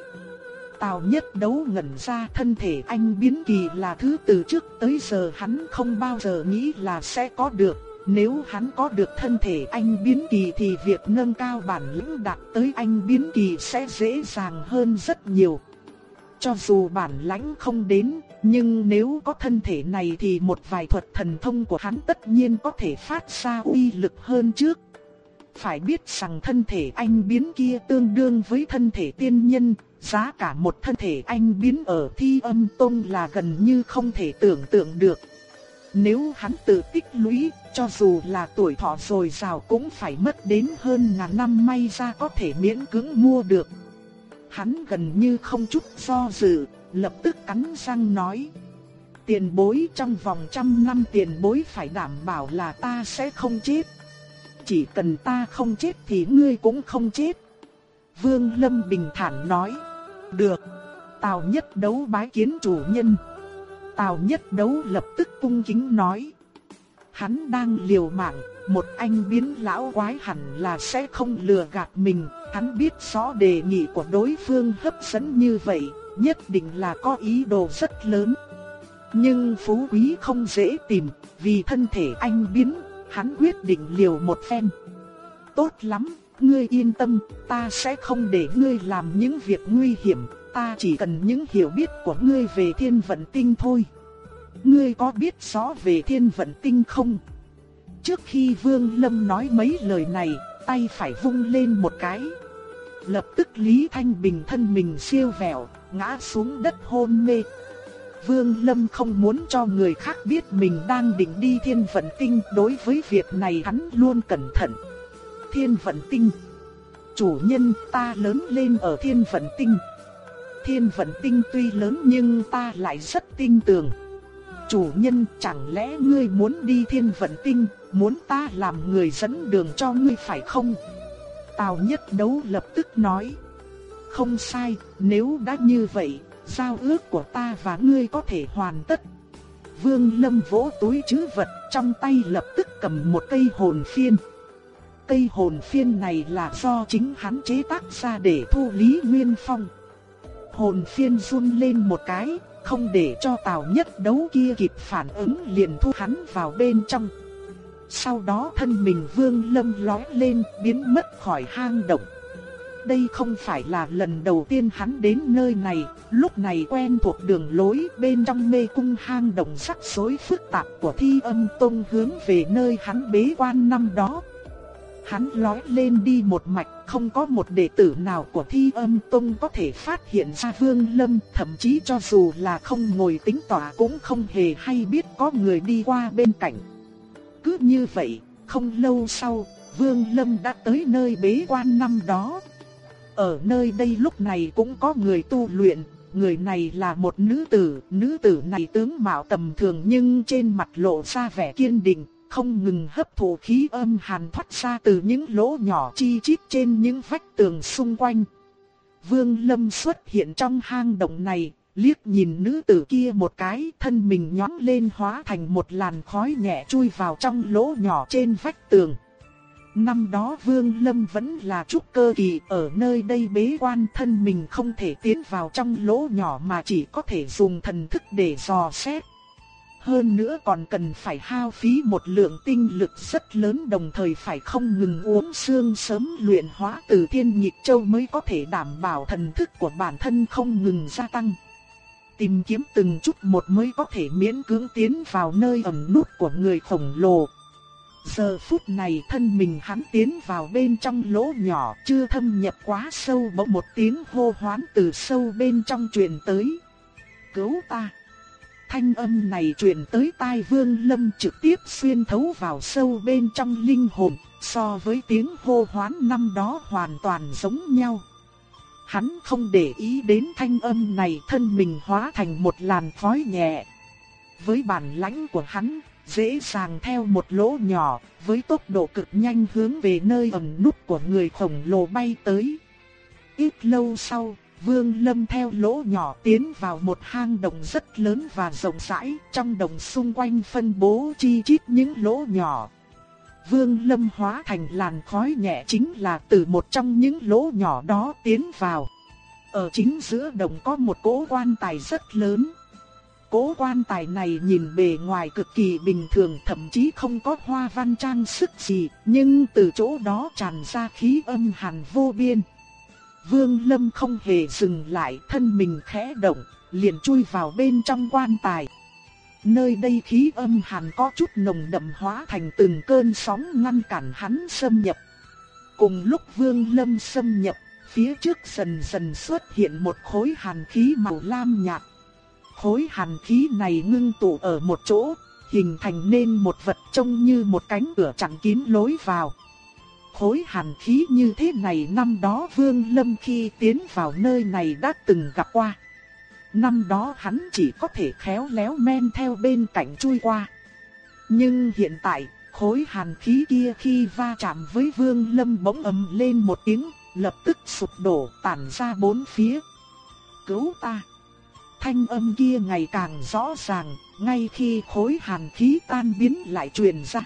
Tào nhất đấu ngẩn ra thân thể anh biến kỳ là thứ từ trước tới giờ hắn không bao giờ nghĩ là sẽ có được. Nếu hắn có được thân thể anh biến kỳ thì việc nâng cao bản lĩnh đạt tới anh biến kỳ sẽ dễ dàng hơn rất nhiều. Cho dù bản lãnh không đến, nhưng nếu có thân thể này thì một vài thuật thần thông của hắn tất nhiên có thể phát ra uy lực hơn trước. Phải biết rằng thân thể anh biến kia tương đương với thân thể tiên nhân, giá cả một thân thể anh biến ở thi âm tông là gần như không thể tưởng tượng được. Nếu hắn tự tích lũy, cho dù là tuổi thọ rồi rào cũng phải mất đến hơn ngàn năm may ra có thể miễn cưỡng mua được. Hắn gần như không chút do dự, lập tức cắn răng nói. Tiền bối trong vòng trăm năm tiền bối phải đảm bảo là ta sẽ không chết. Chỉ cần ta không chết thì ngươi cũng không chết. Vương Lâm bình thản nói. Được. Tào nhất đấu bái kiến chủ nhân. Tào nhất đấu lập tức cung kính nói. Hắn đang liều mạng, một anh biến lão quái hẳn là sẽ không lừa gạt mình. Hắn biết rõ đề nghị của đối phương hấp dẫn như vậy, nhất định là có ý đồ rất lớn. Nhưng phú quý không dễ tìm, vì thân thể anh biến, hắn quyết định liều một phen. Tốt lắm, ngươi yên tâm, ta sẽ không để ngươi làm những việc nguy hiểm, ta chỉ cần những hiểu biết của ngươi về thiên vận tinh thôi. Ngươi có biết rõ về thiên vận tinh không? Trước khi Vương Lâm nói mấy lời này, tay phải vung lên một cái. Lập tức Lý Thanh Bình thân mình siêu vẹo, ngã xuống đất hôn mê. Vương Lâm không muốn cho người khác biết mình đang định đi thiên vận tinh, đối với việc này hắn luôn cẩn thận. Thiên vận tinh Chủ nhân ta lớn lên ở thiên vận tinh. Thiên vận tinh tuy lớn nhưng ta lại rất tinh tường. Chủ nhân chẳng lẽ ngươi muốn đi thiên vận tinh, muốn ta làm người dẫn đường cho ngươi phải không? Tào nhất đấu lập tức nói. Không sai, nếu đã như vậy, giao ước của ta và ngươi có thể hoàn tất. Vương Lâm vỗ túi chứ vật trong tay lập tức cầm một cây hồn phiên. Cây hồn phiên này là do chính hắn chế tác ra để thu Lý Nguyên Phong. Hồn phiên run lên một cái, không để cho Tào Nhất đấu kia kịp phản ứng liền thu hắn vào bên trong. Sau đó thân mình Vương Lâm lói lên biến mất khỏi hang động. Đây không phải là lần đầu tiên hắn đến nơi này, lúc này quen thuộc đường lối bên trong mê cung hang động sắc xối phức tạp của thi âm tông hướng về nơi hắn bế quan năm đó. Hắn lói lên đi một mạch, không có một đệ tử nào của thi âm tông có thể phát hiện ra vương lâm, thậm chí cho dù là không ngồi tính tỏa cũng không hề hay biết có người đi qua bên cạnh. Cứ như vậy, không lâu sau, vương lâm đã tới nơi bế quan năm đó. Ở nơi đây lúc này cũng có người tu luyện, người này là một nữ tử, nữ tử này tướng mạo tầm thường nhưng trên mặt lộ ra vẻ kiên định, không ngừng hấp thụ khí âm hàn thoát ra từ những lỗ nhỏ chi chít trên những vách tường xung quanh. Vương Lâm xuất hiện trong hang động này, liếc nhìn nữ tử kia một cái, thân mình nhón lên hóa thành một làn khói nhẹ chui vào trong lỗ nhỏ trên vách tường. Năm đó Vương Lâm vẫn là trúc cơ kỳ, ở nơi đây bế quan thân mình không thể tiến vào trong lỗ nhỏ mà chỉ có thể dùng thần thức để dò xét. Hơn nữa còn cần phải hao phí một lượng tinh lực rất lớn đồng thời phải không ngừng uống xương sớm luyện hóa từ thiên nhịp châu mới có thể đảm bảo thần thức của bản thân không ngừng gia tăng. Tìm kiếm từng chút một mới có thể miễn cưỡng tiến vào nơi ẩn nút của người khổng lồ. Giờ phút này thân mình hắn tiến vào bên trong lỗ nhỏ chưa thâm nhập quá sâu bỗng một tiếng hô hoán từ sâu bên trong truyền tới. Cứu ta! Thanh âm này truyền tới tai Vương Lâm trực tiếp xuyên thấu vào sâu bên trong linh hồn, so với tiếng hô hoán năm đó hoàn toàn giống nhau. Hắn không để ý đến thanh âm này thân mình hóa thành một làn khói nhẹ. Với bản lãnh của hắn, dễ dàng theo một lỗ nhỏ, với tốc độ cực nhanh hướng về nơi ẩn nút của người khổng lồ bay tới. Ít lâu sau, Vương Lâm theo lỗ nhỏ tiến vào một hang động rất lớn và rộng rãi, trong động xung quanh phân bố chi chít những lỗ nhỏ. Vương Lâm hóa thành làn khói nhẹ chính là từ một trong những lỗ nhỏ đó tiến vào. Ở chính giữa động có một cỗ quan tài rất lớn cố quan tài này nhìn bề ngoài cực kỳ bình thường thậm chí không có hoa văn trang sức gì, nhưng từ chỗ đó tràn ra khí âm hàn vô biên. Vương Lâm không hề dừng lại, thân mình khẽ động, liền chui vào bên trong quan tài. Nơi đây khí âm hàn có chút nồng đậm hóa thành từng cơn sóng ngăn cản hắn xâm nhập. Cùng lúc Vương Lâm xâm nhập, phía trước dần dần xuất hiện một khối hàn khí màu lam nhạt. Khối hàn khí này ngưng tụ ở một chỗ, hình thành nên một vật trông như một cánh cửa chặn kín lối vào. Khối hàn khí như thế này năm đó Vương Lâm khi tiến vào nơi này đã từng gặp qua. Năm đó hắn chỉ có thể khéo léo men theo bên cạnh chui qua. Nhưng hiện tại, khối hàn khí kia khi va chạm với Vương Lâm bỗng ầm lên một tiếng, lập tức sụp đổ tản ra bốn phía. Cứu ta! Thanh âm kia ngày càng rõ ràng, ngay khi khối hàn khí tan biến lại truyền ra.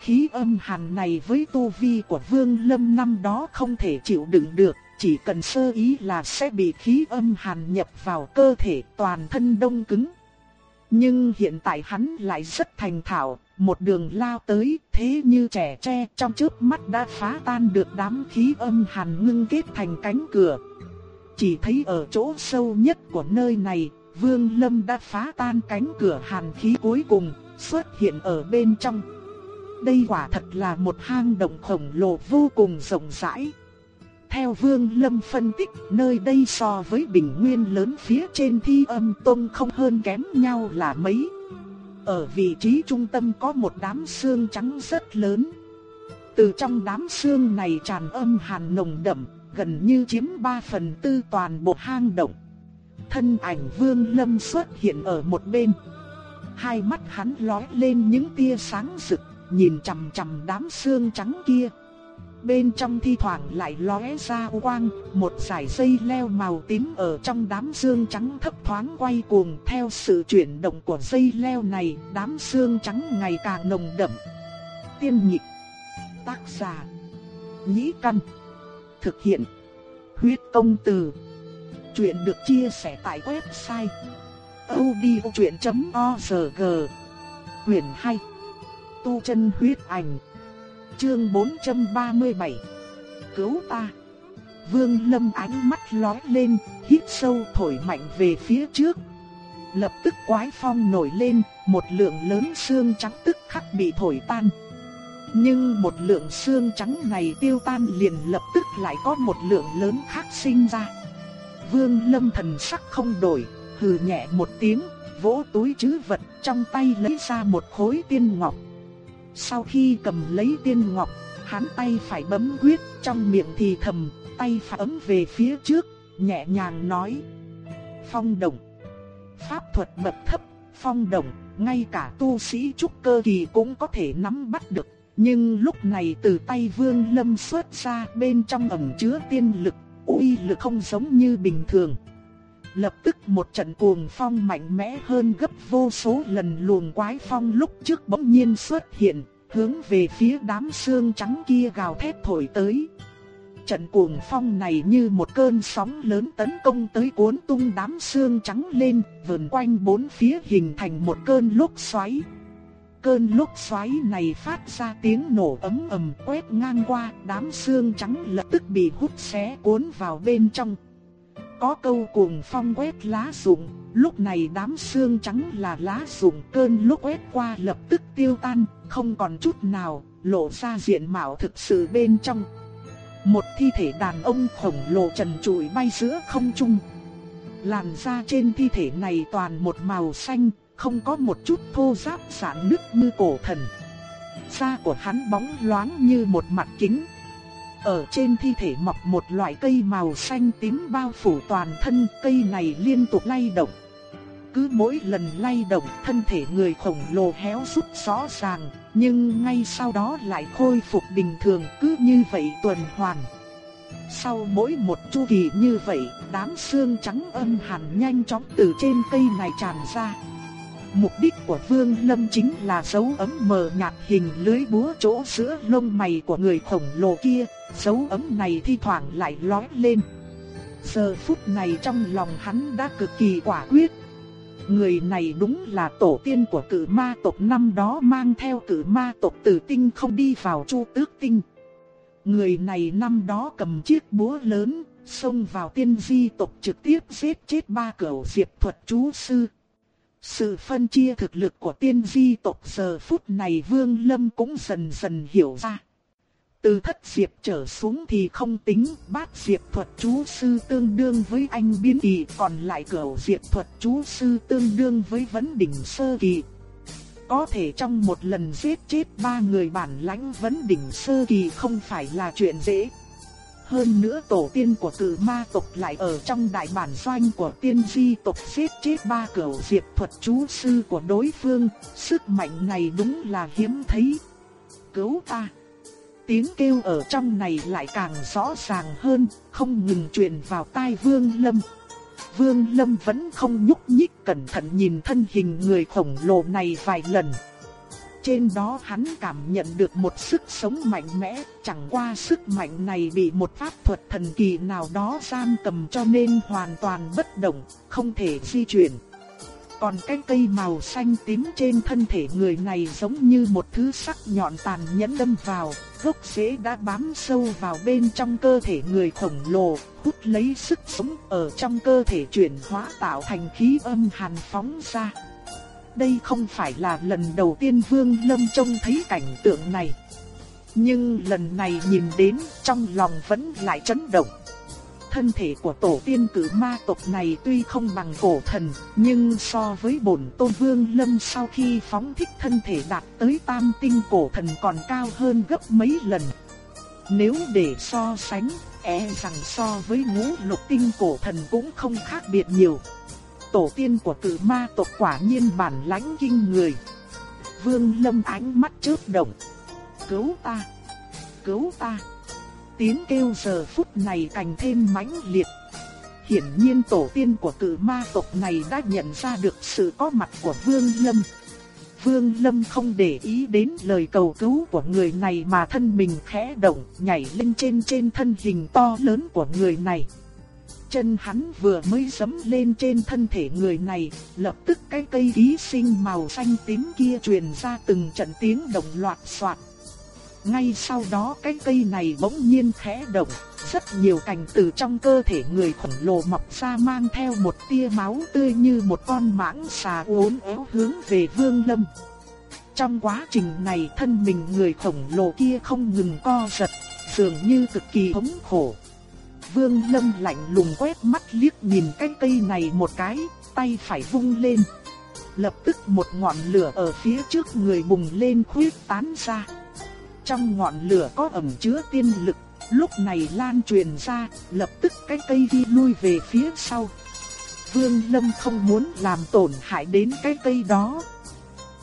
Khí âm hàn này với tu vi của Vương Lâm năm đó không thể chịu đựng được, chỉ cần sơ ý là sẽ bị khí âm hàn nhập vào cơ thể toàn thân đông cứng. Nhưng hiện tại hắn lại rất thành thạo, một đường lao tới, thế như trẻ tre trong chớp mắt đã phá tan được đám khí âm hàn ngưng kết thành cánh cửa. Chỉ thấy ở chỗ sâu nhất của nơi này, Vương Lâm đã phá tan cánh cửa hàn khí cuối cùng, xuất hiện ở bên trong. Đây quả thật là một hang động khổng lồ vô cùng rộng rãi. Theo Vương Lâm phân tích, nơi đây so với bình nguyên lớn phía trên thi âm tông không hơn kém nhau là mấy. Ở vị trí trung tâm có một đám xương trắng rất lớn. Từ trong đám xương này tràn âm hàn nồng đậm, gần như chiếm 3 phần tư toàn bộ hang động. Thân ảnh Vương Lâm xuất hiện ở một bên. Hai mắt hắn lóe lên những tia sáng rực, nhìn chằm chằm đám xương trắng kia. Bên trong thi thoảng lại lóe ra quang, một dải dây leo màu tím ở trong đám xương trắng thấp thoáng quay cuồng theo sự chuyển động của dây leo này, đám xương trắng ngày càng nồng đậm. Tiên nhịp, tác giả, nhĩ căn, thực hiện, huyết công từ. Chuyện được chia sẻ tại website odchuyện.org, huyền 2, tu chân huyết ảnh Chương 437 Cứu ta Vương Lâm ánh mắt lóe lên, hít sâu thổi mạnh về phía trước. Lập tức quái phong nổi lên, một lượng lớn xương trắng tức khắc bị thổi tan. Nhưng một lượng xương trắng này tiêu tan liền lập tức lại có một lượng lớn khác sinh ra. Vương Lâm thần sắc không đổi, hừ nhẹ một tiếng, vỗ túi trữ vật trong tay lấy ra một khối tiên ngọc. Sau khi cầm lấy tiên ngọc, hắn tay phải bấm quyết, trong miệng thì thầm, tay phải ấm về phía trước, nhẹ nhàng nói. Phong động. Pháp thuật bậc thấp, phong động, ngay cả tu sĩ trúc cơ kỳ cũng có thể nắm bắt được. Nhưng lúc này từ tay vương lâm xuất ra bên trong ẩm chứa tiên lực, uy lực không giống như bình thường. Lập tức một trận cuồng phong mạnh mẽ hơn gấp vô số lần luồng quái phong lúc trước bỗng nhiên xuất hiện, hướng về phía đám xương trắng kia gào thét thổi tới. Trận cuồng phong này như một cơn sóng lớn tấn công tới cuốn tung đám xương trắng lên, vờn quanh bốn phía hình thành một cơn lốc xoáy. Cơn lốc xoáy này phát ra tiếng nổ ấm ầm quét ngang qua, đám xương trắng lập tức bị hút xé cuốn vào bên trong. Có câu cuồng phong quét lá rụng, lúc này đám xương trắng là lá rụng cơn lúc quét qua lập tức tiêu tan, không còn chút nào, lộ ra diện mạo thực sự bên trong. Một thi thể đàn ông khổng lồ trần trụi bay giữa không trung. Làn da trên thi thể này toàn một màu xanh, không có một chút thô ráp sạn nứt như cổ thần. Da của hắn bóng loáng như một mặt kính, ở trên thi thể mọc một loại cây màu xanh tím bao phủ toàn thân, cây này liên tục lay động. Cứ mỗi lần lay động, thân thể người khổng lồ héo rút rõ ràng, nhưng ngay sau đó lại khôi phục bình thường, cứ như vậy tuần hoàn. Sau mỗi một chu kỳ như vậy, đám xương trắng âm hàn nhanh chóng từ trên cây này tràn ra. Mục đích của Vương Lâm chính là dấu ấm mờ nhạt hình lưới búa chỗ giữa lông mày của người khổng lồ kia, dấu ấm này thi thoảng lại lóe lên. Giờ phút này trong lòng hắn đã cực kỳ quả quyết. Người này đúng là tổ tiên của cử ma tộc năm đó mang theo cử ma tộc tử tinh không đi vào chu tước tinh. Người này năm đó cầm chiếc búa lớn, xông vào tiên di tộc trực tiếp giết chết ba cửu diệp thuật chú sư. Sự phân chia thực lực của tiên di tộc giờ phút này Vương Lâm cũng dần dần hiểu ra. Từ thất diệp trở xuống thì không tính, bát diệp thuật chú sư tương đương với anh biến kỳ, còn lại cửu diệp thuật chú sư tương đương với vấn đỉnh sơ kỳ. Có thể trong một lần giết chết ba người bản lãnh vấn đỉnh sơ kỳ không phải là chuyện dễ. Hơn nữa tổ tiên của cử ma tộc lại ở trong đại bản doanh của tiên di tộc giết chết ba cửu diệp thuật chú sư của đối phương, sức mạnh này đúng là hiếm thấy. Cứu ta! Tiếng kêu ở trong này lại càng rõ ràng hơn, không ngừng truyền vào tai Vương Lâm. Vương Lâm vẫn không nhúc nhích cẩn thận nhìn thân hình người khổng lồ này vài lần. Trên đó hắn cảm nhận được một sức sống mạnh mẽ, chẳng qua sức mạnh này bị một pháp thuật thần kỳ nào đó giam cầm cho nên hoàn toàn bất động, không thể di chuyển. Còn cái cây màu xanh tím trên thân thể người này giống như một thứ sắc nhọn tàn nhẫn đâm vào, gốc rễ đã bám sâu vào bên trong cơ thể người khổng lồ, hút lấy sức sống ở trong cơ thể chuyển hóa tạo thành khí âm hàn phóng ra. Đây không phải là lần đầu tiên Vương Lâm trông thấy cảnh tượng này. Nhưng lần này nhìn đến trong lòng vẫn lại chấn động. Thân thể của tổ tiên cử ma tộc này tuy không bằng cổ thần, nhưng so với bổn tôn vương lâm sau khi phóng thích thân thể đạt tới tam tinh cổ thần còn cao hơn gấp mấy lần. Nếu để so sánh, e rằng so với ngũ lục tinh cổ thần cũng không khác biệt nhiều. Tổ tiên của cử ma tộc quả nhiên bản lãnh kinh người. Vương lâm ánh mắt chớp động. Cứu ta! Cứu ta! tiếng kêu giờ phút này càng thêm mãnh liệt. Hiển nhiên tổ tiên của cử ma tộc này đã nhận ra được sự có mặt của Vương Lâm. Vương Lâm không để ý đến lời cầu cứu của người này mà thân mình khẽ động, nhảy lên trên trên thân hình to lớn của người này. Chân hắn vừa mới giẫm lên trên thân thể người này, lập tức cái cây ký sinh màu xanh tím kia truyền ra từng trận tiếng động loạt soạt ngay sau đó cái cây này bỗng nhiên khẽ động, rất nhiều cành từ trong cơ thể người khổng lồ mọc ra mang theo một tia máu tươi như một con mãng xà uốn éo hướng về Vương Lâm. Trong quá trình này thân mình người khổng lồ kia không ngừng co giật, dường như cực kỳ thống khổ. Vương Lâm lạnh lùng quét mắt liếc nhìn cái cây này một cái, tay phải vung lên. Lập tức một ngọn lửa ở phía trước người bùng lên khuyết tán ra. Trong ngọn lửa có ẩm chứa tiên lực, lúc này lan truyền ra, lập tức cái cây đi lui về phía sau. Vương Lâm không muốn làm tổn hại đến cái cây đó.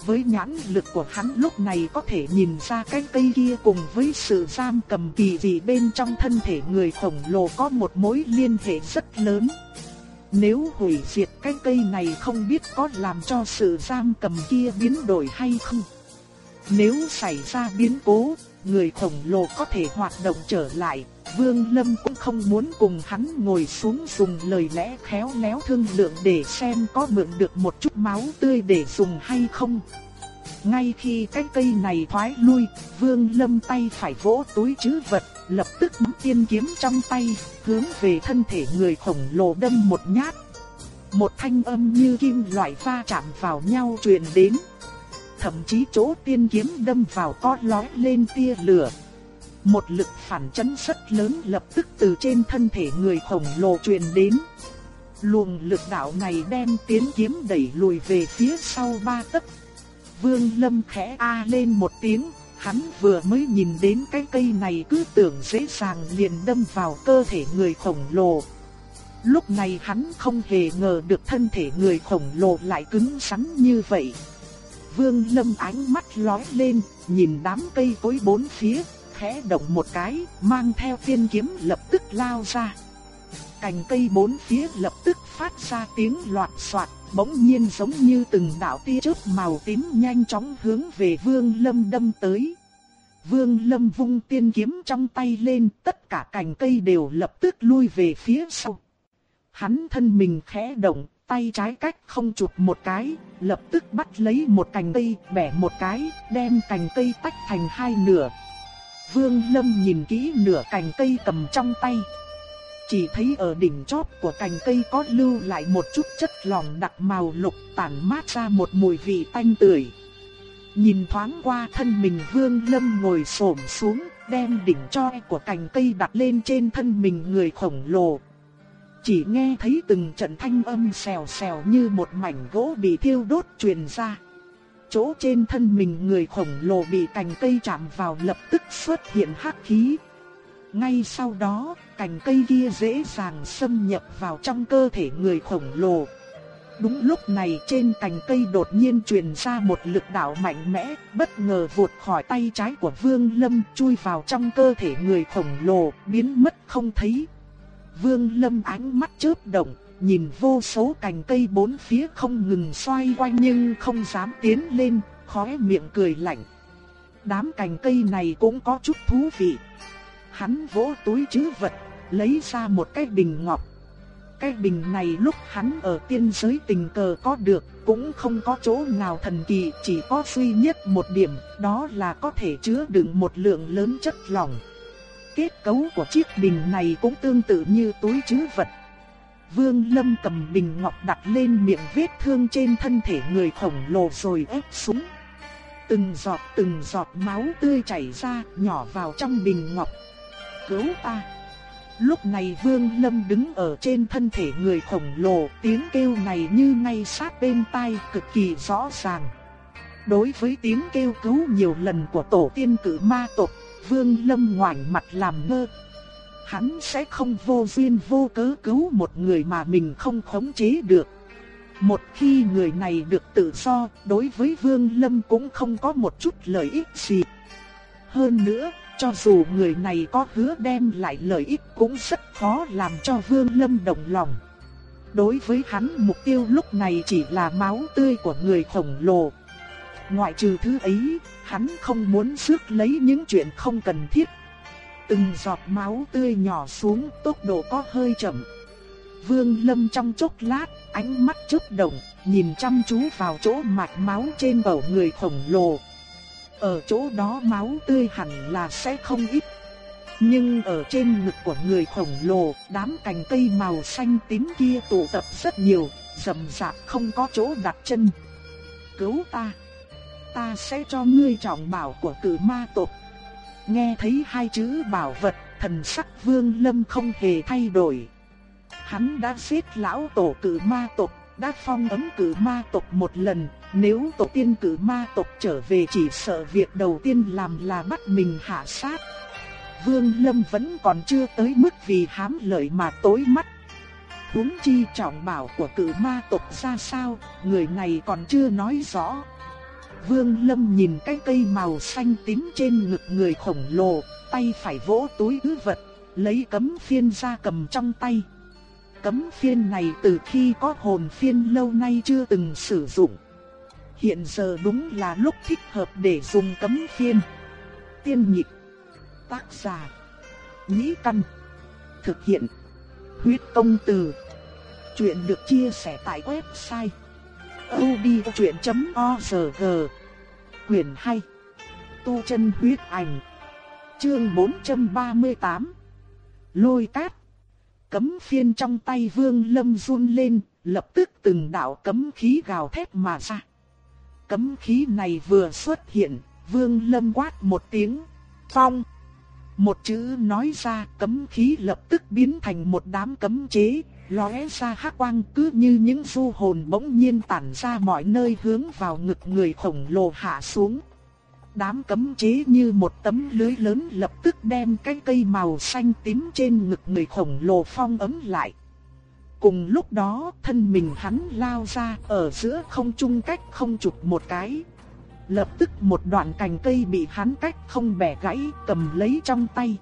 Với nhãn lực của hắn lúc này có thể nhìn ra cái cây kia cùng với sự giam cầm kỳ dị bên trong thân thể người khổng lồ có một mối liên hệ rất lớn. Nếu hủy diệt cái cây này không biết có làm cho sự giam cầm kia biến đổi hay không. Nếu xảy ra biến cố, người khổng lồ có thể hoạt động trở lại, Vương Lâm cũng không muốn cùng hắn ngồi xuống dùng lời lẽ khéo léo thương lượng để xem có mượn được một chút máu tươi để dùng hay không. Ngay khi cái cây này thoái lui, Vương Lâm tay phải vỗ túi trữ vật, lập tức nắm tiên kiếm trong tay, hướng về thân thể người khổng lồ đâm một nhát. Một thanh âm như kim loại va chạm vào nhau truyền đến thậm chí chỗ tiên kiếm đâm vào có lói lên tia lửa. Một lực phản chấn rất lớn lập tức từ trên thân thể người khổng lồ truyền đến. Luồng lực đạo này đem tiến kiếm đẩy lùi về phía sau ba tấc. Vương Lâm khẽ a lên một tiếng, hắn vừa mới nhìn đến cái cây này cứ tưởng dễ dàng liền đâm vào cơ thể người khổng lồ. Lúc này hắn không hề ngờ được thân thể người khổng lồ lại cứng rắn như vậy. Vương Lâm ánh mắt lóe lên, nhìn đám cây cối bốn phía, khẽ động một cái, mang theo tiên kiếm lập tức lao ra. Cành cây bốn phía lập tức phát ra tiếng loạt soạt, bỗng nhiên giống như từng đạo tia chớp màu tím nhanh chóng hướng về Vương Lâm đâm tới. Vương Lâm vung tiên kiếm trong tay lên, tất cả cành cây đều lập tức lui về phía sau. Hắn thân mình khẽ động, tay trái cách không chụp một cái, lập tức bắt lấy một cành cây, bẻ một cái, đem cành cây tách thành hai nửa. Vương Lâm nhìn kỹ nửa cành cây cầm trong tay. Chỉ thấy ở đỉnh chóp của cành cây có lưu lại một chút chất lỏng đặc màu lục tản mát ra một mùi vị tanh tưởi. Nhìn thoáng qua thân mình Vương Lâm ngồi xổm xuống, đem đỉnh chóp của cành cây đặt lên trên thân mình người khổng lồ, chỉ nghe thấy từng trận thanh âm xèo xèo như một mảnh gỗ bị thiêu đốt truyền ra. Chỗ trên thân mình người khổng lồ bị cành cây chạm vào lập tức xuất hiện hắc khí. Ngay sau đó, cành cây kia dễ dàng xâm nhập vào trong cơ thể người khổng lồ. Đúng lúc này trên cành cây đột nhiên truyền ra một lực đạo mạnh mẽ, bất ngờ vụt khỏi tay trái của Vương Lâm chui vào trong cơ thể người khổng lồ, biến mất không thấy. Vương Lâm ánh mắt chớp động, nhìn vô số cành cây bốn phía không ngừng xoay quanh nhưng không dám tiến lên, khóe miệng cười lạnh. Đám cành cây này cũng có chút thú vị. Hắn vỗ túi trữ vật, lấy ra một cái bình ngọc. Cái bình này lúc hắn ở tiên giới tình cờ có được, cũng không có chỗ nào thần kỳ, chỉ có duy nhất một điểm, đó là có thể chứa đựng một lượng lớn chất lỏng kết cấu của chiếc bình này cũng tương tự như túi trữ vật. Vương Lâm cầm bình ngọc đặt lên miệng vết thương trên thân thể người khổng lồ rồi ép xuống. Từng giọt từng giọt máu tươi chảy ra, nhỏ vào trong bình ngọc. Cứu ta! Lúc này Vương Lâm đứng ở trên thân thể người khổng lồ, tiếng kêu này như ngay sát bên tai, cực kỳ rõ ràng. Đối với tiếng kêu cứu nhiều lần của tổ tiên cử ma tộc, Vương Lâm ngoảnh mặt làm ngơ. Hắn sẽ không vô duyên vô cớ cứu một người mà mình không khống chế được. Một khi người này được tự do, đối với Vương Lâm cũng không có một chút lợi ích gì. Hơn nữa, cho dù người này có hứa đem lại lợi ích cũng rất khó làm cho Vương Lâm động lòng. Đối với hắn mục tiêu lúc này chỉ là máu tươi của người khổng lồ. Ngoại trừ thứ ấy, hắn không muốn rước lấy những chuyện không cần thiết. Từng giọt máu tươi nhỏ xuống tốc độ có hơi chậm. Vương Lâm trong chốc lát, ánh mắt chớp động, nhìn chăm chú vào chỗ mạch máu trên bầu người khổng lồ. Ở chỗ đó máu tươi hẳn là sẽ không ít. Nhưng ở trên ngực của người khổng lồ, đám cành cây màu xanh tím kia tụ tập rất nhiều, rậm rạp không có chỗ đặt chân. Cứu ta! Ta sẽ cho ngươi trọng bảo của cử ma tộc. Nghe thấy hai chữ bảo vật, thần sắc vương lâm không hề thay đổi. Hắn đã giết lão tổ cử ma tộc, đã phong ấm cử ma tộc một lần, nếu tổ tiên cử ma tộc trở về chỉ sợ việc đầu tiên làm là bắt mình hạ sát. Vương Lâm vẫn còn chưa tới mức vì hám lợi mà tối mắt. Huống chi trọng bảo của cử ma tộc ra sao, người này còn chưa nói rõ. Vương Lâm nhìn cái cây màu xanh tím trên ngực người khổng lồ, tay phải vỗ túi ứ vật, lấy cấm phiên ra cầm trong tay. Cấm phiên này từ khi có hồn phiên lâu nay chưa từng sử dụng. Hiện giờ đúng là lúc thích hợp để dùng cấm phiên. Tiên nhịp, tác giả, nhĩ căn, thực hiện, huyết công từ. Chuyện được chia sẻ tại website odchuyện.org Quyền 2 Tu chân huyết ảnh. Chương 438 Lôi cát. Cấm phiên trong tay vương lâm run lên, lập tức từng đạo cấm khí gào thét mà ra. Cấm khí này vừa xuất hiện, vương lâm quát một tiếng, phong. Một chữ nói ra cấm khí lập tức biến thành một đám cấm chế, lóe ra hắc quang cứ như những du hồn bỗng nhiên tản ra mọi nơi hướng vào ngực người khổng lồ hạ xuống. Đám cấm chế như một tấm lưới lớn lập tức đem cái cây màu xanh tím trên ngực người khổng lồ phong ấm lại. Cùng lúc đó, thân mình hắn lao ra ở giữa không trung cách không chụp một cái. Lập tức một đoạn cành cây bị hắn cách không bẻ gãy cầm lấy trong tay.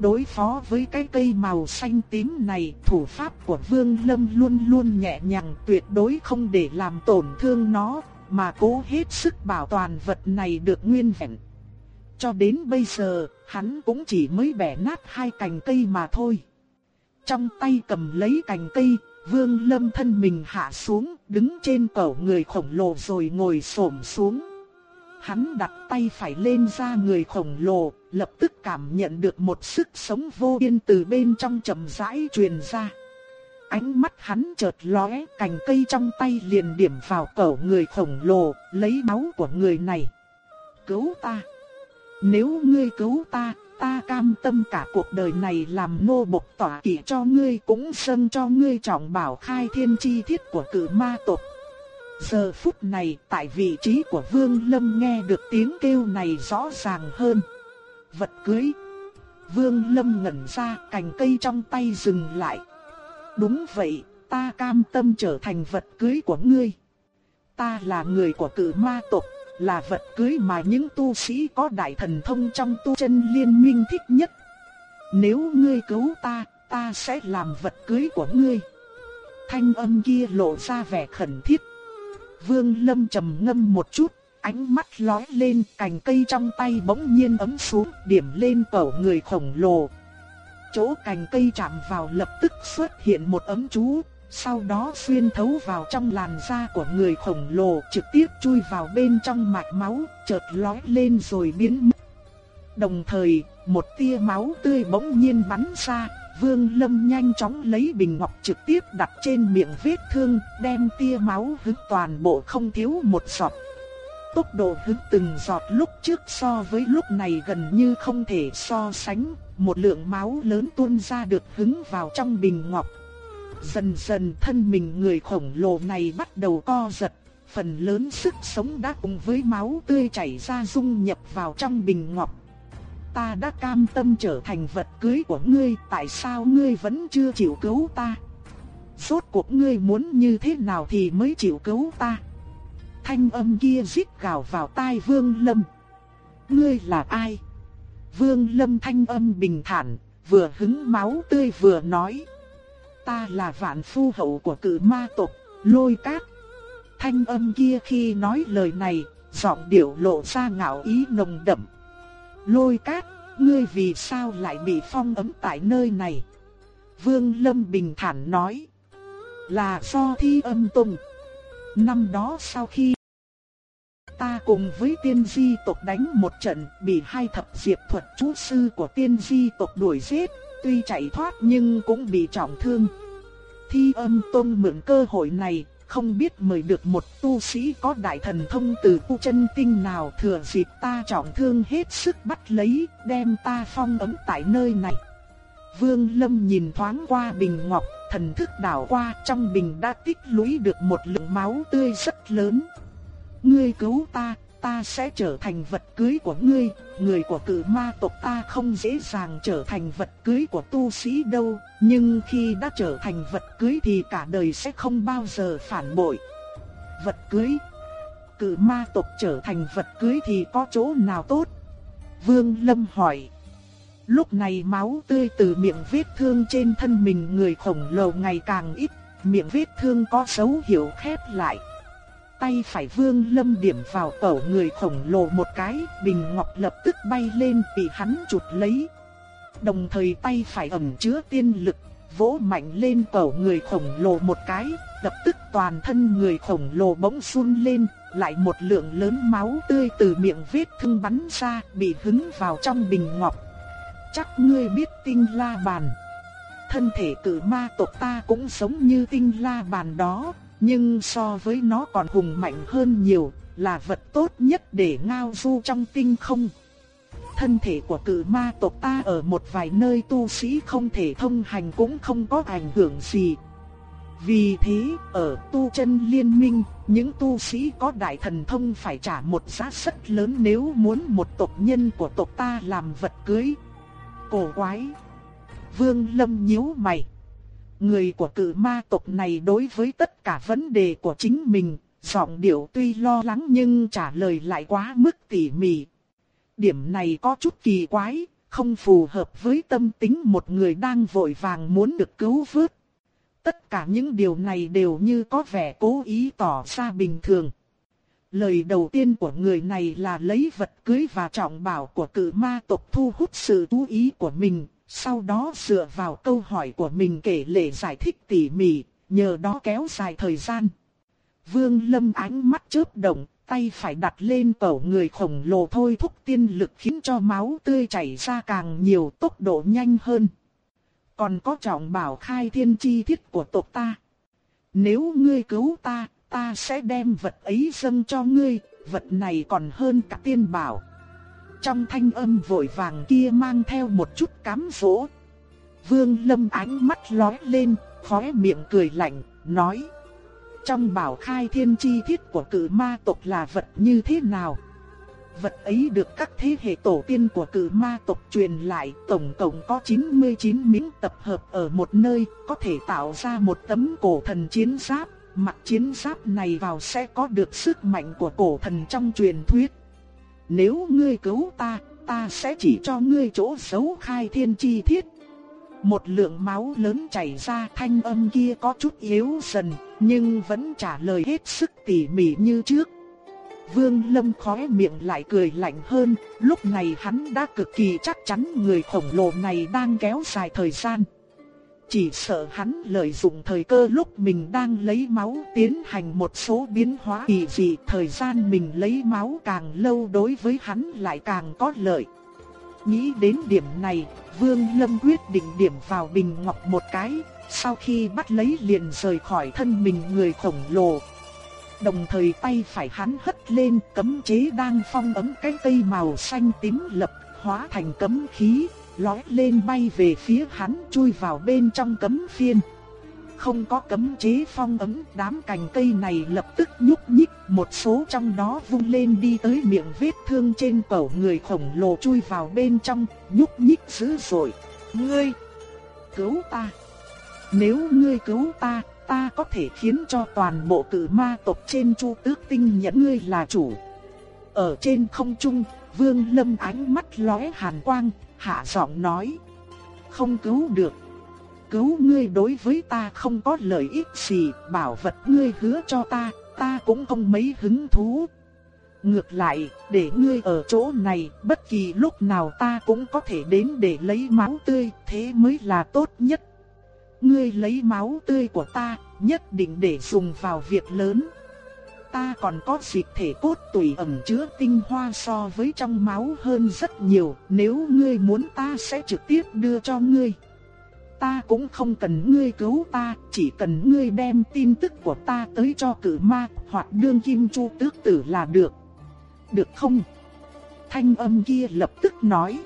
Đối phó với cái cây màu xanh tím này, thủ pháp của Vương Lâm luôn luôn nhẹ nhàng tuyệt đối không để làm tổn thương nó, mà cố hết sức bảo toàn vật này được nguyên vẹn. Cho đến bây giờ, hắn cũng chỉ mới bẻ nát hai cành cây mà thôi. Trong tay cầm lấy cành cây, Vương Lâm thân mình hạ xuống, đứng trên cổ người khổng lồ rồi ngồi xổm xuống. Hắn đặt tay phải lên da người khổng lồ, lập tức cảm nhận được một sức sống vô biên từ bên trong chậm rãi truyền ra. Ánh mắt hắn chợt lóe, cành cây trong tay liền điểm vào cổ người khổng lồ, lấy máu của người này. Cứu ta! Nếu ngươi cứu ta, ta cam tâm cả cuộc đời này làm nô bộc tỏa kỷ cho ngươi cũng dâng cho ngươi trọng bảo khai thiên chi thiết của cử ma tộc. Giờ phút này, tại vị trí của Vương Lâm nghe được tiếng kêu này rõ ràng hơn. Vật cưới. Vương Lâm ngẩn ra, cành cây trong tay dừng lại. Đúng vậy, ta cam tâm trở thành vật cưới của ngươi. Ta là người của cử ma tộc, là vật cưới mà những tu sĩ có đại thần thông trong tu chân liên minh thích nhất. Nếu ngươi cứu ta, ta sẽ làm vật cưới của ngươi. Thanh âm kia lộ ra vẻ khẩn thiết. Vương Lâm trầm ngâm một chút, ánh mắt lóe lên, cành cây trong tay bỗng nhiên ấm xuống, điểm lên cổ người khổng lồ, chỗ cành cây chạm vào lập tức xuất hiện một ấm chú, sau đó xuyên thấu vào trong làn da của người khổng lồ trực tiếp chui vào bên trong mạch máu, chợt lói lên rồi biến mất. Đồng thời, một tia máu tươi bỗng nhiên bắn ra, Vương Lâm nhanh chóng lấy bình ngọc trực tiếp đặt trên miệng vết thương, đem tia máu hứng toàn bộ không thiếu một giọt. Tốc độ hứng từng giọt lúc trước so với lúc này gần như không thể so sánh, một lượng máu lớn tuôn ra được hứng vào trong bình ngọc. Dần dần thân mình người khổng lồ này bắt đầu co giật, phần lớn sức sống đã cùng với máu tươi chảy ra dung nhập vào trong bình ngọc. Ta đã cam tâm trở thành vật cưới của ngươi, tại sao ngươi vẫn chưa chịu cứu ta? Rốt cuộc ngươi muốn như thế nào thì mới chịu cứu ta? Thanh âm kia rít gào vào tai Vương Lâm. Ngươi là ai? Vương Lâm thanh âm bình thản, vừa hứng máu tươi vừa nói. Ta là vạn phu hậu của cử ma tộc, lôi cát. Thanh âm kia khi nói lời này, giọng điệu lộ ra ngạo ý nồng đậm. Lôi cát, ngươi vì sao lại bị phong ấm tại nơi này? Vương Lâm bình thản nói. Là do thi âm tùng. Năm đó sau khi ta cùng với tiên di tộc đánh một trận bị hai thập diệp thuật chú sư của tiên di tộc đuổi giết, tuy chạy thoát nhưng cũng bị trọng thương. Thi âm tông mượn cơ hội này, không biết mời được một tu sĩ có đại thần thông từ tu chân tinh nào thừa dịp ta trọng thương hết sức bắt lấy, đem ta phong ấm tại nơi này. Vương Lâm nhìn thoáng qua bình ngọc, thần thức đảo qua trong bình đã tích lũy được một lượng máu tươi rất lớn. Ngươi cứu ta, ta sẽ trở thành vật cưới của ngươi, người của cự ma tộc ta không dễ dàng trở thành vật cưới của tu sĩ đâu, nhưng khi đã trở thành vật cưới thì cả đời sẽ không bao giờ phản bội. Vật cưới cự ma tộc trở thành vật cưới thì có chỗ nào tốt? Vương Lâm hỏi. Lúc này máu tươi từ miệng vết thương trên thân mình người khổng lồ ngày càng ít, miệng vết thương có dấu hiệu khép lại. Tay phải vương lâm điểm vào cổ người khổng lồ một cái, bình ngọc lập tức bay lên bị hắn chụp lấy. Đồng thời tay phải ẩm chứa tiên lực, vỗ mạnh lên cổ người khổng lồ một cái, lập tức toàn thân người khổng lồ bỗng run lên, lại một lượng lớn máu tươi từ miệng vết thương bắn ra, bị hứng vào trong bình ngọc. Chắc ngươi biết tinh la bàn. Thân thể cử ma tộc ta cũng giống như tinh la bàn đó, nhưng so với nó còn hùng mạnh hơn nhiều, là vật tốt nhất để ngao du trong tinh không. Thân thể của cử ma tộc ta ở một vài nơi tu sĩ không thể thông hành cũng không có ảnh hưởng gì. Vì thế, ở tu chân liên minh, những tu sĩ có đại thần thông phải trả một giá rất lớn nếu muốn một tộc nhân của tộc ta làm vật cưới. Cổ quái! Vương Lâm nhíu mày. Người của cự ma tộc này đối với tất cả vấn đề của chính mình, giọng điệu tuy lo lắng nhưng trả lời lại quá mức tỉ mỉ. Điểm này có chút kỳ quái, không phù hợp với tâm tính một người đang vội vàng muốn được cứu vớt. Tất cả những điều này đều như có vẻ cố ý tỏ ra bình thường. Lời đầu tiên của người này là lấy vật cưới và trọng bảo của cự ma tộc thu hút sự chú ý của mình, sau đó dựa vào câu hỏi của mình kể lể giải thích tỉ mỉ, nhờ đó kéo dài thời gian. Vương Lâm ánh mắt chớp động, tay phải đặt lên cổ người khổng lồ thôi thúc tiên lực khiến cho máu tươi chảy ra càng nhiều tốc độ nhanh hơn. Còn có trọng bảo khai thiên chi thiết của tộc ta. Nếu ngươi cứu ta, ta sẽ đem vật ấy dâng cho ngươi, vật này còn hơn cả tiên bảo. Trong thanh âm vội vàng kia mang theo một chút cám dỗ. Vương Lâm ánh mắt lóe lên, khóe miệng cười lạnh, nói. Trong bảo khai thiên chi thiết của cử ma tộc là vật như thế nào? Vật ấy được các thế hệ tổ tiên của cử ma tộc truyền lại, tổng cộng có 99 miếng tập hợp ở một nơi, có thể tạo ra một tấm cổ thần chiến giáp. Mặc chiến giáp này vào sẽ có được sức mạnh của cổ thần trong truyền thuyết. Nếu ngươi cứu ta, ta sẽ chỉ cho ngươi chỗ giấu khai thiên chi thiết. Một lượng máu lớn chảy ra thanh âm kia có chút yếu dần, nhưng vẫn trả lời hết sức tỉ mỉ như trước. Vương Lâm khóe miệng lại cười lạnh hơn, lúc này hắn đã cực kỳ chắc chắn người khổng lồ này đang kéo dài thời gian. Chỉ sợ hắn lợi dụng thời cơ lúc mình đang lấy máu tiến hành một số biến hóa kỳ dị, thời gian mình lấy máu càng lâu đối với hắn lại càng có lợi. Nghĩ đến điểm này, Vương Lâm quyết định điểm vào bình ngọc một cái, sau khi bắt lấy liền rời khỏi thân mình người khổng lồ. Đồng thời tay phải hắn hất lên cấm chế đang phong ấm cái cây màu xanh tím lập hóa thành cấm khí, lói lên bay về phía hắn chui vào bên trong cấm phiên. Không có cấm chế phong ấm, đám cành cây này lập tức nhúc nhích, một số trong đó vung lên đi tới miệng vết thương trên cổ người khổng lồ chui vào bên trong, nhúc nhích dữ dội. Ngươi, cứu ta! Nếu ngươi cứu ta, ta có thể khiến cho toàn bộ tử ma tộc trên chu tước tinh nhẫn ngươi là chủ. Ở trên không trung, vương lâm ánh mắt lóe hàn quang, hạ giọng nói. Không cứu được. Cứu ngươi đối với ta không có lợi ích gì, bảo vật ngươi hứa cho ta, ta cũng không mấy hứng thú. Ngược lại, để ngươi ở chỗ này, bất kỳ lúc nào ta cũng có thể đến để lấy máu tươi, thế mới là tốt nhất. Ngươi lấy máu tươi của ta, nhất định để dùng vào việc lớn. Ta còn có dịch thể cốt tùy ẩn chứa tinh hoa so với trong máu hơn rất nhiều, nếu ngươi muốn ta sẽ trực tiếp đưa cho ngươi. Ta cũng không cần ngươi cứu ta, chỉ cần ngươi đem tin tức của ta tới cho cử ma hoặc đương kim chu tước tử là được. Được không? Thanh âm kia lập tức nói.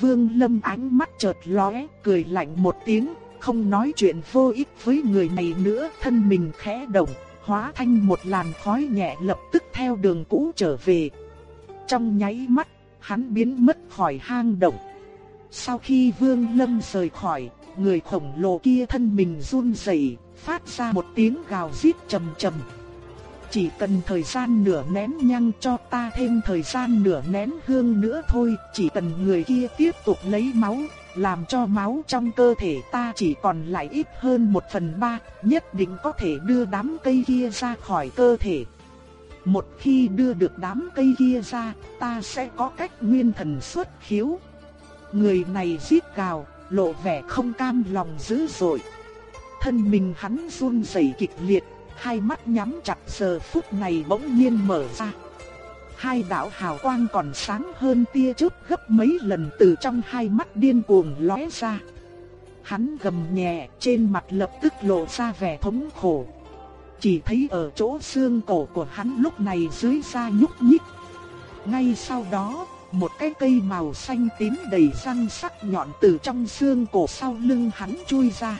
Vương Lâm ánh mắt chợt lóe, cười lạnh một tiếng, không nói chuyện vô ích với người này nữa, thân mình khẽ động, hóa thành một làn khói nhẹ lập tức theo đường cũ trở về. Trong nháy mắt, hắn biến mất khỏi hang động. Sau khi Vương Lâm rời khỏi, người khổng lồ kia thân mình run rẩy, phát ra một tiếng gào rít trầm trầm. Chỉ cần thời gian nửa nén nhang cho ta thêm thời gian nửa nén hương nữa thôi, chỉ cần người kia tiếp tục lấy máu, làm cho máu trong cơ thể ta chỉ còn lại ít hơn một phần ba, nhất định có thể đưa đám cây kia ra khỏi cơ thể. Một khi đưa được đám cây kia ra, ta sẽ có cách nguyên thần xuất khiếu. Người này giết gào, lộ vẻ không cam lòng dữ dội. Thân mình hắn run rẩy kịch liệt, hai mắt nhắm chặt giờ phút này bỗng nhiên mở ra hai đạo hào quang còn sáng hơn tia chớp gấp mấy lần từ trong hai mắt điên cuồng lóe ra. Hắn gầm nhẹ, trên mặt lập tức lộ ra vẻ thống khổ. Chỉ thấy ở chỗ xương cổ của hắn lúc này dưới da nhúc nhích. Ngay sau đó, một cái cây màu xanh tím đầy răng sắc nhọn từ trong xương cổ sau lưng hắn chui ra.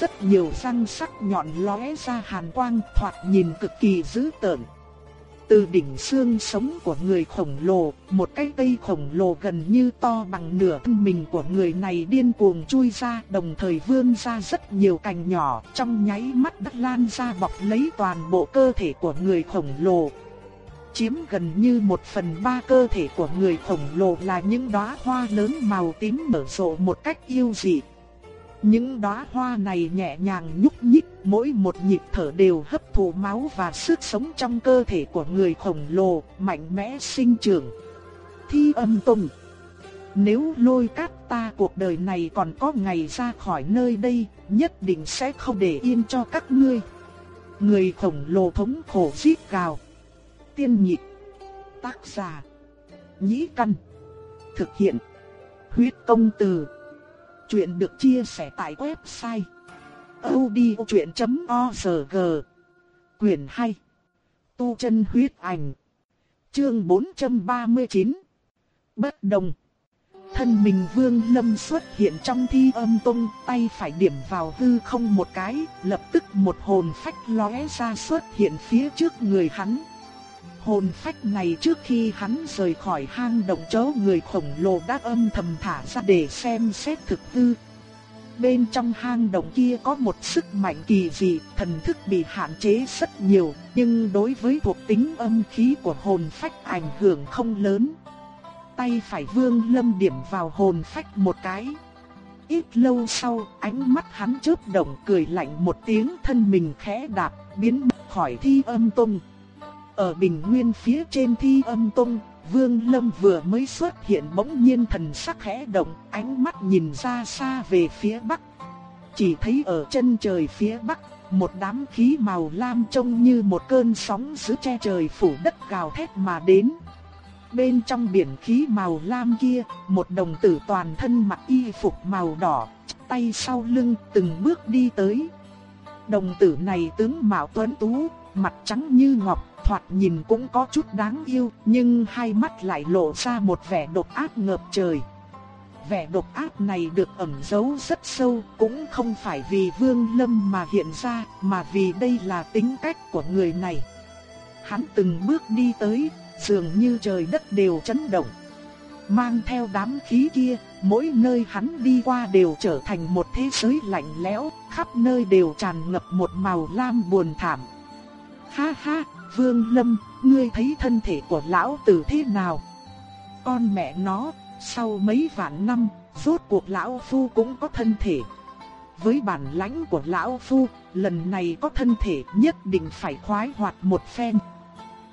Rất nhiều răng sắc nhọn lóe ra hàn quang thoạt nhìn cực kỳ dữ tợn. Từ đỉnh xương sống của người khổng lồ, một cái cây khổng lồ gần như to bằng nửa thân mình của người này điên cuồng chui ra, đồng thời vươn ra rất nhiều cành nhỏ, trong nháy mắt đất lan ra bọc lấy toàn bộ cơ thể của người khổng lồ. Chiếm gần như một phần ba cơ thể của người khổng lồ là những đóa hoa lớn màu tím nở rộ một cách yêu dị. Những đóa hoa này nhẹ nhàng nhúc nhích, mỗi một nhịp thở đều hấp thụ máu và sức sống trong cơ thể của người khổng lồ, mạnh mẽ sinh trưởng. Thi âm tùng Nếu lôi cát ta cuộc đời này còn có ngày ra khỏi nơi đây, nhất định sẽ không để yên cho các ngươi. Người khổng lồ thống khổ giết gào. Tiên nhịp Tác giả. Nhĩ căn. Thực hiện. Huyết công từ. Chuyện được chia sẻ tại website odchuyện.org Quyền 2 Tu chân huyết ảnh. Chương 439 Bất đồng. Thân mình vương lâm xuất hiện trong thi âm tung Tay phải điểm vào hư không một cái, Lập tức một hồn phách lóe ra xuất hiện phía trước người hắn. Hồn phách này trước khi hắn rời khỏi hang động chó người khổng lồ đã âm thầm thả ra để xem xét thực hư. Bên trong hang động kia có một sức mạnh kỳ dị, thần thức bị hạn chế rất nhiều, nhưng đối với thuộc tính âm khí của hồn phách ảnh hưởng không lớn. Tay phải vương lâm điểm vào hồn phách một cái. Ít lâu sau, ánh mắt hắn chớp động cười lạnh một tiếng thân mình khẽ đạp, biến mất khỏi thi âm tung. Ở bình nguyên phía trên thi âm tông, Vương Lâm vừa mới xuất hiện bỗng nhiên thần sắc khẽ động, ánh mắt nhìn ra xa về phía bắc. Chỉ thấy ở chân trời phía bắc, một đám khí màu lam trông như một cơn sóng dữ che trời phủ đất gào thét mà đến. Bên trong biển khí màu lam kia, một đồng tử toàn thân mặc y phục màu đỏ, tay sau lưng từng bước đi tới. Đồng tử này tướng mạo tuấn tú, mặt trắng như ngọc, thoạt nhìn cũng có chút đáng yêu, nhưng hai mắt lại lộ ra một vẻ độc ác ngập trời. Vẻ độc ác này được ẩn giấu rất sâu, cũng không phải vì Vương Lâm mà hiện ra, mà vì đây là tính cách của người này. Hắn từng bước đi tới, dường như trời đất đều chấn động. Mang theo đám khí kia, mỗi nơi hắn đi qua đều trở thành một thế giới lạnh lẽo, khắp nơi đều tràn ngập một màu lam buồn thảm. Ha ha, Vương Lâm, ngươi thấy thân thể của lão tử thế nào? Con mẹ nó, sau mấy vạn năm, rốt cuộc lão phu cũng có thân thể. Với bản lãnh của lão phu, lần này có thân thể nhất định phải khoái hoạt một phen.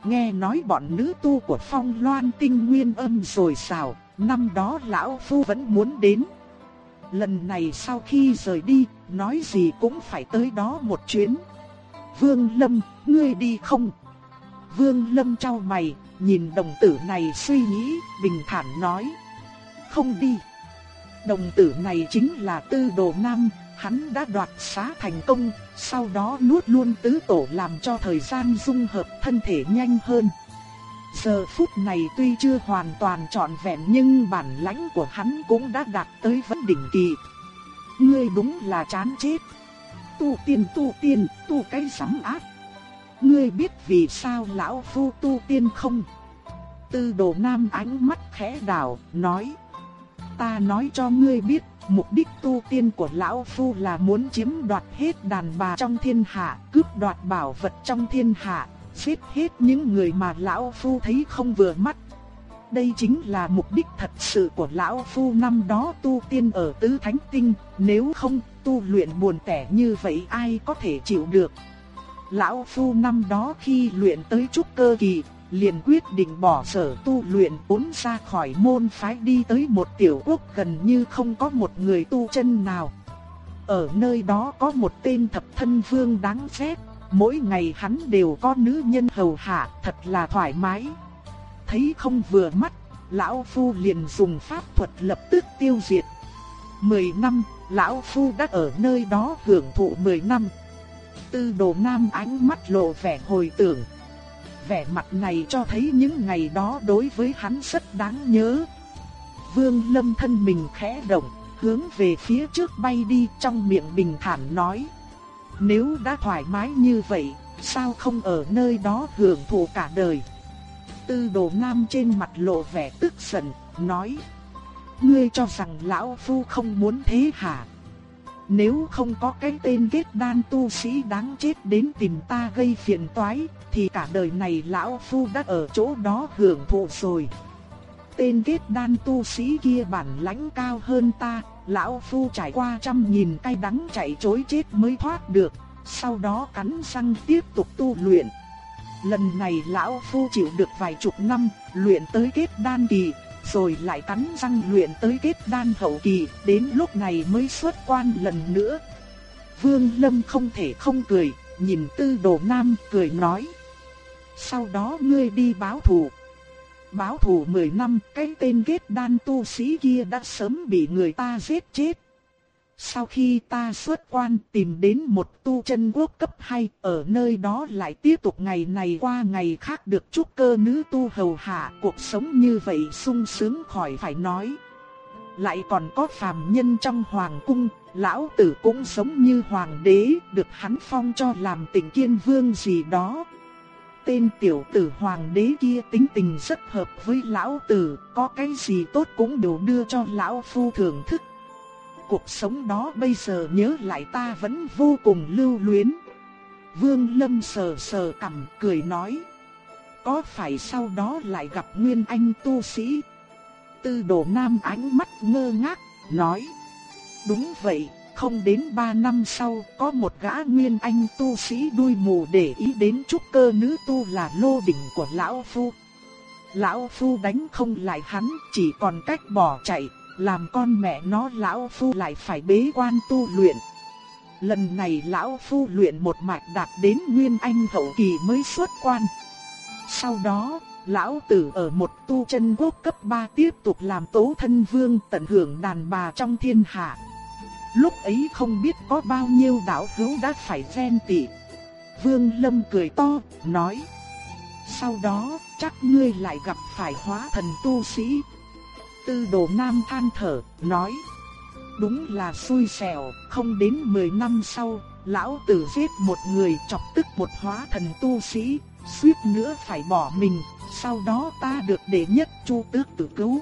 Nghe nói bọn nữ tu của phong loan tinh nguyên âm rồi sao, năm đó lão phu vẫn muốn đến. Lần này sau khi rời đi, nói gì cũng phải tới đó một chuyến. Vương Lâm, ngươi đi không? Vương Lâm trao mày, nhìn đồng tử này suy nghĩ, bình thản nói. Không đi. Đồng tử này chính là tư đồ nam, hắn đã đoạt xá thành công, sau đó nuốt luôn tứ tổ làm cho thời gian dung hợp thân thể nhanh hơn. Giờ phút này tuy chưa hoàn toàn trọn vẹn nhưng bản lãnh của hắn cũng đã đạt tới vấn đỉnh kỳ. Ngươi đúng là chán chết. Tu tiên tu tiên, tu cái sắm ác. Ngươi biết vì sao lão phu tu tiên không? Tư đồ nam ánh mắt khẽ đảo, nói. Ta nói cho ngươi biết, mục đích tu tiên của lão phu là muốn chiếm đoạt hết đàn bà trong thiên hạ, cướp đoạt bảo vật trong thiên hạ, giết hết những người mà lão phu thấy không vừa mắt. Đây chính là mục đích thật sự của lão phu năm đó tu tiên ở tứ thánh tinh, nếu không tu luyện buồn tẻ như vậy ai có thể chịu được. Lão phu năm đó khi luyện tới trúc cơ kỳ, liền quyết định bỏ sở tu luyện bốn ra khỏi môn phái đi tới một tiểu quốc gần như không có một người tu chân nào. Ở nơi đó có một tên thập thân vương đáng ghét, mỗi ngày hắn đều có nữ nhân hầu hạ, thật là thoải mái. Thấy không vừa mắt, lão phu liền dùng pháp thuật lập tức tiêu diệt. Mười năm, lão phu đã ở nơi đó hưởng thụ mười năm. Tư đồ nam ánh mắt lộ vẻ hồi tưởng. Vẻ mặt này cho thấy những ngày đó đối với hắn rất đáng nhớ. Vương lâm thân mình khẽ động, hướng về phía trước bay đi trong miệng bình thản nói. Nếu đã thoải mái như vậy, sao không ở nơi đó hưởng thụ cả đời? Tư đồ nam trên mặt lộ vẻ tức giận, nói. Ngươi cho rằng lão phu không muốn thế hả? Nếu không có cái tên kết đan tu sĩ đáng chết đến tìm ta gây phiền toái, thì cả đời này lão phu đã ở chỗ đó hưởng thụ rồi. Tên kết đan tu sĩ kia bản lãnh cao hơn ta, lão phu trải qua trăm nghìn cay đắng chạy trối chết mới thoát được, sau đó cắn răng tiếp tục tu luyện. Lần này lão phu chịu được vài chục năm, luyện tới kết đan kỳ, rồi lại cắn răng luyện tới kết đan hậu kỳ, đến lúc này mới xuất quan lần nữa. Vương Lâm không thể không cười, nhìn tư đồ nam cười nói. Sau đó ngươi đi báo thù. Báo thù 10 năm, cái tên kết đan tu sĩ kia đã sớm bị người ta giết chết. Sau khi ta xuất quan tìm đến một tu chân quốc cấp 2, ở nơi đó lại tiếp tục ngày này qua ngày khác được trúc cơ nữ tu hầu hạ, cuộc sống như vậy sung sướng khỏi phải nói. Lại còn có phàm nhân trong hoàng cung, lão tử cũng sống như hoàng đế, được hắn phong cho làm tỉnh kiên vương gì đó. Tên tiểu tử hoàng đế kia tính tình rất hợp với lão tử, có cái gì tốt cũng đều đưa cho lão phu thưởng thức cuộc sống đó bây giờ nhớ lại ta vẫn vô cùng lưu luyến. Vương Lâm sờ sờ cằm cười nói. Có phải sau đó lại gặp Nguyên Anh tu sĩ? Tư đồ nam ánh mắt ngơ ngác, nói. Đúng vậy, không đến ba năm sau có một gã Nguyên Anh tu sĩ đuôi mù để ý đến trúc cơ nữ tu là lô đỉnh của Lão Phu. Lão Phu đánh không lại hắn, chỉ còn cách bỏ chạy, làm con mẹ nó lão phu lại phải bế quan tu luyện. Lần này lão phu luyện một mạch đạt đến nguyên anh hậu kỳ mới xuất quan. Sau đó, lão tử ở một tu chân quốc cấp 3 tiếp tục làm tố thân vương tận hưởng đàn bà trong thiên hạ. Lúc ấy không biết có bao nhiêu đạo hữu đã phải ghen tị. Vương Lâm cười to, nói. Sau đó, chắc ngươi lại gặp phải hóa thần tu sĩ. Tư đồ nam than thở, nói. Đúng là xui xẻo, không đến 10 năm sau, lão tử giết một người chọc tức một hóa thần tu sĩ, suýt nữa phải bỏ mình, sau đó ta được đệ nhất chu tước tử cứu.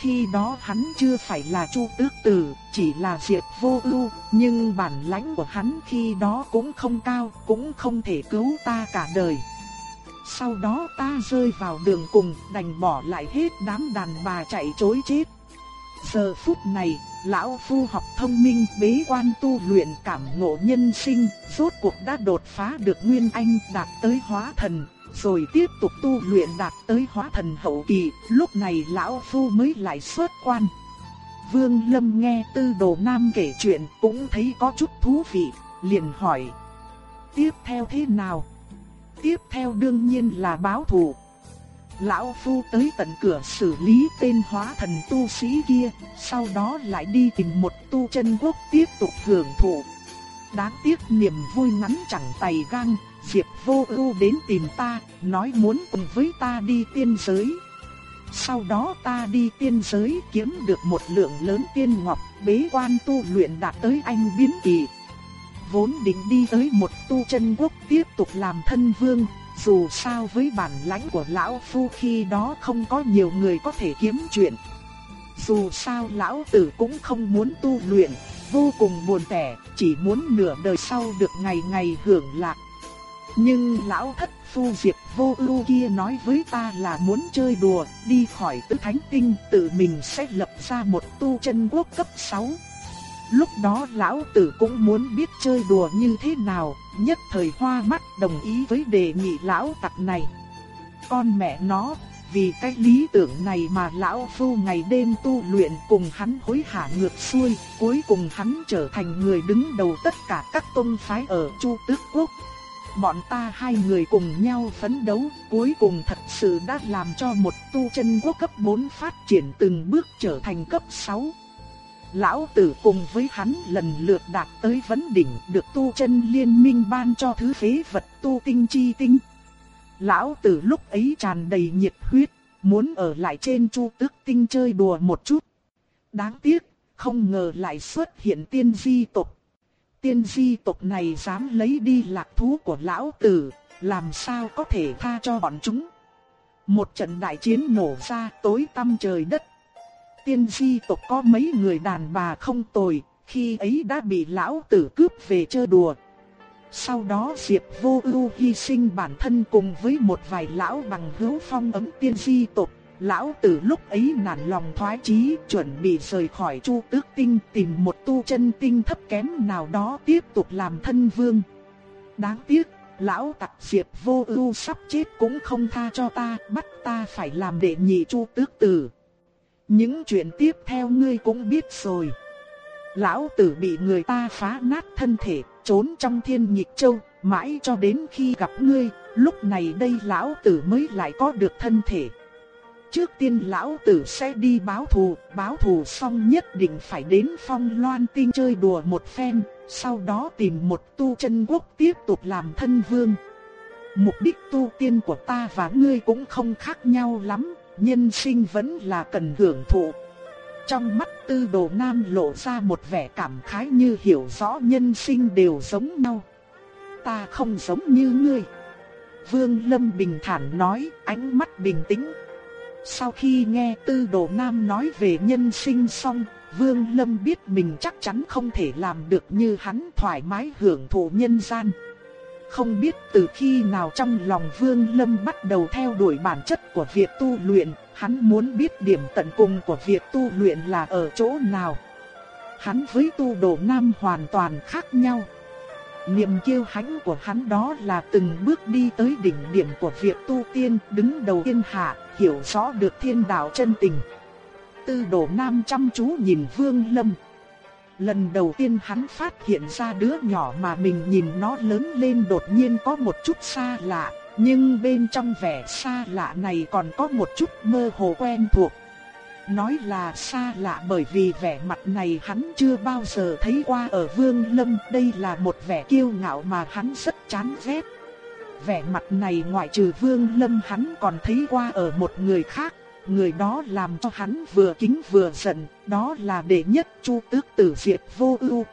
Khi đó hắn chưa phải là chu tước tử, chỉ là diệt vô ưu, nhưng bản lãnh của hắn khi đó cũng không cao, cũng không thể cứu ta cả đời. Sau đó ta rơi vào đường cùng, đành bỏ lại hết đám đàn bà chạy trối chết. Giờ phút này, lão phu học thông minh bế quan tu luyện cảm ngộ nhân sinh, rốt cuộc đã đột phá được nguyên anh đạt tới hóa thần, rồi tiếp tục tu luyện đạt tới hóa thần hậu kỳ, lúc này lão phu mới lại xuất quan. Vương Lâm nghe Tư Đồ Nam kể chuyện cũng thấy có chút thú vị, liền hỏi: "Tiếp theo thế nào?" "Tiếp theo đương nhiên là báo thù." Lão Phu tới tận cửa xử lý tên hóa thần tu sĩ kia, sau đó lại đi tìm một tu chân quốc tiếp tục hưởng thụ. Đáng tiếc niềm vui ngắn chẳng tay gang, Diệp Vô Ưu đến tìm ta, nói muốn cùng với ta đi tiên giới. Sau đó ta đi tiên giới kiếm được một lượng lớn tiên ngọc, bế quan tu luyện đạt tới anh biến kỳ. Vốn định đi tới một tu chân quốc tiếp tục làm thân vương, dù sao với bản lãnh của lão phu khi đó không có nhiều người có thể kiếm chuyện. Dù sao lão tử cũng không muốn tu luyện, vô cùng buồn tẻ, chỉ muốn nửa đời sau được ngày ngày hưởng lạc. Nhưng lão thất phu diệp vô ưu kia nói với ta là muốn chơi đùa, đi khỏi tứ thánh tinh tự mình sẽ lập ra một tu chân quốc cấp 6. Lúc đó lão tử cũng muốn biết chơi đùa như thế nào, nhất thời hoa mắt đồng ý với đề nghị lão tặc này. Con mẹ nó, vì cái lý tưởng này mà lão phu ngày đêm tu luyện cùng hắn hối hả ngược xuôi, cuối cùng hắn trở thành người đứng đầu tất cả các tôn phái ở Chu Tước Quốc. Bọn ta hai người cùng nhau phấn đấu, cuối cùng thật sự đã làm cho một tu chân quốc cấp 4 phát triển từng bước trở thành cấp 6. Lão tử cùng với hắn lần lượt đạt tới vấn đỉnh được tu chân liên minh ban cho thứ phế vật tu tinh chi tinh. Lão tử lúc ấy tràn đầy nhiệt huyết, muốn ở lại trên chu tước tinh chơi đùa một chút. Đáng tiếc, không ngờ lại xuất hiện tiên di tộc. Tiên di tộc này dám lấy đi lạc thú của lão tử, làm sao có thể tha cho bọn chúng. Một trận đại chiến nổ ra tối tăm trời đất tiên di tộc có mấy người đàn bà không tồi, khi ấy đã bị lão tử cướp về chơi đùa. Sau đó Diệp Vô Ưu hy sinh bản thân cùng với một vài lão bằng hữu phong ấm tiên di tộc. Lão tử lúc ấy nản lòng thoái chí chuẩn bị rời khỏi Chu Tước Tinh tìm một tu chân tinh thấp kém nào đó tiếp tục làm thân vương. Đáng tiếc, lão tặc Diệp Vô Ưu sắp chết cũng không tha cho ta, bắt ta phải làm đệ nhị Chu Tước Tử. Những chuyện tiếp theo ngươi cũng biết rồi. Lão tử bị người ta phá nát thân thể, trốn trong thiên nhịp châu, mãi cho đến khi gặp ngươi, lúc này đây lão tử mới lại có được thân thể. Trước tiên lão tử sẽ đi báo thù, báo thù xong nhất định phải đến phong loan tinh chơi đùa một phen, sau đó tìm một tu chân quốc tiếp tục làm thân vương. Mục đích tu tiên của ta và ngươi cũng không khác nhau lắm, nhân sinh vẫn là cần hưởng thụ. Trong mắt tư đồ nam lộ ra một vẻ cảm khái như hiểu rõ nhân sinh đều giống nhau. Ta không giống như ngươi. Vương Lâm bình thản nói, ánh mắt bình tĩnh. Sau khi nghe tư đồ nam nói về nhân sinh xong, Vương Lâm biết mình chắc chắn không thể làm được như hắn thoải mái hưởng thụ nhân gian. Không biết từ khi nào trong lòng Vương Lâm bắt đầu theo đuổi bản chất của việc tu luyện, hắn muốn biết điểm tận cùng của việc tu luyện là ở chỗ nào. Hắn với tu đồ nam hoàn toàn khác nhau. Niềm kiêu hãnh của hắn đó là từng bước đi tới đỉnh điểm của việc tu tiên, đứng đầu thiên hạ, hiểu rõ được thiên đạo chân tình. Tư đồ nam chăm chú nhìn Vương Lâm. Lần đầu tiên hắn phát hiện ra đứa nhỏ mà mình nhìn nó lớn lên đột nhiên có một chút xa lạ, nhưng bên trong vẻ xa lạ này còn có một chút mơ hồ quen thuộc. Nói là xa lạ bởi vì vẻ mặt này hắn chưa bao giờ thấy qua ở Vương Lâm, đây là một vẻ kiêu ngạo mà hắn rất chán ghét. Vẻ mặt này ngoại trừ Vương Lâm hắn còn thấy qua ở một người khác, người đó làm cho hắn vừa kính vừa giận, đó là đệ nhất Chu Tước Tử Diệt Vô Ưu.